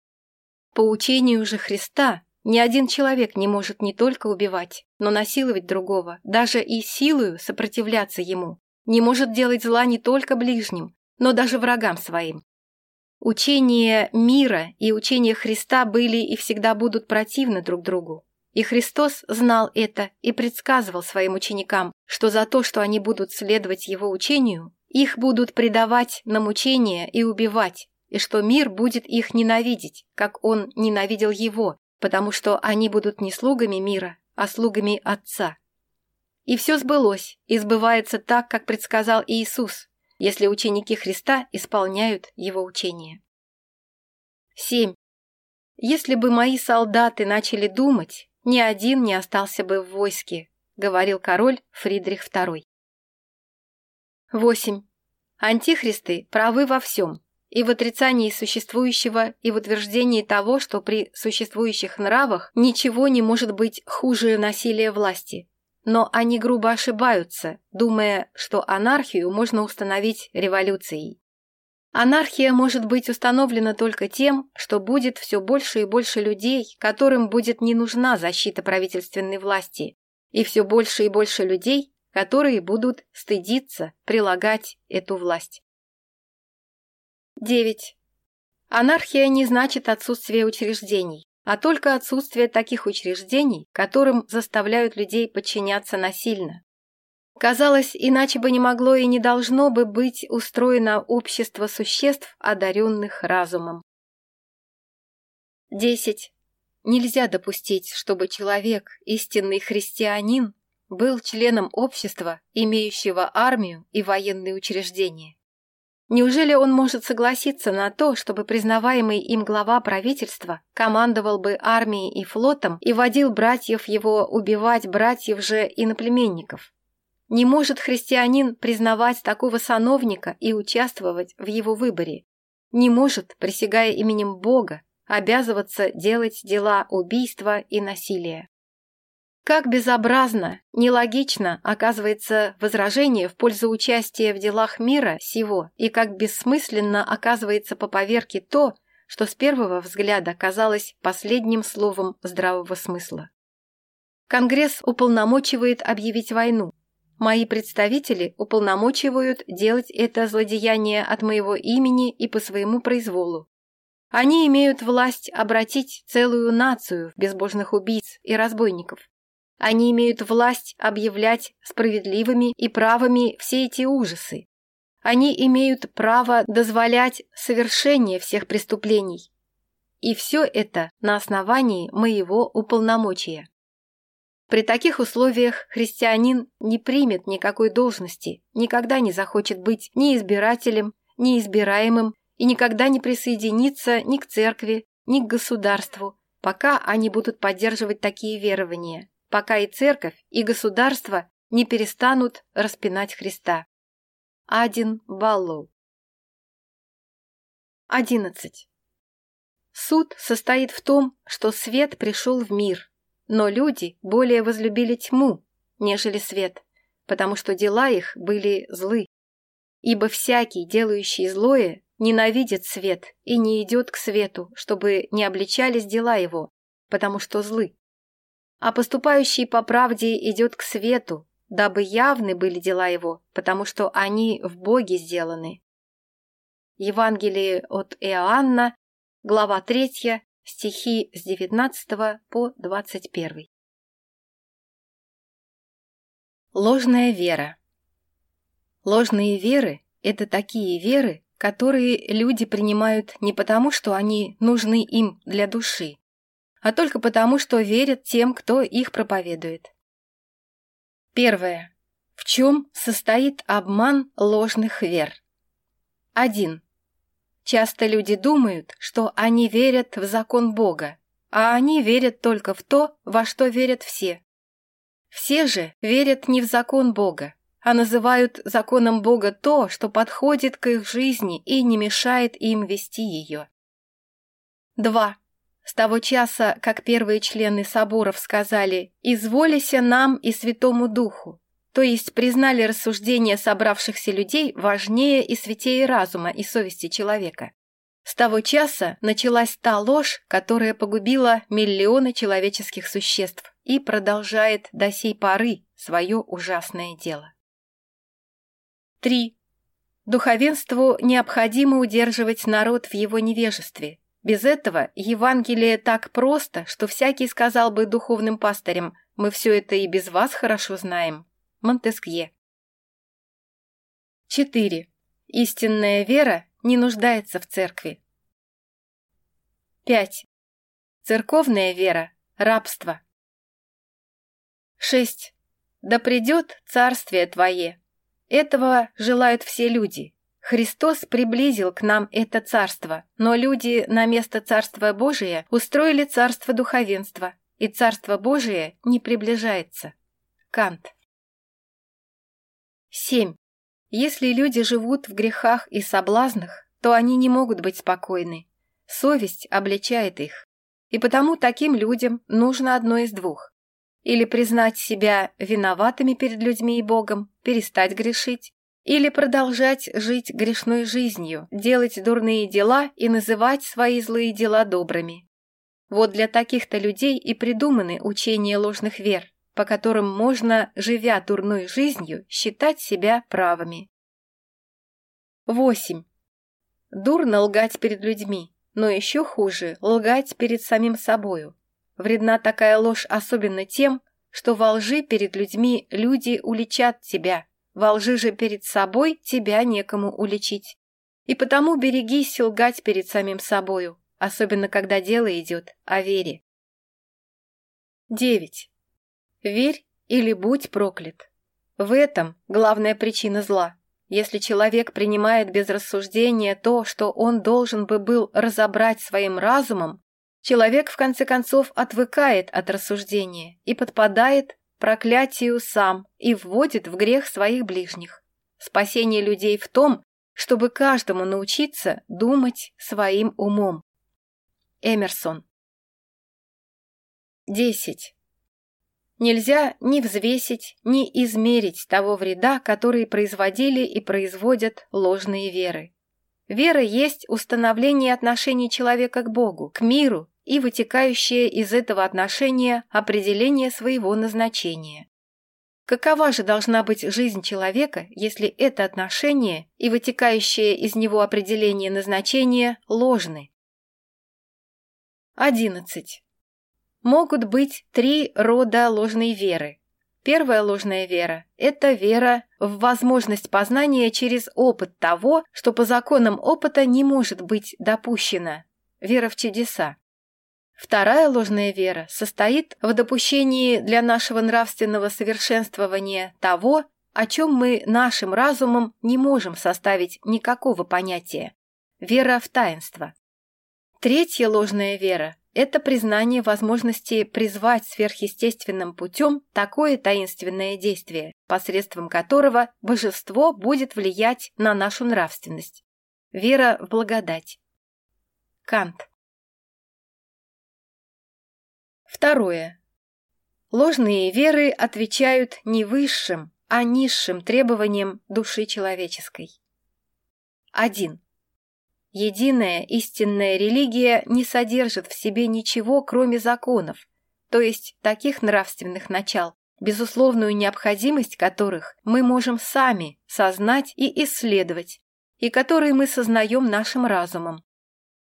По учению же Христа ни один человек не может не только убивать, но насиловать другого, даже и силою сопротивляться ему, не может делать зла не только ближним, но даже врагам своим. Учение мира и учение Христа были и всегда будут противны друг другу. И Христос знал это и предсказывал своим ученикам, что за то, что они будут следовать его учению, их будут предавать на мучения и убивать, и что мир будет их ненавидеть, как он ненавидел его, потому что они будут не слугами мира, а слугами Отца. И все сбылось, и сбывается так, как предсказал Иисус, если ученики Христа исполняют его учение. 7. Если бы мои солдаты начали думать, ни один не остался бы в войске, говорил король Фридрих II. 8. Антихристы правы во всем, и в отрицании существующего, и в утверждении того, что при существующих нравах ничего не может быть хуже насилия власти. Но они грубо ошибаются, думая, что анархию можно установить революцией. Анархия может быть установлена только тем, что будет все больше и больше людей, которым будет не нужна защита правительственной власти, и все больше и больше людей, которые будут стыдиться прилагать эту власть. 9. Анархия не значит отсутствие учреждений, а только отсутствие таких учреждений, которым заставляют людей подчиняться насильно. Казалось, иначе бы не могло и не должно бы быть устроено общество существ, одаренных разумом. 10. Нельзя допустить, чтобы человек, истинный христианин, был членом общества, имеющего армию и военные учреждения. Неужели он может согласиться на то, чтобы признаваемый им глава правительства командовал бы армией и флотом и водил братьев его убивать братьев же иноплеменников? Не может христианин признавать такого сановника и участвовать в его выборе. Не может, присягая именем Бога, обязываться делать дела убийства и насилия. Как безобразно, нелогично оказывается возражение в пользу участия в делах мира сего, и как бессмысленно оказывается по поверке то, что с первого взгляда казалось последним словом здравого смысла. Конгресс уполномочивает объявить войну. Мои представители уполномочивают делать это злодеяние от моего имени и по своему произволу. Они имеют власть обратить целую нацию в безбожных убийц и разбойников. Они имеют власть объявлять справедливыми и правыми все эти ужасы. Они имеют право дозволять совершение всех преступлений. И все это на основании моего уполномочия. При таких условиях христианин не примет никакой должности, никогда не захочет быть ни избирателем, ни избираемым и никогда не присоединится ни к церкви, ни к государству, пока они будут поддерживать такие верования, пока и церковь, и государство не перестанут распинать Христа. Адин Баллоу 11. Суд состоит в том, что свет пришел в мир – но люди более возлюбили тьму, нежели свет, потому что дела их были злы. Ибо всякий, делающий злое, ненавидит свет и не идет к свету, чтобы не обличались дела его, потому что злы. А поступающий по правде идет к свету, дабы явны были дела его, потому что они в Боге сделаны. Евангелие от Иоанна, глава 3, стихи с 19 по 21. Ложная вера. Ложные веры – это такие веры, которые люди принимают не потому, что они нужны им для души, а только потому, что верят тем, кто их проповедует. Первое. В чем состоит обман ложных вер? 1. Часто люди думают, что они верят в закон Бога, а они верят только в то, во что верят все. Все же верят не в закон Бога, а называют законом Бога то, что подходит к их жизни и не мешает им вести ее. 2. С того часа, как первые члены соборов сказали «Изволися нам и Святому Духу», то есть признали рассуждения собравшихся людей важнее и святее разума и совести человека. С того часа началась та ложь, которая погубила миллионы человеческих существ и продолжает до сей поры свое ужасное дело. 3. Духовенству необходимо удерживать народ в его невежестве. Без этого Евангелие так просто, что всякий сказал бы духовным пастырям, мы все это и без вас хорошо знаем. Монтескье. 4. Истинная вера не нуждается в церкви. 5. Церковная вера – рабство. 6. Да придет Царствие Твое. Этого желают все люди. Христос приблизил к нам это царство, но люди на место Царства Божия устроили царство духовенства, и Царство Божие не приближается. Кант. 7. Если люди живут в грехах и соблазнах, то они не могут быть спокойны. Совесть обличает их. И потому таким людям нужно одно из двух. Или признать себя виноватыми перед людьми и Богом, перестать грешить, или продолжать жить грешной жизнью, делать дурные дела и называть свои злые дела добрыми. Вот для таких-то людей и придуманы учения ложных вер, по которым можно, живя дурной жизнью, считать себя правыми. 8. Дурно лгать перед людьми, но еще хуже – лгать перед самим собою. Вредна такая ложь особенно тем, что во лжи перед людьми люди уличат тебя, во лжи же перед собой тебя некому уличить. И потому берегись лгать перед самим собою, особенно когда дело идет о вере. 9. Верь или будь проклят. В этом главная причина зла. Если человек принимает без рассуждения то, что он должен бы был разобрать своим разумом, Человек, в конце концов, отвыкает от рассуждения и подпадает проклятию сам и вводит в грех своих ближних. Спасение людей в том, чтобы каждому научиться думать своим умом. Эмерсон 10. Нельзя ни взвесить, ни измерить того вреда, который производили и производят ложные веры. Вера есть установление отношений человека к Богу, к миру и вытекающее из этого отношения определение своего назначения. Какова же должна быть жизнь человека, если это отношение и вытекающее из него определение назначения ложны? 11 могут быть три рода ложной веры. Первая ложная вера – это вера в возможность познания через опыт того, что по законам опыта не может быть допущено. Вера в чудеса. Вторая ложная вера состоит в допущении для нашего нравственного совершенствования того, о чем мы нашим разумом не можем составить никакого понятия. Вера в таинство. Третья ложная вера это признание возможности призвать сверхъестественным путем такое таинственное действие, посредством которого божество будет влиять на нашу нравственность. Вера в благодать. Кант. Второе. Ложные веры отвечают не высшим, а низшим требованиям души человеческой. 1. Единая истинная религия не содержит в себе ничего, кроме законов, то есть таких нравственных начал, безусловную необходимость которых мы можем сами сознать и исследовать, и которые мы сознаем нашим разумом.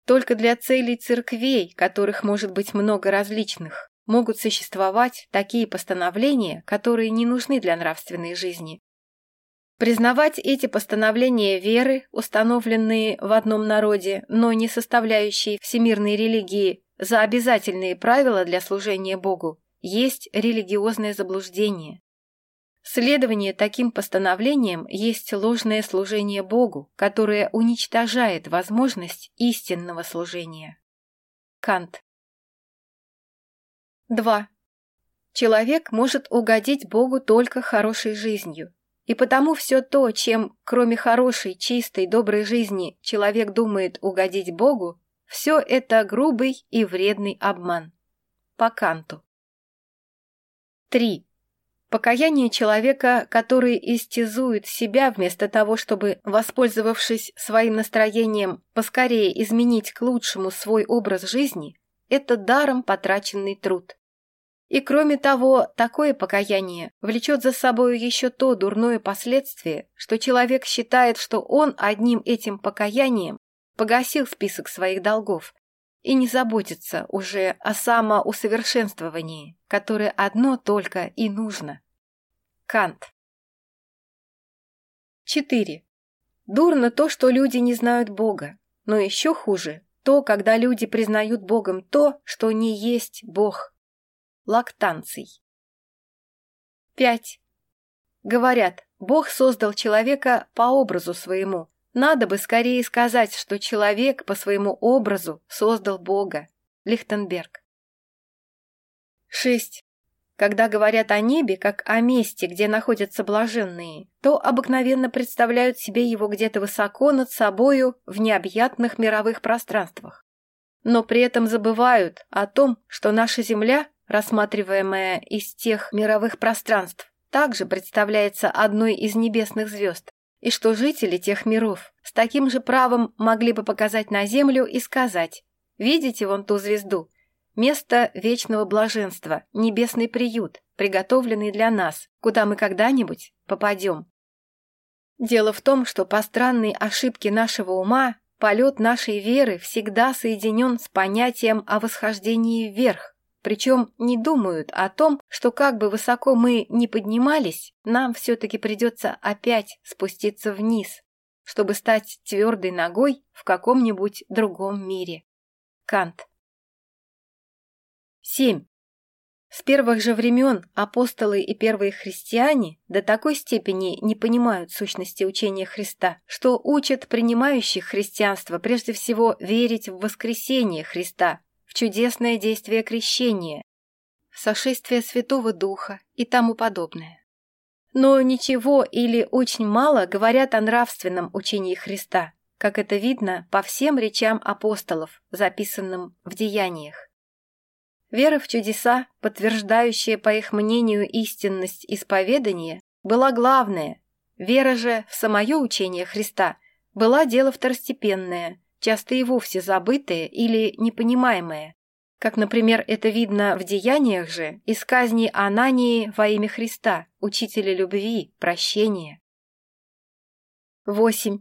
Только для целей церквей, которых может быть много различных, могут существовать такие постановления, которые не нужны для нравственной жизни, Признавать эти постановления веры, установленные в одном народе, но не составляющие всемирной религии, за обязательные правила для служения Богу, есть религиозное заблуждение. Следование таким постановлениям есть ложное служение Богу, которое уничтожает возможность истинного служения. Кант. 2. Человек может угодить Богу только хорошей жизнью, И потому все то, чем, кроме хорошей, чистой, доброй жизни, человек думает угодить Богу, все это грубый и вредный обман. По Канту. 3. Покаяние человека, который истязует себя вместо того, чтобы, воспользовавшись своим настроением, поскорее изменить к лучшему свой образ жизни, это даром потраченный труд. И кроме того, такое покаяние влечет за собой еще то дурное последствие, что человек считает, что он одним этим покаянием погасил список своих долгов и не заботится уже о самоусовершенствовании, которое одно только и нужно. Кант. 4. Дурно то, что люди не знают Бога, но еще хуже то, когда люди признают Богом то, что не есть Бог. лактанций. 5. Говорят, Бог создал человека по образу своему. Надо бы скорее сказать, что человек по своему образу создал Бога. Лихтенберг. 6. Когда говорят о небе, как о месте, где находятся блаженные, то обыкновенно представляют себе его где-то высоко над собою в необъятных мировых пространствах. Но при этом забывают о том, что наша Земля рассматриваемая из тех мировых пространств, также представляется одной из небесных звезд, и что жители тех миров с таким же правом могли бы показать на Землю и сказать «Видите вон ту звезду? Место вечного блаженства, небесный приют, приготовленный для нас, куда мы когда-нибудь попадем». Дело в том, что по странной ошибке нашего ума полет нашей веры всегда соединен с понятием о восхождении вверх, причем не думают о том, что как бы высоко мы ни поднимались, нам все-таки придется опять спуститься вниз, чтобы стать твердой ногой в каком-нибудь другом мире. Кант. 7. С первых же времен апостолы и первые христиане до такой степени не понимают сущности учения Христа, что учат принимающих христианство прежде всего верить в воскресение Христа в чудесное действие крещения, в сошествие Святого Духа и тому подобное. Но ничего или очень мало говорят о нравственном учении Христа, как это видно по всем речам апостолов, записанным в деяниях. Вера в чудеса, подтверждающая, по их мнению, истинность исповедания, была главная, вера же в самое учение Христа была дело второстепенное – часто и вовсе забытое или непонимаемое, как, например, это видно в деяниях же из казни Анании во имя Христа, учителя любви, прощения. 8.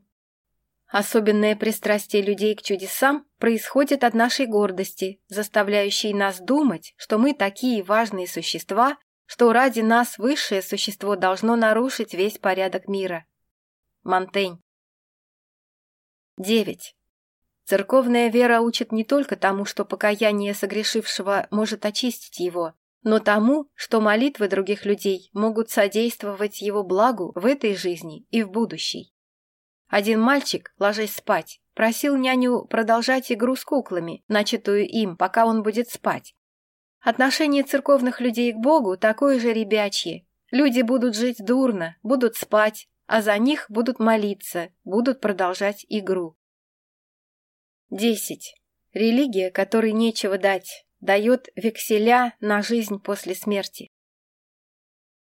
Особенное пристрастие людей к чудесам происходит от нашей гордости, заставляющей нас думать, что мы такие важные существа, что ради нас высшее существо должно нарушить весь порядок мира. Монтень. 9. Церковная вера учит не только тому, что покаяние согрешившего может очистить его, но тому, что молитвы других людей могут содействовать его благу в этой жизни и в будущей. Один мальчик, ложась спать, просил няню продолжать игру с куклами, начатую им, пока он будет спать. Отношение церковных людей к Богу такое же ребячье. Люди будут жить дурно, будут спать, а за них будут молиться, будут продолжать игру. Десять. Религия, которой нечего дать, дает векселя на жизнь после смерти.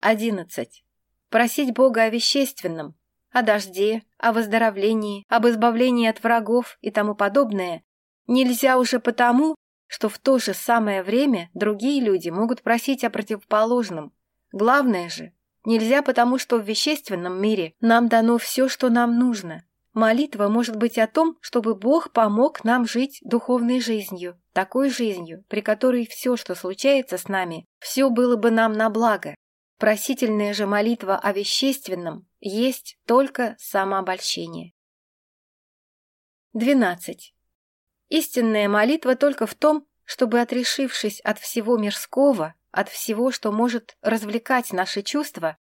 Одиннадцать. Просить Бога о вещественном, о дожде, о выздоровлении, об избавлении от врагов и тому подобное нельзя уже потому, что в то же самое время другие люди могут просить о противоположном. Главное же, нельзя потому, что в вещественном мире нам дано все, что нам нужно – Молитва может быть о том, чтобы Бог помог нам жить духовной жизнью, такой жизнью, при которой все, что случается с нами, все было бы нам на благо. Просительная же молитва о вещественном есть только самообольщение. 12. Истинная молитва только в том, чтобы, отрешившись от всего мирского, от всего, что может развлекать наши чувства,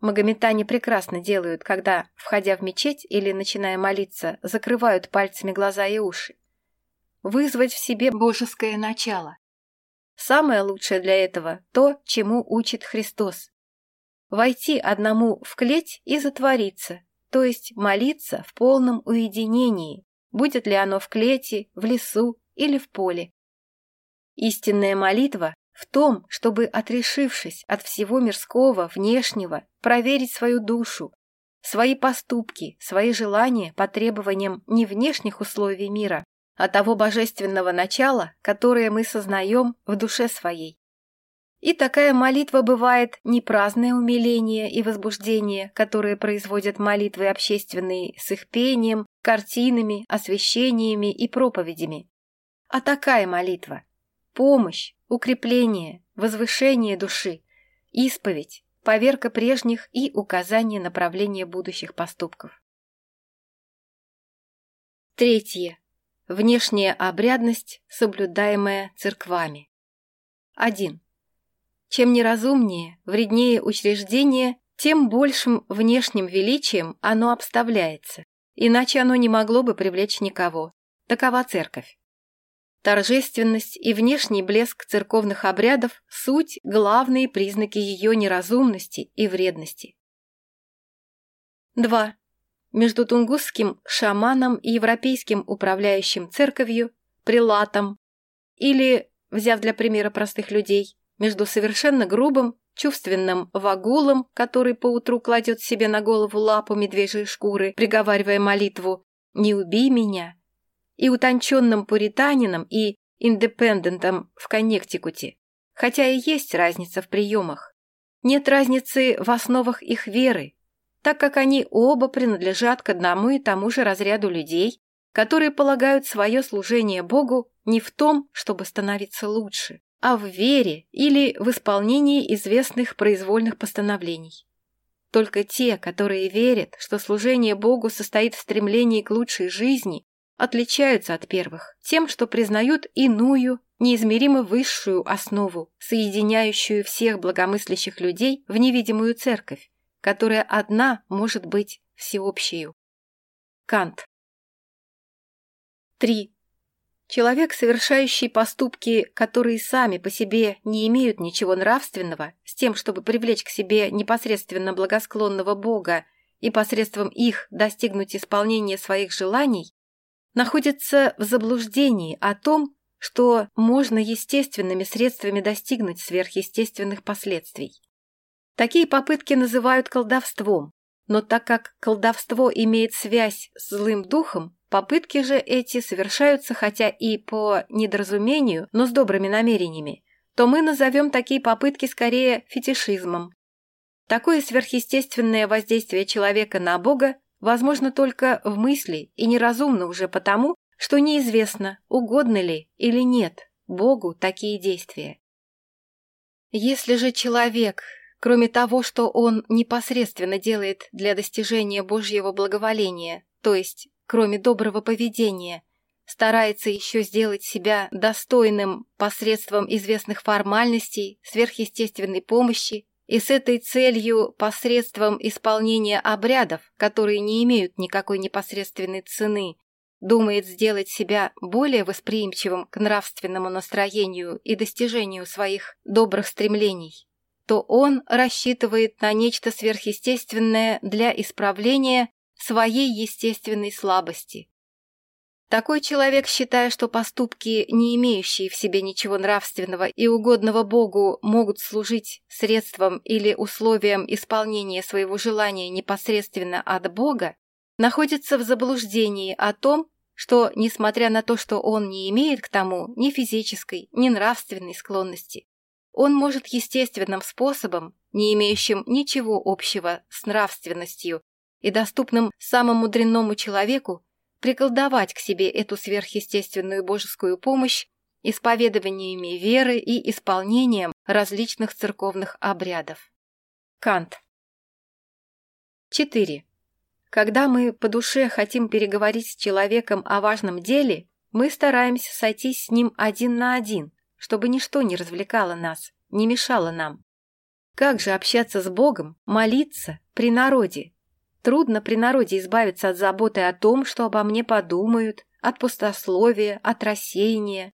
Магометане прекрасно делают, когда, входя в мечеть или начиная молиться, закрывают пальцами глаза и уши. Вызвать в себе божеское начало. Самое лучшее для этого – то, чему учит Христос. Войти одному в клеть и затвориться, то есть молиться в полном уединении, будет ли оно в клете, в лесу или в поле. Истинная молитва в том, чтобы, отрешившись от всего мирского, внешнего, проверить свою душу, свои поступки, свои желания по требованиям не внешних условий мира, а того божественного начала, которое мы сознаем в душе своей. И такая молитва бывает не праздное умиление и возбуждение, которые производят молитвы общественные с их пением, картинами, освящениями и проповедями. А такая молитва – помощь, укрепление, возвышение души, исповедь, поверка прежних и указание направления будущих поступков. Третье. Внешняя обрядность, соблюдаемая церквами. 1. Чем неразумнее, вреднее учреждение, тем большим внешним величием оно обставляется, иначе оно не могло бы привлечь никого. Такова церковь торжественность и внешний блеск церковных обрядов – суть главные признаки ее неразумности и вредности. 2. Между тунгусским шаманом и европейским управляющим церковью, прилатом, или, взяв для примера простых людей, между совершенно грубым, чувственным вагулом, который поутру кладет себе на голову лапу медвежьей шкуры, приговаривая молитву «Не убей меня», и утонченным пуританином, и индепендентом в Коннектикуте, хотя и есть разница в приемах. Нет разницы в основах их веры, так как они оба принадлежат к одному и тому же разряду людей, которые полагают свое служение Богу не в том, чтобы становиться лучше, а в вере или в исполнении известных произвольных постановлений. Только те, которые верят, что служение Богу состоит в стремлении к лучшей жизни, отличаются от первых тем, что признают иную, неизмеримо высшую основу, соединяющую всех благомыслящих людей в невидимую церковь, которая одна может быть всеобщею. Кант. 3. Человек, совершающий поступки, которые сами по себе не имеют ничего нравственного, с тем, чтобы привлечь к себе непосредственно благосклонного Бога и посредством их достигнуть исполнения своих желаний, Находит в заблуждении о том, что можно естественными средствами достигнуть сверхъестественных последствий. Такие попытки называют колдовством, но так как колдовство имеет связь с злым духом, попытки же эти совершаются хотя и по недоразумению, но с добрыми намерениями, то мы назовем такие попытки скорее фетишизмом. Такое сверхъестественное воздействие человека на Бога Возможно, только в мысли и неразумно уже потому, что неизвестно, угодно ли или нет Богу такие действия. Если же человек, кроме того, что он непосредственно делает для достижения Божьего благоволения, то есть кроме доброго поведения, старается еще сделать себя достойным посредством известных формальностей, сверхъестественной помощи и с этой целью посредством исполнения обрядов, которые не имеют никакой непосредственной цены, думает сделать себя более восприимчивым к нравственному настроению и достижению своих добрых стремлений, то он рассчитывает на нечто сверхъестественное для исправления своей естественной слабости. Такой человек, считая, что поступки, не имеющие в себе ничего нравственного и угодного Богу, могут служить средством или условием исполнения своего желания непосредственно от Бога, находится в заблуждении о том, что, несмотря на то, что он не имеет к тому ни физической, ни нравственной склонности, он может естественным способом, не имеющим ничего общего с нравственностью и доступным самому дрянному Прикол к себе эту сверхъестественную божескую помощь исповедованиями веры и исполнением различных церковных обрядов. Кант. 4. Когда мы по душе хотим переговорить с человеком о важном деле, мы стараемся сойтись с ним один на один, чтобы ничто не развлекало нас, не мешало нам. Как же общаться с Богом, молиться при народе, Трудно при народе избавиться от заботы о том, что обо мне подумают, от пустословия, от рассеяния.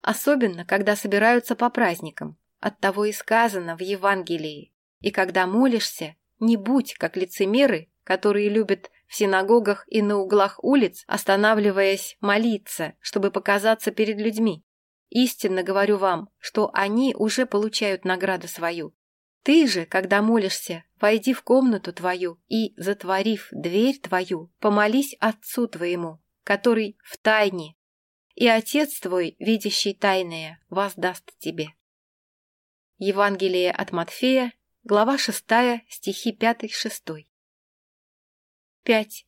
Особенно, когда собираются по праздникам. от того, и сказано в Евангелии. И когда молишься, не будь как лицемеры, которые любят в синагогах и на углах улиц, останавливаясь молиться, чтобы показаться перед людьми. Истинно говорю вам, что они уже получают награду свою. Ты же, когда молишься, войди в комнату твою и, затворив дверь твою, помолись Отцу твоему, который в тайне, и Отец твой, видящий тайное, воздаст тебе». Евангелие от Матфея, глава 6, стихи 5-6. 5.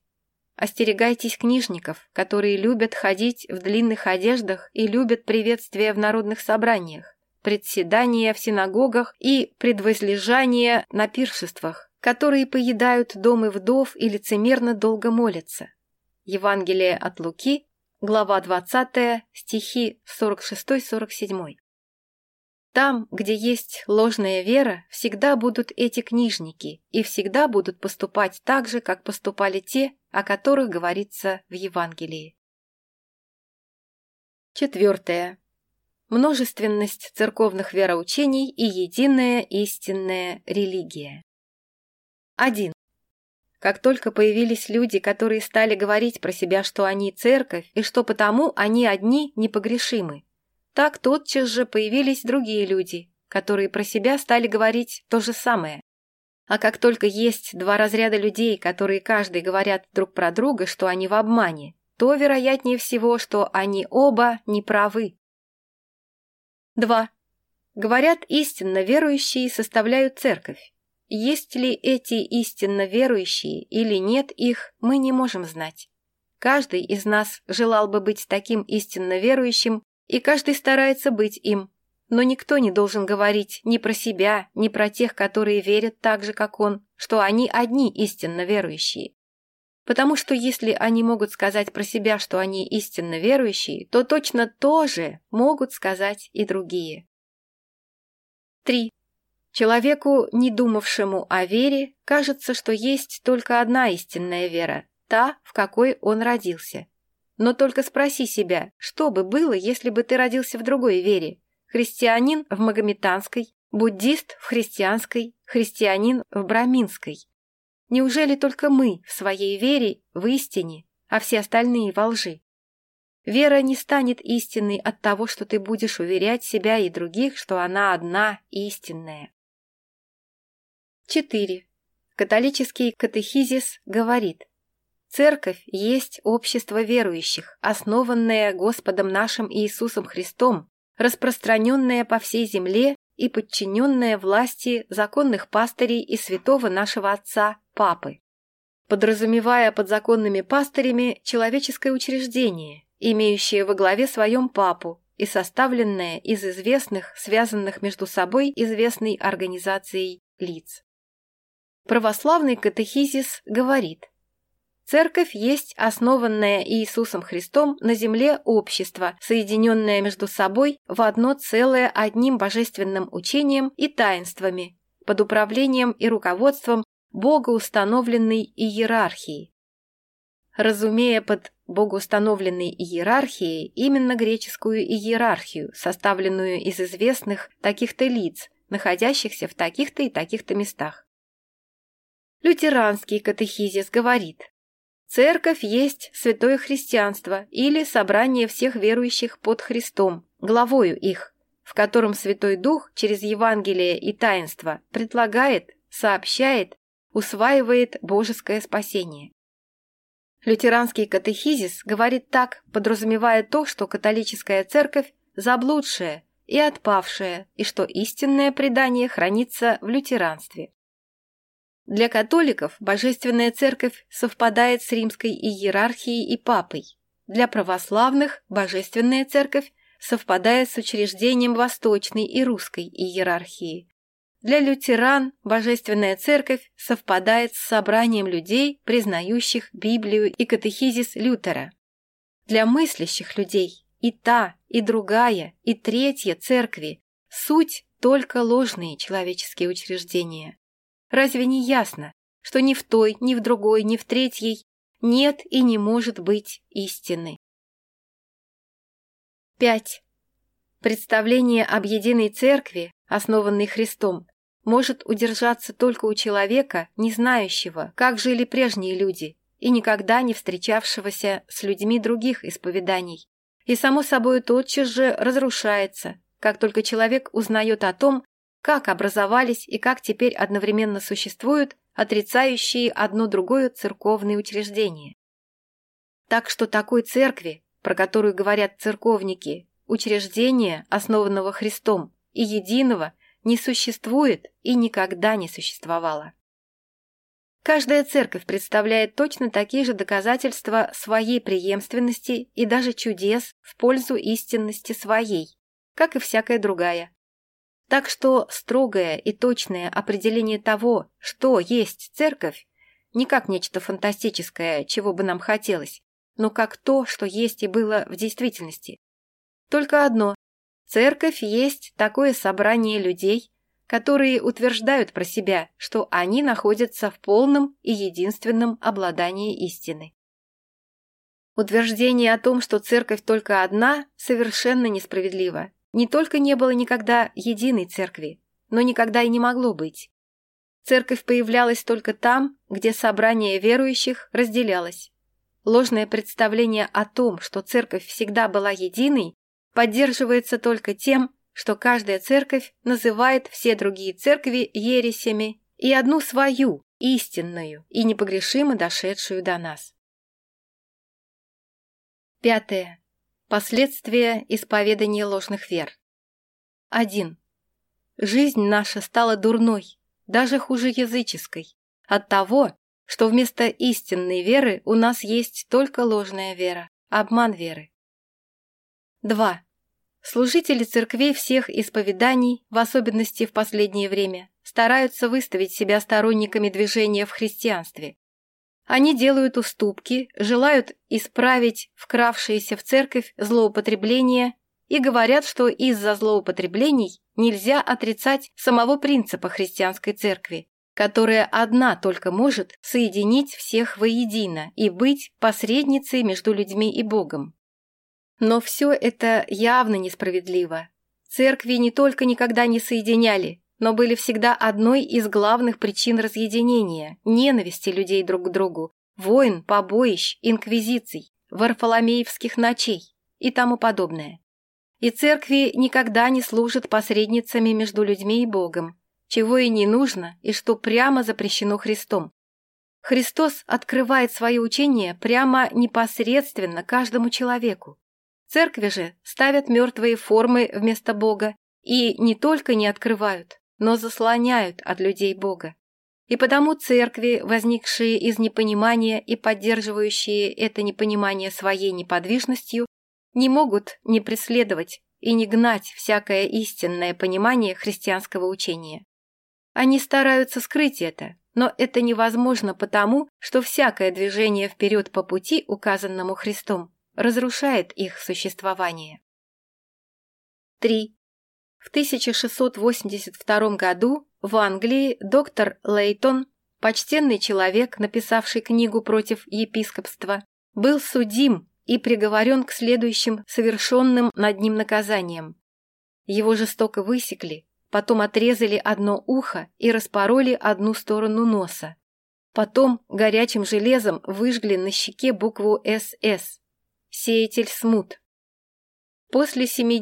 Остерегайтесь книжников, которые любят ходить в длинных одеждах и любят приветствия в народных собраниях, председания в синагогах и предвозлежания на пиршествах, которые поедают дома вдов и лицемерно долго молятся. Евангелие от Луки, глава 20, стихи 46-47. Там, где есть ложная вера, всегда будут эти книжники и всегда будут поступать так же, как поступали те, о которых говорится в Евангелии. Четвертое. множественность церковных вероучений и единая истинная религия. 1. Как только появились люди, которые стали говорить про себя, что они церковь и что потому они одни непогрешимы, так тотчас же появились другие люди, которые про себя стали говорить то же самое. А как только есть два разряда людей, которые каждый говорят друг про друга, что они в обмане, то вероятнее всего, что они оба неправы. Два. Говорят, истинно верующие составляют церковь. Есть ли эти истинно верующие или нет их, мы не можем знать. Каждый из нас желал бы быть таким истинно верующим, и каждый старается быть им. Но никто не должен говорить ни про себя, ни про тех, которые верят так же, как он, что они одни истинно верующие потому что если они могут сказать про себя, что они истинно верующие, то точно тоже могут сказать и другие. 3. Человеку, не думавшему о вере, кажется, что есть только одна истинная вера, та, в какой он родился. Но только спроси себя, что бы было, если бы ты родился в другой вере? Христианин в магометанской, буддист в христианской, христианин в браминской – Неужели только мы в своей вере в истине, а все остальные во лжи? Вера не станет истинной от того, что ты будешь уверять себя и других, что она одна истинная. 4. Католический катехизис говорит, Церковь есть общество верующих, основанное Господом нашим Иисусом Христом, распространенное по всей земле и подчиненное власти законных пастырей и святого нашего Отца папы. Подразумевая под законными пастырями человеческое учреждение, имеющее во главе своем папу и составленное из известных, связанных между собой известной организацией лиц. Православный катехизис говорит, Церковь есть основанное Иисусом Христом на земле общество, соединенное между собой в одно целое одним божественным учением и таинствами, под управлением и руководством Бога установленной иерархии. разумея под богоустановленной иерархией именно греческую иерархию, составленную из известных таких-то лиц, находящихся в таких-то и таких-то местах. Лютеранский катехизис говорит, Церковь есть святое христианство или собрание всех верующих под Христом, главою их, в котором Святой Дух через Евангелие и таинство предлагает, сообщает, усваивает божеское спасение. Лютеранский катехизис говорит так, подразумевая то, что католическая церковь заблудшая и отпавшая, и что истинное предание хранится в лютеранстве. Для католиков Божественная Церковь совпадает с римской иерархией и папой. Для православных Божественная Церковь совпадает с учреждением восточной и русской иерархии. Для лютеран Божественная Церковь совпадает с собранием людей, признающих Библию и катехизис Лютера. Для мыслящих людей и та, и другая, и третья церкви – суть только ложные человеческие учреждения. Разве не ясно, что ни в той, ни в другой, ни в третьей нет и не может быть истины? 5. Представление об единой церкви, основанной Христом, Может, удержаться только у человека, не знающего, как жили прежние люди, и никогда не встречавшегося с людьми других исповеданий. И, само собой, тотчас же разрушается, как только человек узнает о том, как образовались и как теперь одновременно существуют отрицающие одно другое церковные учреждения. Так что такой церкви, про которую говорят церковники, учреждения, основанного Христом и единого – не существует и никогда не существовало. Каждая церковь представляет точно такие же доказательства своей преемственности и даже чудес в пользу истинности своей, как и всякая другая. Так что строгое и точное определение того, что есть церковь, не как нечто фантастическое, чего бы нам хотелось, но как то, что есть и было в действительности. Церковь есть такое собрание людей, которые утверждают про себя, что они находятся в полном и единственном обладании истины. Утверждение о том, что церковь только одна, совершенно несправедливо. Не только не было никогда единой церкви, но никогда и не могло быть. Церковь появлялась только там, где собрание верующих разделялось. Ложное представление о том, что церковь всегда была единой, поддерживается только тем, что каждая церковь называет все другие церкви ересями и одну свою, истинную и непогрешимо дошедшую до нас. Пятое. Последствия исповедания ложных вер. 1. Жизнь наша стала дурной, даже хуже языческой, от того, что вместо истинной веры у нас есть только ложная вера, обман веры. 2. Служители церквей всех исповеданий, в особенности в последнее время, стараются выставить себя сторонниками движения в христианстве. Они делают уступки, желают исправить вкравшиеся в церковь злоупотребления и говорят, что из-за злоупотреблений нельзя отрицать самого принципа христианской церкви, которая одна только может соединить всех воедино и быть посредницей между людьми и Богом. Но все это явно несправедливо. Церкви не только никогда не соединяли, но были всегда одной из главных причин разъединения, ненависти людей друг к другу, войн, побоищ, инквизиций, варфоломеевских ночей и тому подобное. И церкви никогда не служат посредницами между людьми и Богом, чего и не нужно и что прямо запрещено Христом. Христос открывает свое учение прямо непосредственно каждому человеку церкви же ставят мертвые формы вместо Бога и не только не открывают, но заслоняют от людей Бога. И потому церкви, возникшие из непонимания и поддерживающие это непонимание своей неподвижностью, не могут не преследовать и не гнать всякое истинное понимание христианского учения. Они стараются скрыть это, но это невозможно потому, что всякое движение вперед по пути, указанному Христом, разрушает их существование. 3. В 1682 году в Англии доктор Лейтон, почтенный человек, написавший книгу против епископства, был судим и приговорен к следующим совершенным над ним наказаниям. Его жестоко высекли, потом отрезали одно ухо и распороли одну сторону носа. Потом горячим железом выжгли на щеке букву «СС», «Сеятель смут». После семи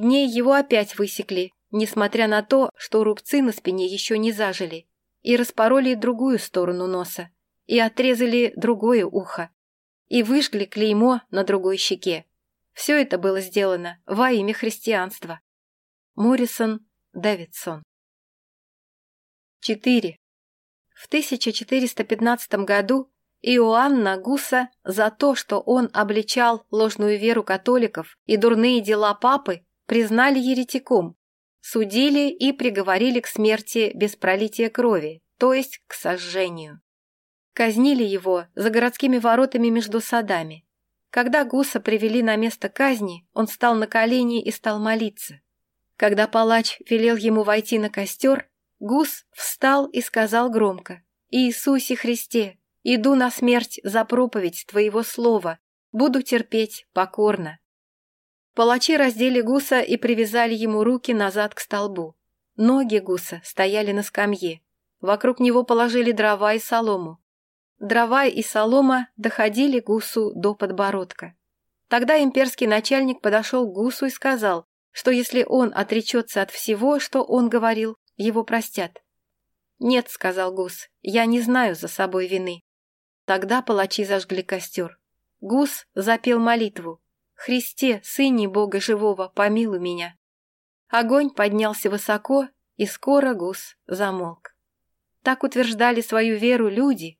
дней его опять высекли, несмотря на то, что рубцы на спине еще не зажили, и распороли другую сторону носа, и отрезали другое ухо, и выжгли клеймо на другой щеке. Все это было сделано во имя христианства. Моррисон Дэвидсон 4. В 1415 году Иоанна Гуса за то, что он обличал ложную веру католиков и дурные дела папы, признали еретиком, судили и приговорили к смерти без пролития крови, то есть к сожжению. Казнили его за городскими воротами между садами. Когда Гуса привели на место казни, он встал на колени и стал молиться. Когда палач велел ему войти на костер, Гус встал и сказал громко «Иисусе Христе, Иду на смерть за проповедь Твоего слова, буду терпеть покорно». Палачи раздели гуса и привязали ему руки назад к столбу. Ноги гуса стояли на скамье. Вокруг него положили дрова и солому. Дрова и солома доходили гусу до подбородка. Тогда имперский начальник подошел к гусу и сказал, что если он отречется от всего, что он говорил, его простят. «Нет», — сказал гус, — «я не знаю за собой вины». Тогда палачи зажгли костер. Гус запел молитву. «Христе, Сыне Бога Живого, помилуй меня». Огонь поднялся высоко, и скоро гус замолк. Так утверждали свою веру люди,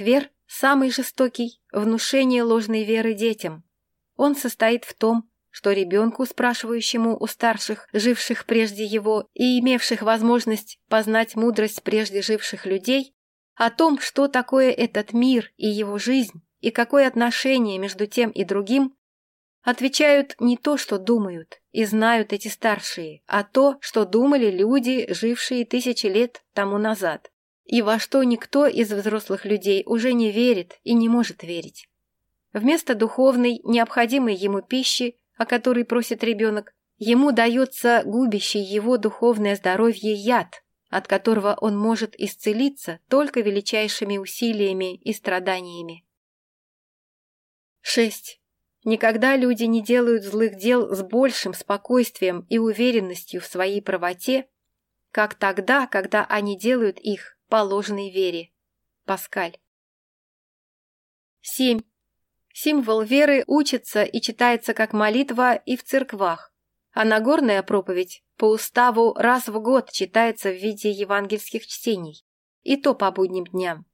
которые называли себя христианами. Разве не ясно, что это была не вера, а самое грубое суеверие? 5. Из всех способов распространения ложных вер Самый жестокий – внушение ложной веры детям. Он состоит в том, что ребенку, спрашивающему у старших, живших прежде его и имевших возможность познать мудрость прежде живших людей, о том, что такое этот мир и его жизнь, и какое отношение между тем и другим, отвечают не то, что думают и знают эти старшие, а то, что думали люди, жившие тысячи лет тому назад и во что никто из взрослых людей уже не верит и не может верить. Вместо духовной, необходимой ему пищи, о которой просит ребенок, ему дается губящий его духовное здоровье яд, от которого он может исцелиться только величайшими усилиями и страданиями. 6. Никогда люди не делают злых дел с большим спокойствием и уверенностью в своей правоте, как тогда, когда они делают их по положенной Вере. Паскаль. 7. Символ веры учится и читается как молитва и в церквах, а Нагорная проповедь по уставу раз в год читается в виде евангельских чтений, и то по будним дням.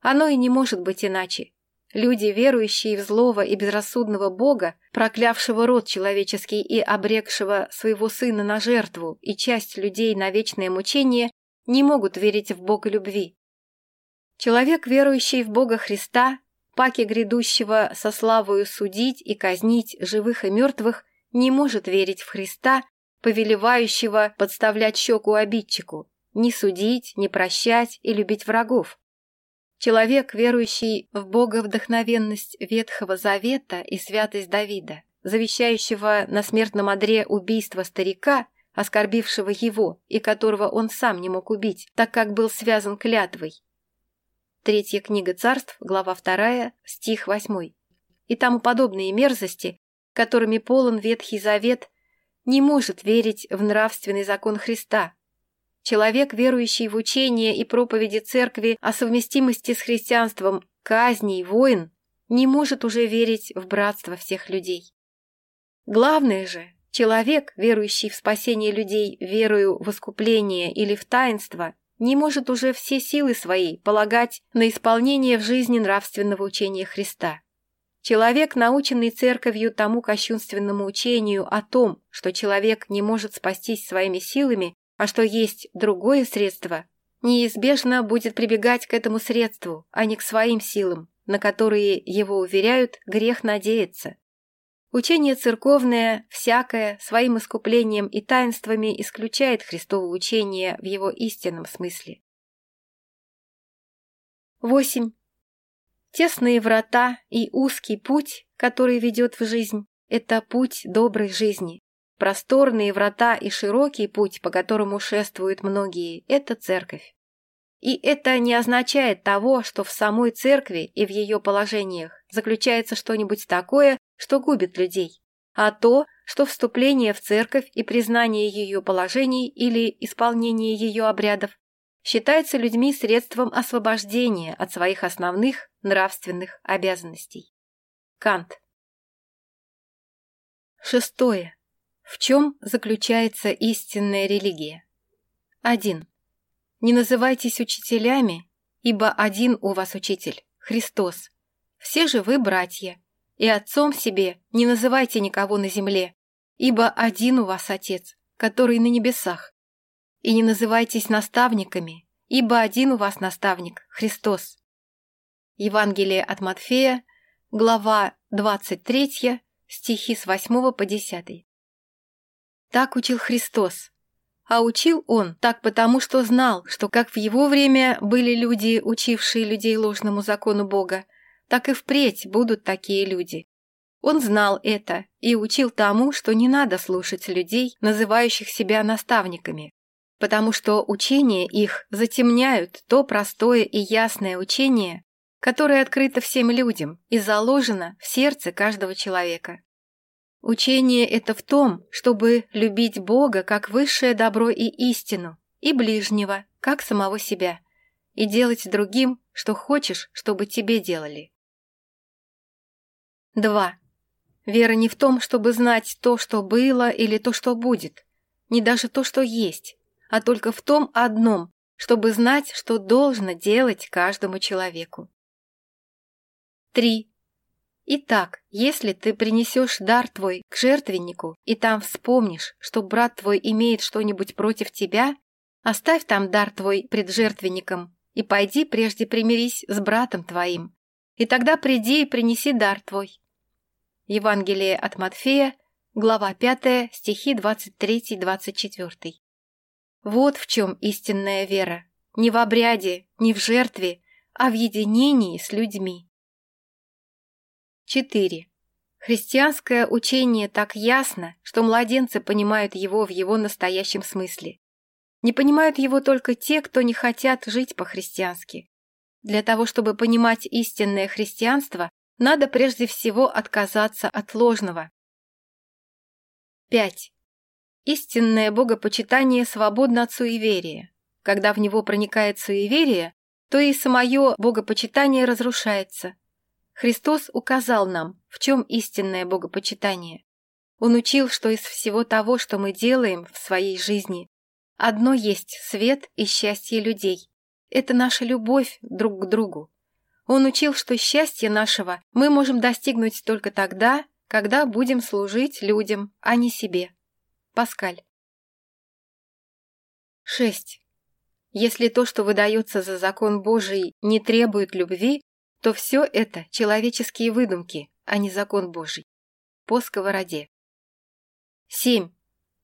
Оно и не может быть иначе. Люди, верующие в злого и безрассудного Бога, проклявшего род человеческий и обрекшего своего сына на жертву и часть людей на вечное мучение, не могут верить в Бога любви. Человек, верующий в Бога Христа, паки грядущего со славою судить и казнить живых и мертвых, не может верить в Христа, повелевающего подставлять щеку обидчику, не судить, не прощать и любить врагов. Человек, верующий в Бога вдохновенность Ветхого Завета и святость Давида, завещающего на смертном одре убийство старика – оскорбившего его и которого он сам не мог убить, так как был связан клятвой. Третья книга царств, глава 2, стих 8. И тому подобные мерзости, которыми полон Ветхий Завет, не может верить в нравственный закон Христа. Человек, верующий в учение и проповеди церкви о совместимости с христианством казни и войн, не может уже верить в братство всех людей. Главное же, Человек, верующий в спасение людей верою в искупление или в таинство, не может уже все силы свои полагать на исполнение в жизни нравственного учения Христа. Человек, наученный церковью тому кощунственному учению о том, что человек не может спастись своими силами, а что есть другое средство, неизбежно будет прибегать к этому средству, а не к своим силам, на которые, его уверяют, грех надеяться. Учение церковное, всякое, своим искуплением и таинствами исключает Христово учение в его истинном смысле. 8. Тесные врата и узкий путь, который ведет в жизнь, это путь доброй жизни. Просторные врата и широкий путь, по которому шествуют многие, это церковь. И это не означает того, что в самой церкви и в ее положениях заключается что-нибудь такое, что губит людей, а то, что вступление в церковь и признание ее положений или исполнение ее обрядов считается людьми средством освобождения от своих основных нравственных обязанностей. Кант. Шестое. В чем заключается истинная религия? 1. Не называйтесь учителями, ибо один у вас учитель – Христос. Все же вы братья – и отцом себе не называйте никого на земле, ибо один у вас Отец, который на небесах. И не называйтесь наставниками, ибо один у вас наставник – Христос. Евангелие от Матфея, глава 23, стихи с 8 по 10. Так учил Христос. А учил он так потому, что знал, что как в его время были люди, учившие людей ложному закону Бога, так и впредь будут такие люди. Он знал это и учил тому, что не надо слушать людей, называющих себя наставниками, потому что учения их затемняют то простое и ясное учение, которое открыто всем людям и заложено в сердце каждого человека. Учение это в том, чтобы любить Бога как высшее добро и истину, и ближнего, как самого себя, и делать другим, что хочешь, чтобы тебе делали. 2. Вера не в том, чтобы знать то, что было, или то, что будет, не даже то, что есть, а только в том одном, чтобы знать, что должно делать каждому человеку. 3. Итак, если ты принесешь дар твой к жертвеннику и там вспомнишь, что брат твой имеет что-нибудь против тебя, оставь там дар твой пред жертвенником и пойди прежде примирись с братом твоим, и тогда приди и принеси дар твой. Евангелие от Матфея, глава 5, стихи 23-24. Вот в чем истинная вера. Не в обряде, не в жертве, а в единении с людьми. 4. Христианское учение так ясно, что младенцы понимают его в его настоящем смысле. Не понимают его только те, кто не хотят жить по-христиански. Для того, чтобы понимать истинное христианство, Надо прежде всего отказаться от ложного. 5. Истинное богопочитание свободно от суеверия. Когда в него проникает суеверие, то и самое богопочитание разрушается. Христос указал нам, в чем истинное богопочитание. Он учил, что из всего того, что мы делаем в своей жизни, одно есть свет и счастье людей. Это наша любовь друг к другу, Он учил, что счастье нашего мы можем достигнуть только тогда, когда будем служить людям, а не себе. Паскаль. 6. Если то, что выдается за закон Божий, не требует любви, то все это человеческие выдумки, а не закон Божий. По сковороде. 7.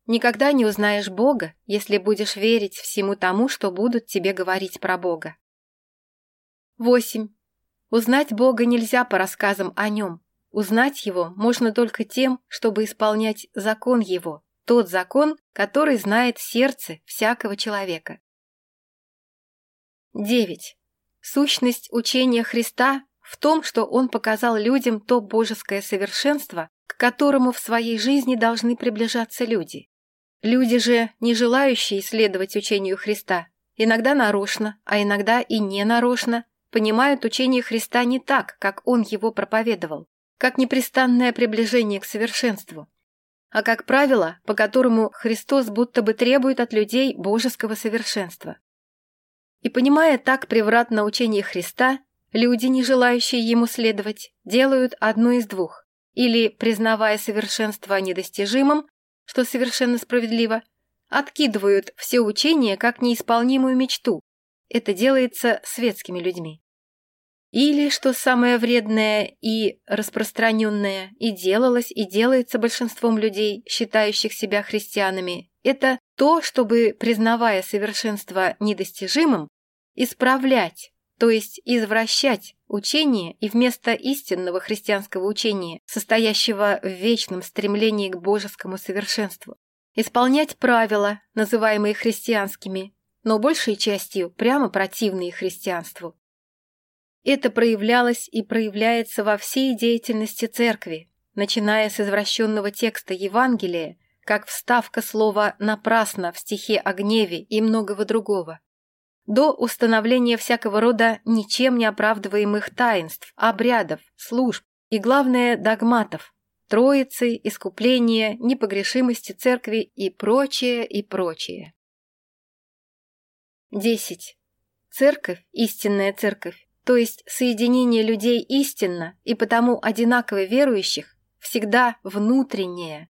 Никогда не узнаешь Бога, если будешь верить всему тому, что будут тебе говорить про Бога. 8. Узнать Бога нельзя по рассказам о нем. Узнать его можно только тем, чтобы исполнять закон его, тот закон, который знает сердце всякого человека. 9. Сущность учения Христа в том, что он показал людям то божеское совершенство, к которому в своей жизни должны приближаться люди. Люди же, не желающие следовать учению Христа, иногда нарочно, а иногда и не нарочно, понимают учение Христа не так, как он его проповедовал, как непрестанное приближение к совершенству, а как правило, по которому Христос будто бы требует от людей божеского совершенства. И понимая так превратно учение Христа, люди, не желающие ему следовать, делают одно из двух, или, признавая совершенство недостижимым, что совершенно справедливо, откидывают все учения как неисполнимую мечту. Это делается светскими людьми. Или, что самое вредное и распространенное, и делалось, и делается большинством людей, считающих себя христианами, это то, чтобы, признавая совершенство недостижимым, исправлять, то есть извращать учение и вместо истинного христианского учения, состоящего в вечном стремлении к божескому совершенству, исполнять правила, называемые христианскими, но большей частью прямо противные христианству, Это проявлялось и проявляется во всей деятельности церкви, начиная с извращенного текста Евангелия, как вставка слова «напрасно» в стихе о гневе и многого другого, до установления всякого рода ничем не оправдываемых таинств, обрядов, служб и, главное, догматов, троицы, искупления, непогрешимости церкви и прочее, и прочее. 10. Церковь, истинная церковь, то есть соединение людей истинно и потому одинаково верующих, всегда внутреннее.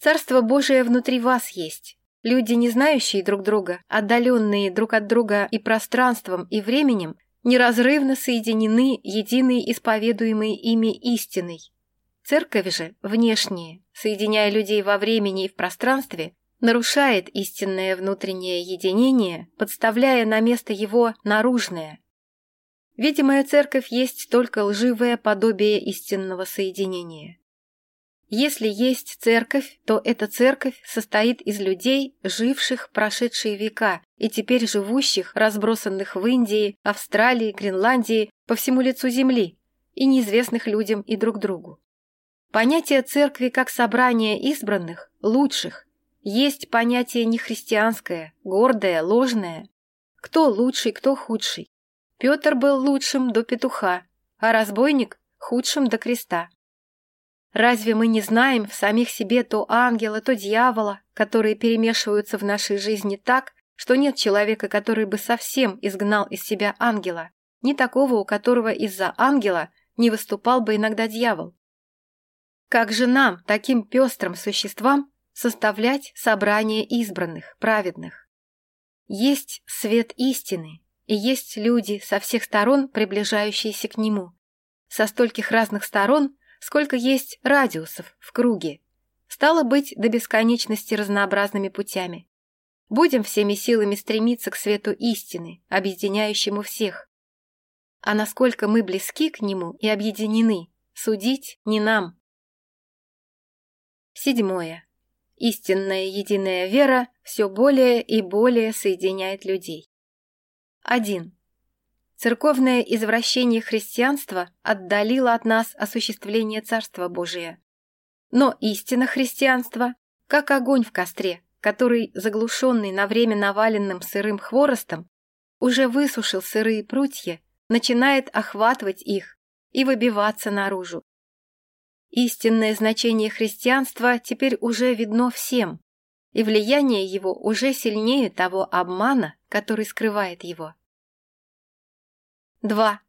Царство Божие внутри вас есть. Люди, не знающие друг друга, отдаленные друг от друга и пространством, и временем, неразрывно соединены единой исповедуемой ими истиной. Церковь же, внешняя, соединяя людей во времени и в пространстве, нарушает истинное внутреннее единение, подставляя на место его наружное – ведь моя церковь есть только лживое подобие истинного соединения. Если есть церковь, то эта церковь состоит из людей, живших прошедшие века и теперь живущих, разбросанных в Индии, Австралии, Гренландии, по всему лицу земли, и неизвестных людям и друг другу. Понятие церкви как собрание избранных, лучших, есть понятие нехристианское, гордое, ложное. Кто лучший, кто худший, Петр был лучшим до петуха, а разбойник — худшим до креста. Разве мы не знаем в самих себе то ангела, то дьявола, которые перемешиваются в нашей жизни так, что нет человека, который бы совсем изгнал из себя ангела, не такого, у которого из-за ангела не выступал бы иногда дьявол? Как же нам, таким пестрым существам, составлять собрание избранных, праведных? Есть свет истины, и есть люди со всех сторон, приближающиеся к нему. Со стольких разных сторон, сколько есть радиусов в круге. Стало быть, до бесконечности разнообразными путями. Будем всеми силами стремиться к свету истины, объединяющему всех. А насколько мы близки к нему и объединены, судить не нам. Седьмое. Истинная единая вера все более и более соединяет людей. 1. Церковное извращение христианства отдалило от нас осуществление Царства Божия. Но истина христианства, как огонь в костре, который, заглушенный на время наваленным сырым хворостом, уже высушил сырые прутья, начинает охватывать их и выбиваться наружу. Истинное значение христианства теперь уже видно всем, и влияние его уже сильнее того обмана, который скрывает его. 2.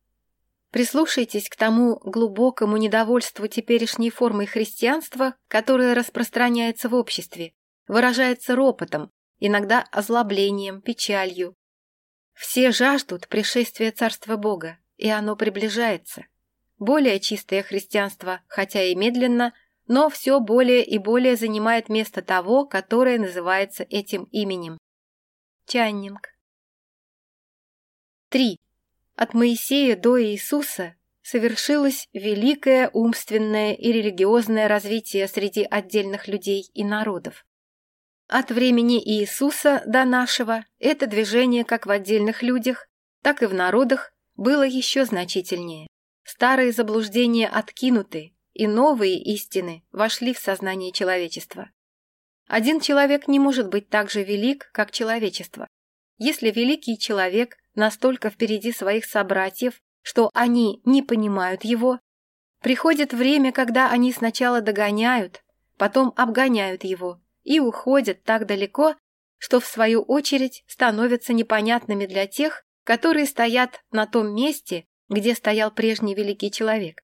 Прислушайтесь к тому глубокому недовольству теперешней формой христианства, которое распространяется в обществе, выражается ропотом, иногда озлоблением, печалью. Все жаждут пришествия Царства Бога, и оно приближается. Более чистое христианство, хотя и медленно, но все более и более занимает место того, которое называется этим именем. Чайнинг. 3. От Моисея до Иисуса совершилось великое умственное и религиозное развитие среди отдельных людей и народов. От времени Иисуса до нашего это движение как в отдельных людях, так и в народах было еще значительнее. Старые заблуждения откинуты, и новые истины вошли в сознание человечества. Один человек не может быть так же велик, как человечество. Если великий человек настолько впереди своих собратьев, что они не понимают его, приходит время, когда они сначала догоняют, потом обгоняют его и уходят так далеко, что в свою очередь становятся непонятными для тех, которые стоят на том месте, где стоял прежний великий человек.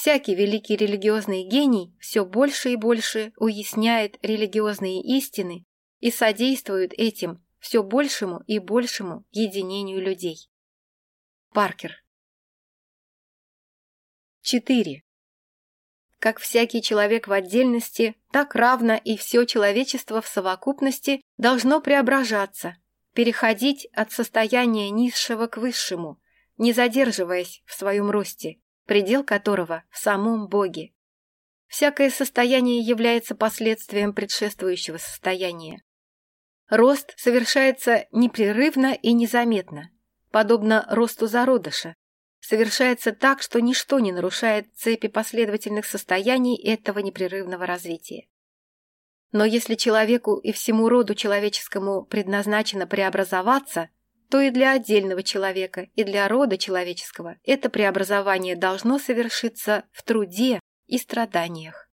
Всякий великий религиозный гений все больше и больше уясняет религиозные истины и содействует этим все большему и большему единению людей. Паркер 4. Как всякий человек в отдельности, так равно и все человечество в совокупности должно преображаться, переходить от состояния низшего к высшему, не задерживаясь в своем росте, предел которого в самом Боге. Всякое состояние является последствием предшествующего состояния. Рост совершается непрерывно и незаметно, подобно росту зародыша. Совершается так, что ничто не нарушает цепи последовательных состояний этого непрерывного развития. Но если человеку и всему роду человеческому предназначено преобразоваться, то и для отдельного человека, и для рода человеческого это преобразование должно совершиться в труде и страданиях.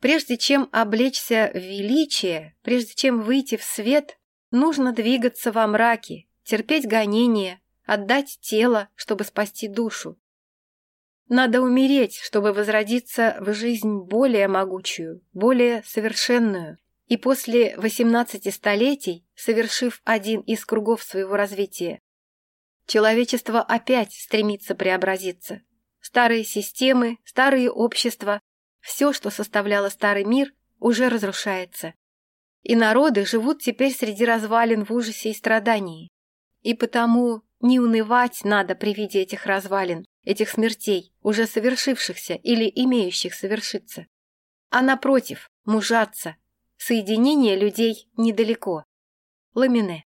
Прежде чем облечься в величие, прежде чем выйти в свет, нужно двигаться во мраке, терпеть гонения, отдать тело, чтобы спасти душу. Надо умереть, чтобы возродиться в жизнь более могучую, более совершенную, и после 18 столетий, совершив один из кругов своего развития, человечество опять стремится преобразиться. Старые системы, старые общества все, что составляло старый мир, уже разрушается. И народы живут теперь среди развалин в ужасе и страдании. И потому не унывать надо при виде этих развалин, этих смертей, уже совершившихся или имеющих совершиться. А напротив, мужаться. соединение людей недалеко. Ламине.